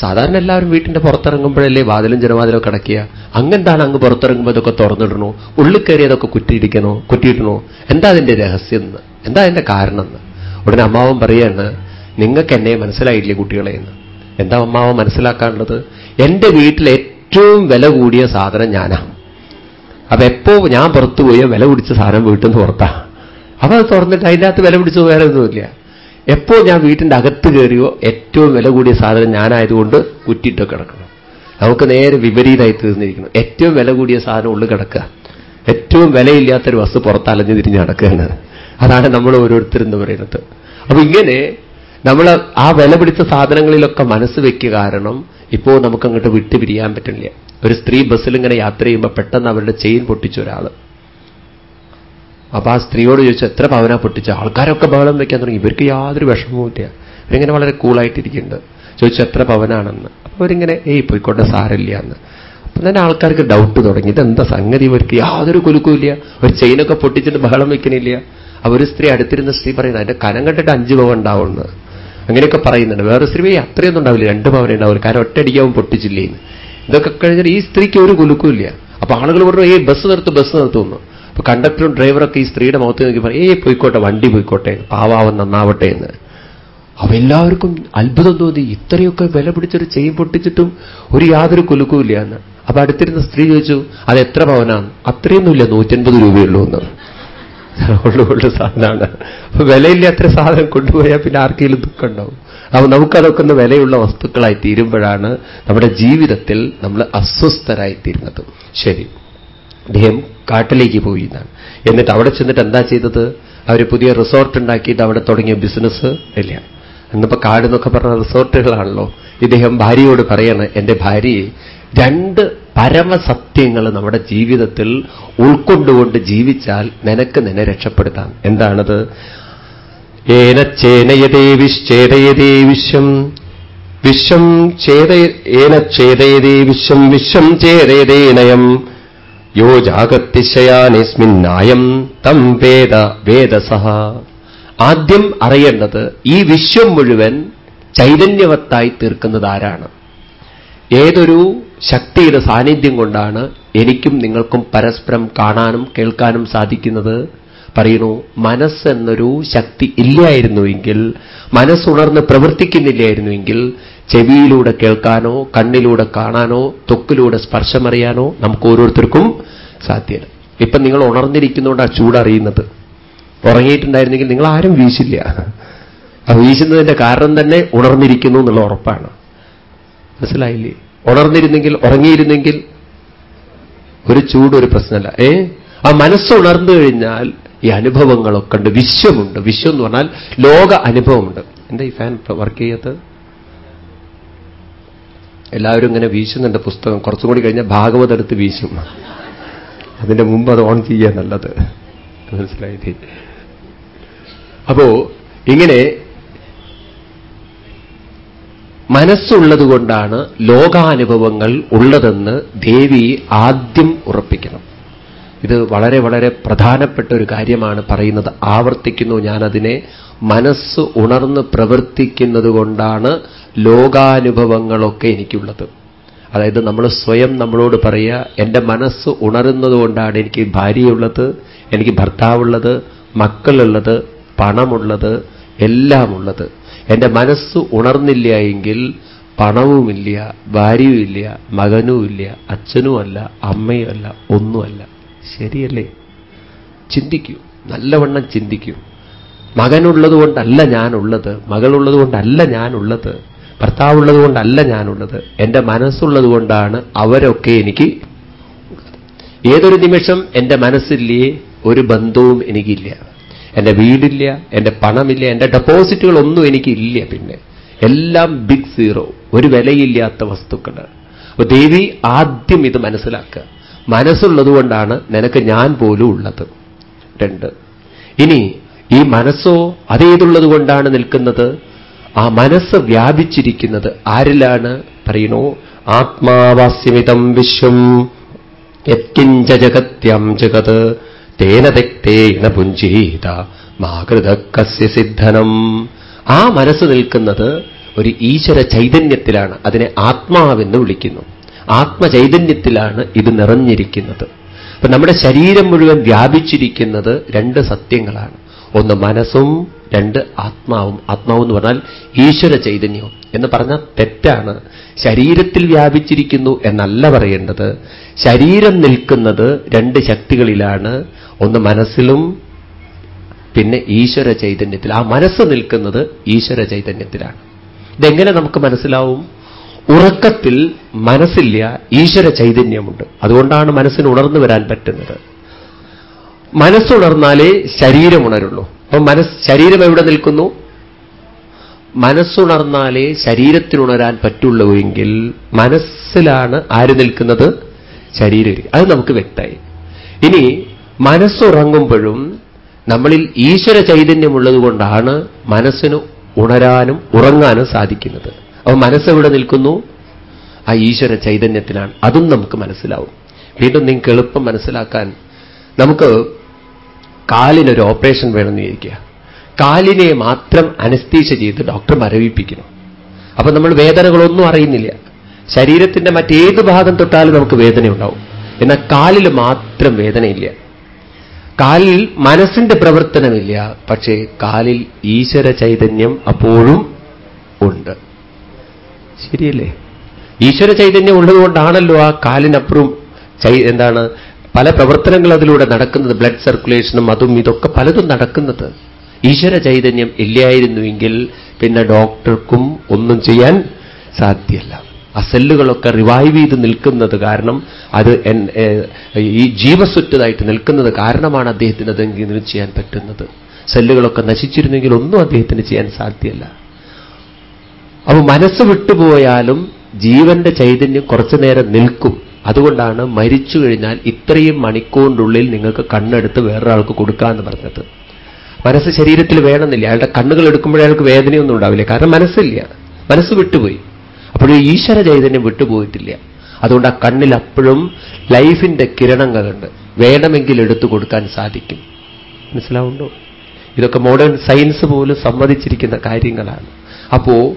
സാധാരണ എല്ലാവരും വീട്ടിന്റെ പുറത്തിറങ്ങുമ്പോഴല്ലേ വാതിലും ജനവാതിലും കിടക്കുക അങ്ങെന്താണ് അങ്ങ് പുറത്തിറങ്ങുമ്പോൾ ഇതൊക്കെ തുറന്നിടണോ? ഉള്ളിൽ കയറി അതൊക്കെ കുറ്റിയിടിക്കണോ കുറ്റിയിടണോ? എന്താ അതിന്റെ രഹസ്യം എന്ന്? എന്താ അതിന്റെ കാരണം എന്ന്? ഉടനെ അമ്മാവൻ പറയാണ് നിങ്ങൾക്ക് എന്നെ മനസ്സിലായില്ലേ കുട്ടികളെ എന്ന്? എന്താ അമ്മാവൻ മനസ്സിലാക്കാനുള്ളത്? എന്റെ വീട്ടിലെ ഏറ്റവും വില കൂടിയ സാധനം ഞാനാണ് അപ്പൊ എപ്പോ ഞാൻ പുറത്തു പോയോ വില കുടിച്ച സാധനം വീട്ടിൽ നിന്ന് പുറത്താ? അപ്പൊ അത് തുറന്നിട്ട് അതിന്റെ അകത്ത് വില പിടിച്ചത് വേറെ ഒന്നുമില്ല. എപ്പോ ഞാൻ വീട്ടിന്റെ അകത്ത് കയറിയോ ഏറ്റവും വില കൂടിയ സാധനം ഞാനായതുകൊണ്ട് കുറ്റിയിട്ടൊക്കെ കിടക്കണം നമുക്ക് നേരെ വിപരീതമായി തീർന്നിരിക്കണം ഏറ്റവും വില കൂടിയ സാധനം ഉള്ളിൽ കിടക്കുക. ഏറ്റവും വിലയില്ലാത്തൊരു വസ്തു പുറത്തലഞ്ഞു തിരിഞ്ഞ് നടക്കുകയാണ് അതാണ് നമ്മൾ ഓരോരുത്തരും എന്ന് പറയുന്നത്. അപ്പൊ ഇങ്ങനെ നമ്മൾ ആ വില പിടിച്ച സാധനങ്ങളിലൊക്കെ മനസ്സ് വെക്കുക കാരണം ഇപ്പോ നമുക്കങ്ങോട്ട് വിട്ടുപിരിയാൻ പറ്റില്ല ഒരു സ്ത്രീ ബസ്സിൽ ഇങ്ങനെ യാത്ര ചെയ്യുമ്പോൾ പെട്ടെന്ന് അവരുടെ ചെയിൻ പൊട്ടിച്ച ഒരാൾ അപ്പൊ ആ സ്ത്രീയോട് ചോദിച്ചു എത്ര പവന പൊട്ടിച്ച ആൾക്കാരൊക്കെ ബഹളം വെക്കാൻ തുടങ്ങി. ഇവർക്ക് യാതൊരു വിഷമവുമില്ല. ഇവരിങ്ങനെ വളരെ കൂളായിട്ടിരിക്കുന്നുണ്ട്. ചോദിച്ചു എത്ര പവനാണെന്ന്? അപ്പൊ അവരിങ്ങനെ ഏയ് പോയിക്കോട്ടെ സാരില്ല എന്ന്. അപ്പൊ തന്നെ ആൾക്കാർക്ക് ഡൗട്ട് തുടങ്ങി. ഇതെന്താ സംഗതി? ഇവർക്ക് യാതൊരു കുലുക്കുമില്ല. ഒരു ചെയിനൊക്കെ പൊട്ടിച്ചിട്ട് ബഹളം വെക്കണില്ല. ഒരു സ്ത്രീ അടുത്തിരുന്ന സ്ത്രീ പറയുന്നത് അതിന്റെ കനം കണ്ടിട്ട് അഞ്ച് പവൻ ഉണ്ടാവുന്നത് അങ്ങനെയൊക്കെ പറയുന്നുണ്ട്. വേറെ സ്ത്രീ അത്രയൊന്നും ഉണ്ടാവില്ല. രണ്ട് പവൻ ഉണ്ടാവില്ല കാരണം ഒറ്റയടിക്കാവും പൊട്ടിച്ചില്ലേന്ന്. ഇതൊക്കെ കഴിഞ്ഞാൽ ഈ സ്ത്രീക്ക് ഒരു കുലുക്കുമില്ല. അപ്പൊ ആളുകൾ പറഞ്ഞു ഏ ബസ് നിർത്തും ബസ് നിർത്തുന്നു അപ്പൊ കണ്ടക്ടറും ഡ്രൈവറൊക്കെ ഈ സ്ത്രീയുടെ മുഖത്ത് നോക്കി പറയും ഏ പോയിക്കോട്ടെ വണ്ടി പോയിക്കോട്ടെ പാവാവൻ നന്നാവട്ടെ എന്ന്. അവെല്ലാവർക്കും അത്ഭുതം തോന്നി. ഇത്രയൊക്കെ വില പിടിച്ചൊരു ചെയിൻ പൊട്ടിച്ചിട്ടും ഒരു യാതൊരു കുലുക്കുമില്ല എന്ന്. അപ്പൊ അടുത്തിരുന്ന സ്ത്രീ ചോദിച്ചു അത് എത്ര പവനാണ്? അത്രയൊന്നുമില്ല നൂറ്റൻപത് രൂപയുള്ളൂ എന്ന്. ഉള്ള സാധനമാണ്. അപ്പൊ വിലയില്ലാത്ത സാധനം കൊണ്ടുപോയാൽ പിന്നെ ആർക്കെങ്കിലും ദുഃഖം ഉണ്ടാവും. അപ്പൊ നമുക്കതൊക്കെ ഒന്ന് വിലയുള്ള വസ്തുക്കളായി തീരുമ്പോഴാണ് നമ്മുടെ ജീവിതത്തിൽ നമ്മൾ അസ്വസ്ഥരായി തീരുന്നത് ശരി. അദ്ദേഹം കാട്ടിലേക്ക് പോയി എന്നാണ്. എന്നിട്ട് അവിടെ ചെന്നിട്ട് എന്താ ചെയ്തത്? അവർ പുതിയ റിസോർട്ട് ഉണ്ടാക്കിയിട്ട് അവിടെ തുടങ്ങിയ ബിസിനസ് ഇല്ല. ഇന്നിപ്പോ കാട് എന്നൊക്കെ പറഞ്ഞ റിസോർട്ടുകളാണല്ലോ ഇദ്ദേഹം ഭാര്യയോട് പറയാണ് എന്റെ ഭാര്യയെ രണ്ട് പരമസത്യങ്ങൾ നമ്മുടെ ജീവിതത്തിൽ ഉൾക്കൊണ്ടുകൊണ്ട് ജീവിച്ചാൽ നിനക്ക് നിന്നെ രക്ഷപ്പെടുത്താം. എന്താണത്? ഏന ചേനയതേ വിശ്ചേതയതേ വിശ്വം വിശ്വം ചേത ഏന ചേതയതേ വിശ്വം വിശ്വം ചേതയതേ നയം യോ ജാഗത്തിശയാനിസ്മിന്നായം തം വേദ വേദസഹ ആദ്യം അറിയേണ്ടത് ഈ വിശ്വം മുഴുവൻ ചൈതന്യവത്തായി തീർക്കുന്നത് ആരാണ്? ഏതൊരു ശക്തിയുടെ സാന്നിധ്യം കൊണ്ടാണ് എനിക്കും നിങ്ങൾക്കും പരസ്പരം കാണാനും കേൾക്കാനും സാധിക്കുന്നത്? പറയുന്നു മനസ്സെന്നൊരു ശക്തി ഇല്ലായിരുന്നുവെങ്കിൽ മനസ്സുണർന്ന് പ്രവർത്തിക്കുന്നില്ലായിരുന്നുവെങ്കിൽ ചെവിയിലൂടെ കേൾക്കാനോ കണ്ണിലൂടെ കാണാനോ തൊക്കിലൂടെ സ്പർശമറിയാനോ നമുക്ക് ഓരോരുത്തർക്കും സാധ്യത ഇപ്പം നിങ്ങൾ ഉണർന്നിരിക്കുന്നതുകൊണ്ട് ആ ചൂടറിയുന്നത്. ഉറങ്ങിയിട്ടുണ്ടായിരുന്നെങ്കിൽ നിങ്ങൾ ആരും വീശില്ല. ആ വീശുന്നതിന്റെ കാരണം തന്നെ ഉണർന്നിരിക്കുന്നു എന്നുള്ള ഉറപ്പാണ്. മനസ്സിലായില്ലേ? ഉണർന്നിരുന്നെങ്കിൽ ഉറങ്ങിയിരുന്നെങ്കിൽ ഒരു ചൂട് ഒരു പ്രശ്നമല്ല. ഏ? ആ മനസ്സ് ഉണർന്നു കഴിഞ്ഞാൽ ഈ അനുഭവങ്ങളൊക്കെ ഉണ്ട്. വിശ്വമുണ്ട്. വിശ്വം എന്ന് പറഞ്ഞാൽ ലോക അനുഭവമുണ്ട്. എന്താ ഈ ഫാൻ വർക്ക് ചെയ്യാത്തത്? എല്ലാവരും ഇങ്ങനെ വീശുന്നുണ്ട് പുസ്തകം. കുറച്ചും കൂടി കഴിഞ്ഞാൽ ഭാഗവത് എടുത്ത് വീശും. അതിന്റെ മുമ്പ് അത് ഓൺ ചെയ്യുക നല്ലത്. മനസ്സിലായി അപ്പോ ഇങ്ങനെ മനസ്സുള്ളതുകൊണ്ടാണ് ലോകാനുഭവങ്ങൾ ഉള്ളതെന്ന് ദേവി ആദ്യം ഉറപ്പിക്കണം. ഇത് വളരെ വളരെ പ്രധാനപ്പെട്ട ഒരു കാര്യമാണ് പറയുന്നത്. ആവർത്തിക്കുന്നു ഞാനതിനെ. മനസ്സ് ഉണർന്ന് പ്രവർത്തിക്കുന്നത് കൊണ്ടാണ് ലോകാനുഭവങ്ങളൊക്കെ എനിക്കുള്ളത്. അതായത് നമ്മൾ സ്വയം നമ്മളോട് പറയുക എന്റെ മനസ്സ് ഉണരുന്നതുകൊണ്ടാണ് എനിക്ക് ഭാര്യയുള്ളത് എനിക്ക് ഭർത്താവുള്ളത് മക്കളുള്ളത് പണമുള്ളത് എല്ലാമുള്ളത്. എന്റെ മനസ്സ് ഉണർന്നില്ല എങ്കിൽ പണവുമില്ല ഭാര്യയുമില്ല മകനുമില്ല അച്ഛനുമല്ല അമ്മയുമല്ല ഒന്നുമല്ല. ശരിയല്ലേ? ചിന്തിക്കൂ. നല്ലവണ്ണം ചിന്തിക്കൂ. മകനുള്ളത് കൊണ്ടല്ല ഞാനുള്ളത് മകളുള്ളത് കൊണ്ടല്ല ഞാനുള്ളത്. ഭർത്താവുള്ളത് കൊണ്ടല്ല ഞാനുള്ളത്. എന്റെ മനസ്സുള്ളത് കൊണ്ടാണ് അവരൊക്കെ എനിക്ക് ഏതൊരു നിമിഷം എന്റെ മനസ്സില്ലേ ഒരു ബന്ധവും എനിക്കില്ല. എന്റെ വീടില്ല എന്റെ പണമില്ല എന്റെ ഡെപ്പോസിറ്റുകളൊന്നും എനിക്കില്ല പിന്നെ. എല്ലാം ബിഗ് സീറോ ഒരു വിലയില്ലാത്ത വസ്തുക്കൾ അപ്പൊ ദേവി ആദ്യം ഇത് മനസ്സിലാക്കുക. മനസ്സുള്ളത് കൊണ്ടാണ് നിനക്ക് ഞാൻ പോലും ഉള്ളത്. രണ്ട്. ഇനി ഈ മനസ്സോ അതേതുള്ളത് കൊണ്ടാണ് നിൽക്കുന്നത്? ആ മനസ്സ് വ്യാപിച്ചിരിക്കുന്നത് ആരിലാണ്? പറയണോ ആത്മാവാസ്യമിതം വിശ്വം. യത്കിഞ്ച ജഗത്യം ജഗത്. തേന തെക്തേന പുഞ്ചീത മാകൃതക്കസ്യ സിദ്ധനം. ആ മനസ്സ് നിൽക്കുന്നത് ഒരു ഈശ്വര ചൈതന്യത്തിലാണ് അതിനെ ആത്മാവെന്ന് വിളിക്കുന്നു. ആത്മചൈതന്യത്തിലാണ് ഇത് നിറഞ്ഞിരിക്കുന്നത്. അപ്പൊ നമ്മുടെ ശരീരം മുഴുവൻ വ്യാപിച്ചിരിക്കുന്നത് രണ്ട് സത്യങ്ങളാണ്. ഒന്ന് മനസ്സും രണ്ട് ആത്മാവും. ആത്മാവ് എന്ന് പറഞ്ഞാൽ ഈശ്വര ചൈതന്യവും എന്ന് പറഞ്ഞാൽ തെറ്റാണ്. ശരീരത്തിൽ വ്യാപിച്ചിരിക്കുന്നു എന്നല്ല പറയേണ്ടത്. ശരീരം നിൽക്കുന്നത് രണ്ട് ശക്തികളിലാണ്. ഒന്ന് മനസ്സിലും പിന്നെ ഈശ്വര ചൈതന്യത്തിൽ. ആ മനസ്സ് നിൽക്കുന്നത് ഈശ്വര ചൈതന്യത്തിലാണ്. ഇതെങ്ങനെ നമുക്ക് മനസ്സിലാവും? ഉറക്കത്തിൽ മനസ്സില്ല ഈശ്വര ചൈതന്യമുണ്ട്. അതുകൊണ്ടാണ് മനസ്സിന് ഉണർന്നു വരാൻ പറ്റുന്നത്. മനസ്സുണർന്നാലേ ശരീരം ഉണരുള്ളൂ. അപ്പൊ മനസ് ശരീരം എവിടെ നിൽക്കുന്നു? മനസ്സുണർന്നാലേ ശരീരത്തിനുണരാൻ പറ്റുള്ളൂ എങ്കിൽ മനസ്സിലാണ് ആര് നിൽക്കുന്നത്? ശരീരം അത് നമുക്ക് വ്യക്തമായി. ഇനി മനസ്സുറങ്ങുമ്പോഴും നമ്മളിൽ ഈശ്വര ചൈതന്യമുള്ളത് കൊണ്ടാണ് മനസ്സിന് ഉണരാനും ഉറങ്ങാനും സാധിക്കുന്നത്. അപ്പൊ മനസ്സെവിടെ നിൽക്കുന്നു? ആ ഈശ്വര ചൈതന്യത്തിലാണ്. അതും നമുക്ക് മനസ്സിലാവും. വീണ്ടും നിങ്ങൾക്ക് എളുപ്പം മനസ്സിലാക്കാൻ നമുക്ക് കാലിനൊരു ഓപ്പറേഷൻ വേണമെന്ന് വിചാരിക്കുക. കാലിനെ മാത്രം അനസ്തീഷ ചെയ്ത് ഡോക്ടർ മരവിപ്പിക്കുന്നു. അപ്പൊ നമ്മൾ വേദനകളൊന്നും അറിയുന്നില്ല. ശരീരത്തിന്റെ മറ്റേത് ഭാഗം തൊട്ടാലും നമുക്ക് വേദന ഉണ്ടാവും എന്നാൽ കാലിൽ മാത്രം വേദനയില്ല. കാലിൽ മനസ്സിന്റെ പ്രവർത്തനമില്ല. പക്ഷേ കാലിൽ ഈശ്വര ചൈതന്യം അപ്പോഴും ഉണ്ട്. ശരിയല്ലേ? ഈശ്വര ചൈതന്യം ഉള്ളതുകൊണ്ടാണല്ലോ ആ കാലിനപ്പുറം എന്താണ് പല പ്രവർത്തനങ്ങൾ അതിലൂടെ നടക്കുന്നത് ബ്ലഡ് സർക്കുലേഷനും അതും ഇതൊക്കെ പലതും നടക്കുന്നത്. ഈശ്വര ചൈതന്യം ഇല്ലായിരുന്നുവെങ്കിൽ പിന്നെ ഡോക്ടർക്കും ഒന്നും ചെയ്യാൻ സാധ്യല്ല. ആ സെല്ലുകളൊക്കെ റിവൈവ് ചെയ്ത് നിൽക്കുന്നത് കാരണം അത് ഈ ജീവസ്വറ്റതായിട്ട് നിൽക്കുന്നത് കാരണമാണ് അദ്ദേഹത്തിന് അതെങ്കിലും ചെയ്യാൻ പറ്റുന്നത്. സെല്ലുകളൊക്കെ നശിച്ചിരുന്നെങ്കിൽ ഒന്നും അദ്ദേഹത്തിന് ചെയ്യാൻ സാധ്യല്ല. അപ്പൊ മനസ്സ് വിട്ടുപോയാലും ജീവന്റെ ചൈതന്യം കുറച്ചു നേരം നിൽക്കും. അതുകൊണ്ടാണ് മരിച്ചു കഴിഞ്ഞാൽ ഇത്രയും മണിക്കൂറിനുള്ളിൽ നിങ്ങൾക്ക് കണ്ണെടുത്ത് വേറൊരാൾക്ക് കൊടുക്കാമെന്ന് പറഞ്ഞത്. മനസ്സ് ശരീരത്തിൽ വേണമെന്നില്ല. അയാളുടെ കണ്ണുകൾ എടുക്കുമ്പോഴേ അയാൾക്ക് വേദനയൊന്നും ഉണ്ടാവില്ല. കാരണം മനസ്സില്ല. മനസ്സ് വിട്ടുപോയി. അപ്പോഴും ഈശ്വര ചൈതന്യം വിട്ടുപോയിട്ടില്ല. അതുകൊണ്ട് ആ കണ്ണിൽ അപ്പോഴും ലൈഫിന്റെ കിരണങ്ങളുണ്ട്. വേണമെങ്കിൽ എടുത്തു കൊടുക്കാൻ സാധിക്കും. മനസ്സിലാവുണ്ടോ ഇതൊക്കെ മോഡേൺ സയൻസ് പോലും സമ്മതിച്ചിരിക്കുന്ന കാര്യങ്ങളാണ്. അപ്പോ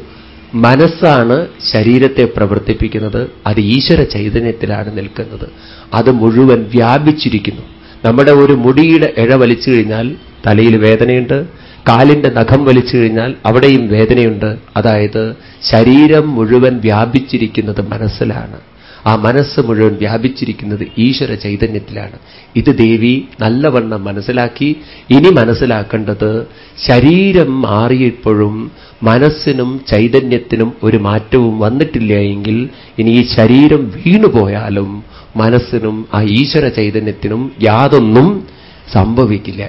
മനസ്സാണ് ശരീരത്തെ പ്രവർത്തിപ്പിക്കുന്നത് അത് ഈശ്വര ചൈതന്യത്തിലാണ് നിൽക്കുന്നത്. അത് മുഴുവൻ വ്യാപിച്ചിരിക്കുന്നു. നമ്മുടെ ഒരു മുടിയുടെ ഇഴ വലിച്ചു കഴിഞ്ഞാൽ തലയിൽ വേദനയുണ്ട് കാലിന്റെ നഖം വലിച്ചു കഴിഞ്ഞാൽ അവിടെയും വേദനയുണ്ട്. അതായത് ശരീരം മുഴുവൻ വ്യാപിച്ചിരിക്കുന്നത് മനസ്സിലാണ്. ആ മനസ്സ് മുഴുവൻ വ്യാപിച്ചിരിക്കുന്നത് ഈശ്വര ചൈതന്യത്തിലാണ്. ഇത് ദേവി നല്ലവണ്ണം മനസ്സിലാക്കി. ഇനി മനസ്സിലാക്കേണ്ടത് ശരീരം മാറിയപ്പോഴും മനസ്സിനും ചൈതന്യത്തിനും ഒരു മാറ്റവും വന്നിട്ടില്ല എങ്കിൽ ഇനി ഈ ശരീരം വീണുപോയാലും മനസ്സിനും ആ ഈശ്വര ചൈതന്യത്തിനും യാതൊന്നും സംഭവിക്കില്ല.